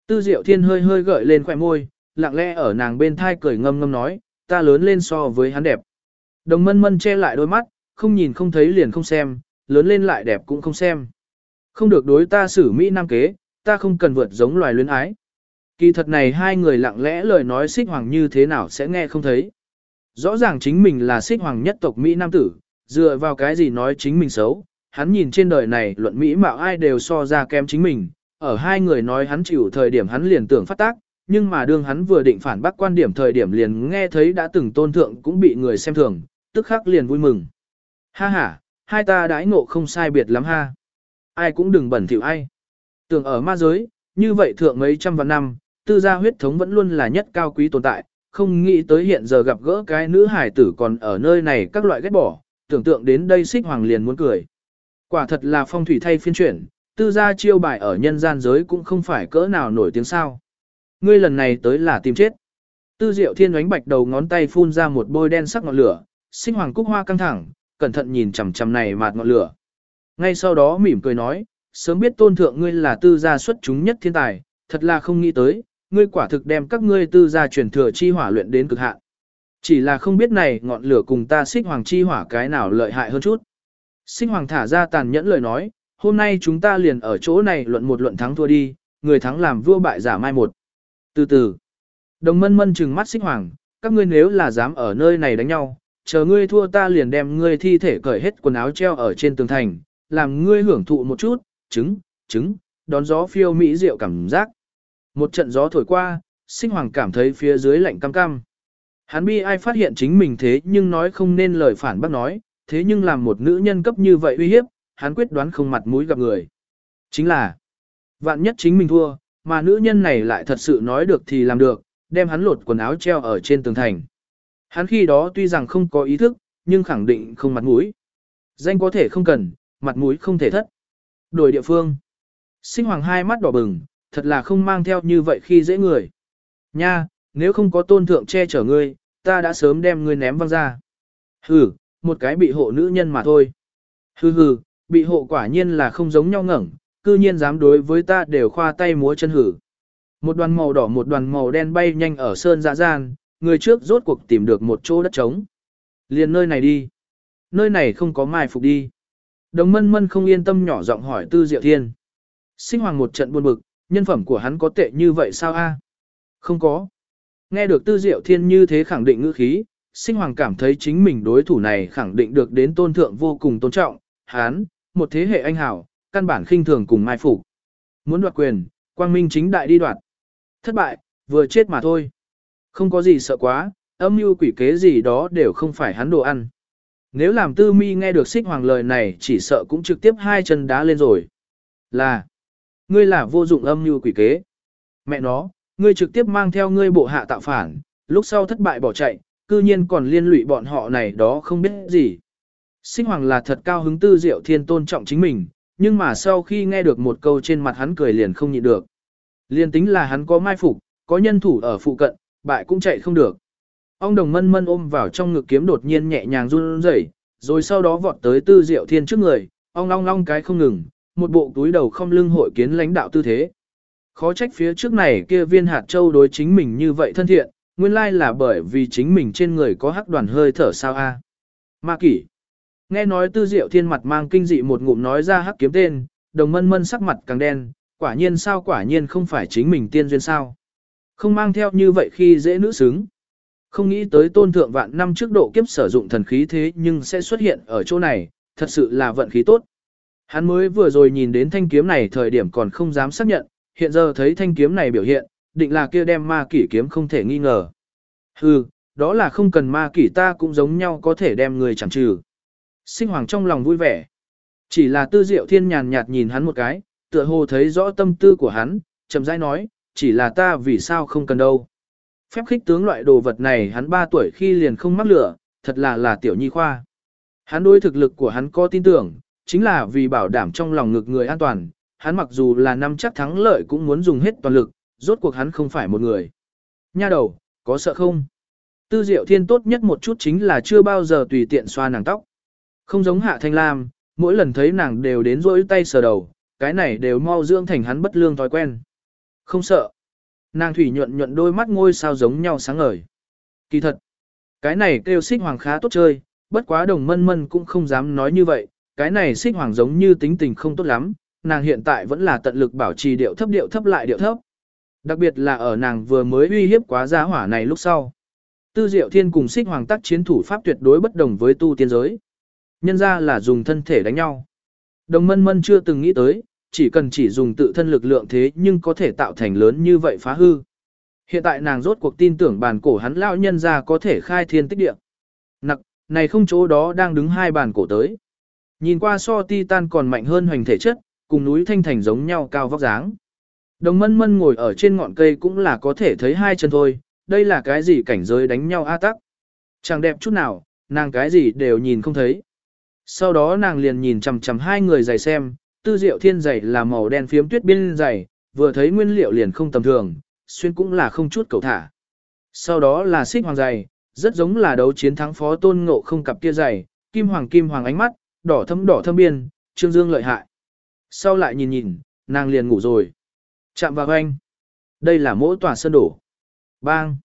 Tư diệu thiên hơi hơi gợi lên khỏe môi, lặng lẽ ở nàng bên thai cười ngâm ngâm nói, ta lớn lên so với hắn đẹp. Đồng mân mân che lại đôi mắt, không nhìn không thấy liền không xem, lớn lên lại đẹp cũng không xem. Không được đối ta xử Mỹ Nam kế, ta không cần vượt giống loài luyến ái. Kỳ thật này hai người lặng lẽ lời nói xích hoàng như thế nào sẽ nghe không thấy. Rõ ràng chính mình là xích hoàng nhất tộc Mỹ Nam tử, dựa vào cái gì nói chính mình xấu, hắn nhìn trên đời này luận Mỹ mạo ai đều so ra kém chính mình, ở hai người nói hắn chịu thời điểm hắn liền tưởng phát tác, nhưng mà đương hắn vừa định phản bác quan điểm thời điểm liền nghe thấy đã từng tôn thượng cũng bị người xem thường, tức khắc liền vui mừng. Ha ha, hai ta đãi ngộ không sai biệt lắm ha. Ai cũng đừng bẩn thỉu ai. Tưởng ở ma giới, như vậy thượng mấy trăm vạn năm, tư gia huyết thống vẫn luôn là nhất cao quý tồn tại, không nghĩ tới hiện giờ gặp gỡ cái nữ hải tử còn ở nơi này các loại ghét bỏ, tưởng tượng đến đây xích hoàng liền muốn cười. Quả thật là phong thủy thay phiên chuyển, tư gia chiêu bài ở nhân gian giới cũng không phải cỡ nào nổi tiếng sao. Ngươi lần này tới là tìm chết. Tư diệu thiên đánh bạch đầu ngón tay phun ra một bôi đen sắc ngọn lửa, sinh hoàng cúc hoa căng thẳng, cẩn thận nhìn chằm chằm này mạt ngọn lửa. Ngay sau đó mỉm cười nói, sớm biết tôn thượng ngươi là tư gia xuất chúng nhất thiên tài, thật là không nghĩ tới, ngươi quả thực đem các ngươi tư gia truyền thừa chi hỏa luyện đến cực hạn. Chỉ là không biết này ngọn lửa cùng ta xích hoàng chi hỏa cái nào lợi hại hơn chút. Xích hoàng thả ra tàn nhẫn lời nói, hôm nay chúng ta liền ở chỗ này luận một luận thắng thua đi, người thắng làm vua bại giả mai một. Từ từ, đồng mân mân trừng mắt xích hoàng, các ngươi nếu là dám ở nơi này đánh nhau, chờ ngươi thua ta liền đem ngươi thi thể cởi hết quần áo treo ở trên tường thành, làm ngươi hưởng thụ một chút, trứng, trứng, đón gió phiêu mỹ rượu cảm giác. Một trận gió thổi qua, sinh hoàng cảm thấy phía dưới lạnh cam cam. Hắn bi ai phát hiện chính mình thế nhưng nói không nên lời phản bác nói, thế nhưng làm một nữ nhân cấp như vậy uy hiếp, hắn quyết đoán không mặt mũi gặp người. Chính là, vạn nhất chính mình thua, mà nữ nhân này lại thật sự nói được thì làm được, đem hắn lột quần áo treo ở trên tường thành. Hắn khi đó tuy rằng không có ý thức, nhưng khẳng định không mặt mũi. Danh có thể không cần, mặt mũi không thể thất. Đổi địa phương. Sinh hoàng hai mắt đỏ bừng, thật là không mang theo như vậy khi dễ người. Nha, nếu không có tôn thượng che chở ngươi, ta đã sớm đem ngươi ném văng ra. Hừ, một cái bị hộ nữ nhân mà thôi. Hừ hừ, bị hộ quả nhiên là không giống nhau ngẩng, cư nhiên dám đối với ta đều khoa tay múa chân hử. Một đoàn màu đỏ một đoàn màu đen bay nhanh ở sơn dạ gian, người trước rốt cuộc tìm được một chỗ đất trống. Liền nơi này đi. Nơi này không có mai phục đi. Đồng mân mân không yên tâm nhỏ giọng hỏi Tư Diệu Thiên. Sinh hoàng một trận buồn bực, nhân phẩm của hắn có tệ như vậy sao a? Không có. Nghe được Tư Diệu Thiên như thế khẳng định ngữ khí, sinh hoàng cảm thấy chính mình đối thủ này khẳng định được đến tôn thượng vô cùng tôn trọng, hắn, một thế hệ anh hảo, căn bản khinh thường cùng mai phục. Muốn đoạt quyền, quang minh chính đại đi đoạt. Thất bại, vừa chết mà thôi. Không có gì sợ quá, âm mưu quỷ kế gì đó đều không phải hắn đồ ăn. Nếu làm tư mi nghe được xích hoàng lời này chỉ sợ cũng trực tiếp hai chân đá lên rồi. Là, ngươi là vô dụng âm như quỷ kế. Mẹ nó, ngươi trực tiếp mang theo ngươi bộ hạ tạo phản, lúc sau thất bại bỏ chạy, cư nhiên còn liên lụy bọn họ này đó không biết gì. Sinh hoàng là thật cao hứng tư diệu thiên tôn trọng chính mình, nhưng mà sau khi nghe được một câu trên mặt hắn cười liền không nhịn được. Liên tính là hắn có mai phục, có nhân thủ ở phụ cận, bại cũng chạy không được. Ông đồng mân mân ôm vào trong ngực kiếm đột nhiên nhẹ nhàng run rẩy, rồi sau đó vọt tới tư diệu thiên trước người, ông long long cái không ngừng, một bộ túi đầu không lưng hội kiến lãnh đạo tư thế. Khó trách phía trước này kia viên hạt châu đối chính mình như vậy thân thiện, nguyên lai là bởi vì chính mình trên người có hắc đoàn hơi thở sao a. Ma kỷ. Nghe nói tư diệu thiên mặt mang kinh dị một ngụm nói ra hắc kiếm tên, đồng mân mân sắc mặt càng đen, quả nhiên sao quả nhiên không phải chính mình tiên duyên sao. Không mang theo như vậy khi dễ nữ xứng. Không nghĩ tới tôn thượng vạn năm trước độ kiếp sử dụng thần khí thế nhưng sẽ xuất hiện ở chỗ này, thật sự là vận khí tốt. Hắn mới vừa rồi nhìn đến thanh kiếm này thời điểm còn không dám xác nhận, hiện giờ thấy thanh kiếm này biểu hiện, định là kia đem ma kỷ kiếm không thể nghi ngờ. Hừ, đó là không cần ma kỷ ta cũng giống nhau có thể đem người chẳng trừ. Sinh hoàng trong lòng vui vẻ. Chỉ là tư diệu thiên nhàn nhạt nhìn hắn một cái, tựa hồ thấy rõ tâm tư của hắn, chậm rãi nói, chỉ là ta vì sao không cần đâu. Phép khích tướng loại đồ vật này hắn 3 tuổi khi liền không mắc lửa, thật là là tiểu nhi khoa. Hắn đối thực lực của hắn có tin tưởng, chính là vì bảo đảm trong lòng ngực người an toàn, hắn mặc dù là năm chắc thắng lợi cũng muốn dùng hết toàn lực, rốt cuộc hắn không phải một người. Nha đầu, có sợ không? Tư diệu thiên tốt nhất một chút chính là chưa bao giờ tùy tiện xoa nàng tóc. Không giống hạ thanh lam, mỗi lần thấy nàng đều đến rỗi tay sờ đầu, cái này đều mau dưỡng thành hắn bất lương thói quen. Không sợ. Nàng thủy nhuận nhuận đôi mắt ngôi sao giống nhau sáng ngời. Kỳ thật, cái này kêu xích hoàng khá tốt chơi, bất quá đồng mân mân cũng không dám nói như vậy, cái này xích hoàng giống như tính tình không tốt lắm, nàng hiện tại vẫn là tận lực bảo trì điệu thấp điệu thấp lại điệu thấp. Đặc biệt là ở nàng vừa mới uy hiếp quá giá hỏa này lúc sau. Tư Diệu Thiên cùng xích hoàng tác chiến thủ pháp tuyệt đối bất đồng với tu tiên giới. Nhân ra là dùng thân thể đánh nhau. Đồng mân mân chưa từng nghĩ tới, chỉ cần chỉ dùng tự thân lực lượng thế nhưng có thể tạo thành lớn như vậy phá hư. Hiện tại nàng rốt cuộc tin tưởng bàn cổ hắn lão nhân ra có thể khai thiên tích địa. Nặc, này không chỗ đó đang đứng hai bàn cổ tới. Nhìn qua so titan còn mạnh hơn hoành thể chất, cùng núi thanh thành giống nhau cao vóc dáng. Đồng mân mân ngồi ở trên ngọn cây cũng là có thể thấy hai chân thôi, đây là cái gì cảnh giới đánh nhau a tắc. Chẳng đẹp chút nào, nàng cái gì đều nhìn không thấy. Sau đó nàng liền nhìn chằm chằm hai người giày xem, tư diệu thiên giày là màu đen phiếm tuyết biên giày, vừa thấy nguyên liệu liền không tầm thường, xuyên cũng là không chút cầu thả. Sau đó là xích hoàng giày, rất giống là đấu chiến thắng phó tôn ngộ không cặp kia giày, kim hoàng kim hoàng ánh mắt, đỏ thâm đỏ thâm biên, trương dương lợi hại. Sau lại nhìn nhìn, nàng liền ngủ rồi. Chạm vào anh. Đây là mỗi tòa sơn đổ. Bang.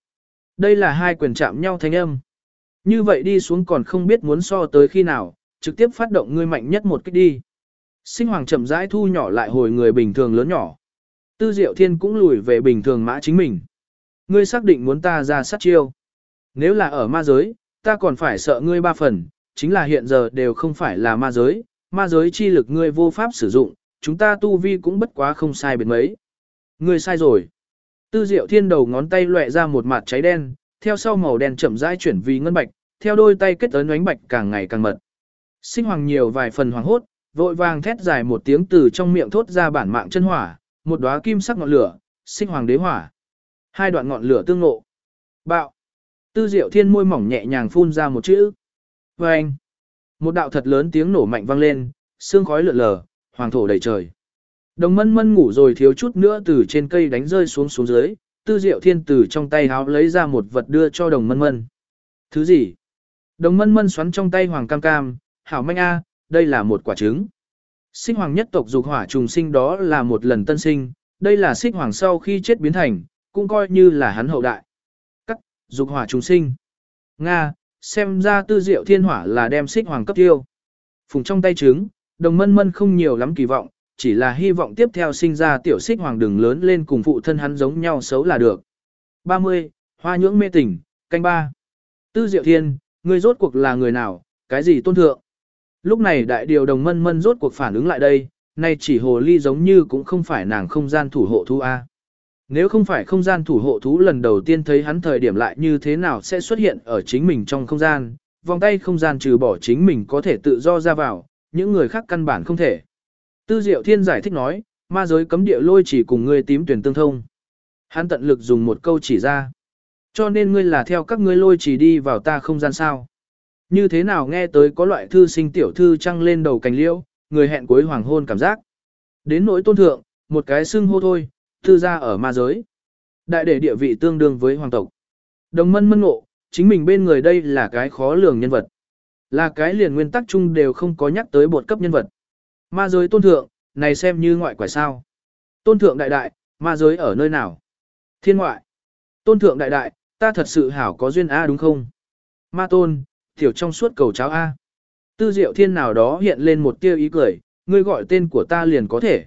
Đây là hai quyền chạm nhau thanh âm. Như vậy đi xuống còn không biết muốn so tới khi nào, trực tiếp phát động ngươi mạnh nhất một cách đi. Sinh hoàng chậm rãi thu nhỏ lại hồi người bình thường lớn nhỏ. Tư diệu thiên cũng lùi về bình thường mã chính mình. Ngươi xác định muốn ta ra sát chiêu. Nếu là ở ma giới, ta còn phải sợ ngươi ba phần, chính là hiện giờ đều không phải là ma giới, ma giới chi lực ngươi vô pháp sử dụng, chúng ta tu vi cũng bất quá không sai biệt mấy. Ngươi sai rồi. Tư diệu thiên đầu ngón tay lóe ra một mặt cháy đen, theo sau màu đen chậm rãi chuyển vì ngân bạch, theo đôi tay kết ấn ánh bạch càng ngày càng mật. Sinh hoàng nhiều vài phần hoàng hốt, vội vàng thét dài một tiếng từ trong miệng thốt ra bản mạng chân hỏa, một đóa kim sắc ngọn lửa, sinh hoàng đế hỏa. Hai đoạn ngọn lửa tương ngộ. Bạo. Tư Diệu Thiên môi mỏng nhẹ nhàng phun ra một chữ. Và anh. Một đạo thật lớn tiếng nổ mạnh vang lên, xương khói lượn lờ, hoàng thổ đầy trời. Đồng mân mân ngủ rồi thiếu chút nữa từ trên cây đánh rơi xuống xuống dưới, tư diệu thiên từ trong tay háo lấy ra một vật đưa cho đồng mân mân. Thứ gì? Đồng mân mân xoắn trong tay hoàng cam cam, hảo manh a, đây là một quả trứng. Sinh hoàng nhất tộc dục hỏa trùng sinh đó là một lần tân sinh, đây là xích hoàng sau khi chết biến thành, cũng coi như là hắn hậu đại. Cắt, dục hỏa trùng sinh. Nga, xem ra tư diệu thiên hỏa là đem xích hoàng cấp tiêu. Phùng trong tay trứng, đồng mân mân không nhiều lắm kỳ vọng, chỉ là hy vọng tiếp theo sinh ra tiểu xích hoàng đừng lớn lên cùng phụ thân hắn giống nhau xấu là được. 30. Hoa nhưỡng mê tỉnh canh ba. Tư diệu thiên, ngươi rốt cuộc là người nào, cái gì tôn thượng? Lúc này đại điều đồng mân mân rốt cuộc phản ứng lại đây, nay chỉ hồ ly giống như cũng không phải nàng không gian thủ hộ thu A. Nếu không phải không gian thủ hộ thú lần đầu tiên thấy hắn thời điểm lại như thế nào sẽ xuất hiện ở chính mình trong không gian, vòng tay không gian trừ bỏ chính mình có thể tự do ra vào, những người khác căn bản không thể. Tư Diệu Thiên giải thích nói, ma giới cấm địa lôi chỉ cùng ngươi tím tuyển tương thông. Hắn tận lực dùng một câu chỉ ra. Cho nên ngươi là theo các ngươi lôi chỉ đi vào ta không gian sao. Như thế nào nghe tới có loại thư sinh tiểu thư trăng lên đầu cành liễu, người hẹn cuối hoàng hôn cảm giác. Đến nỗi tôn thượng, một cái xưng hô thôi, thư gia ở ma giới. Đại đệ địa vị tương đương với hoàng tộc. Đồng mân mân ngộ, chính mình bên người đây là cái khó lường nhân vật. Là cái liền nguyên tắc chung đều không có nhắc tới bột cấp nhân vật. Ma giới tôn thượng, này xem như ngoại quả sao. Tôn thượng đại đại, ma giới ở nơi nào? Thiên ngoại. Tôn thượng đại đại, ta thật sự hảo có duyên A đúng không? Ma tôn, tiểu trong suốt cầu cháo A. Tư diệu thiên nào đó hiện lên một tia ý cười, ngươi gọi tên của ta liền có thể.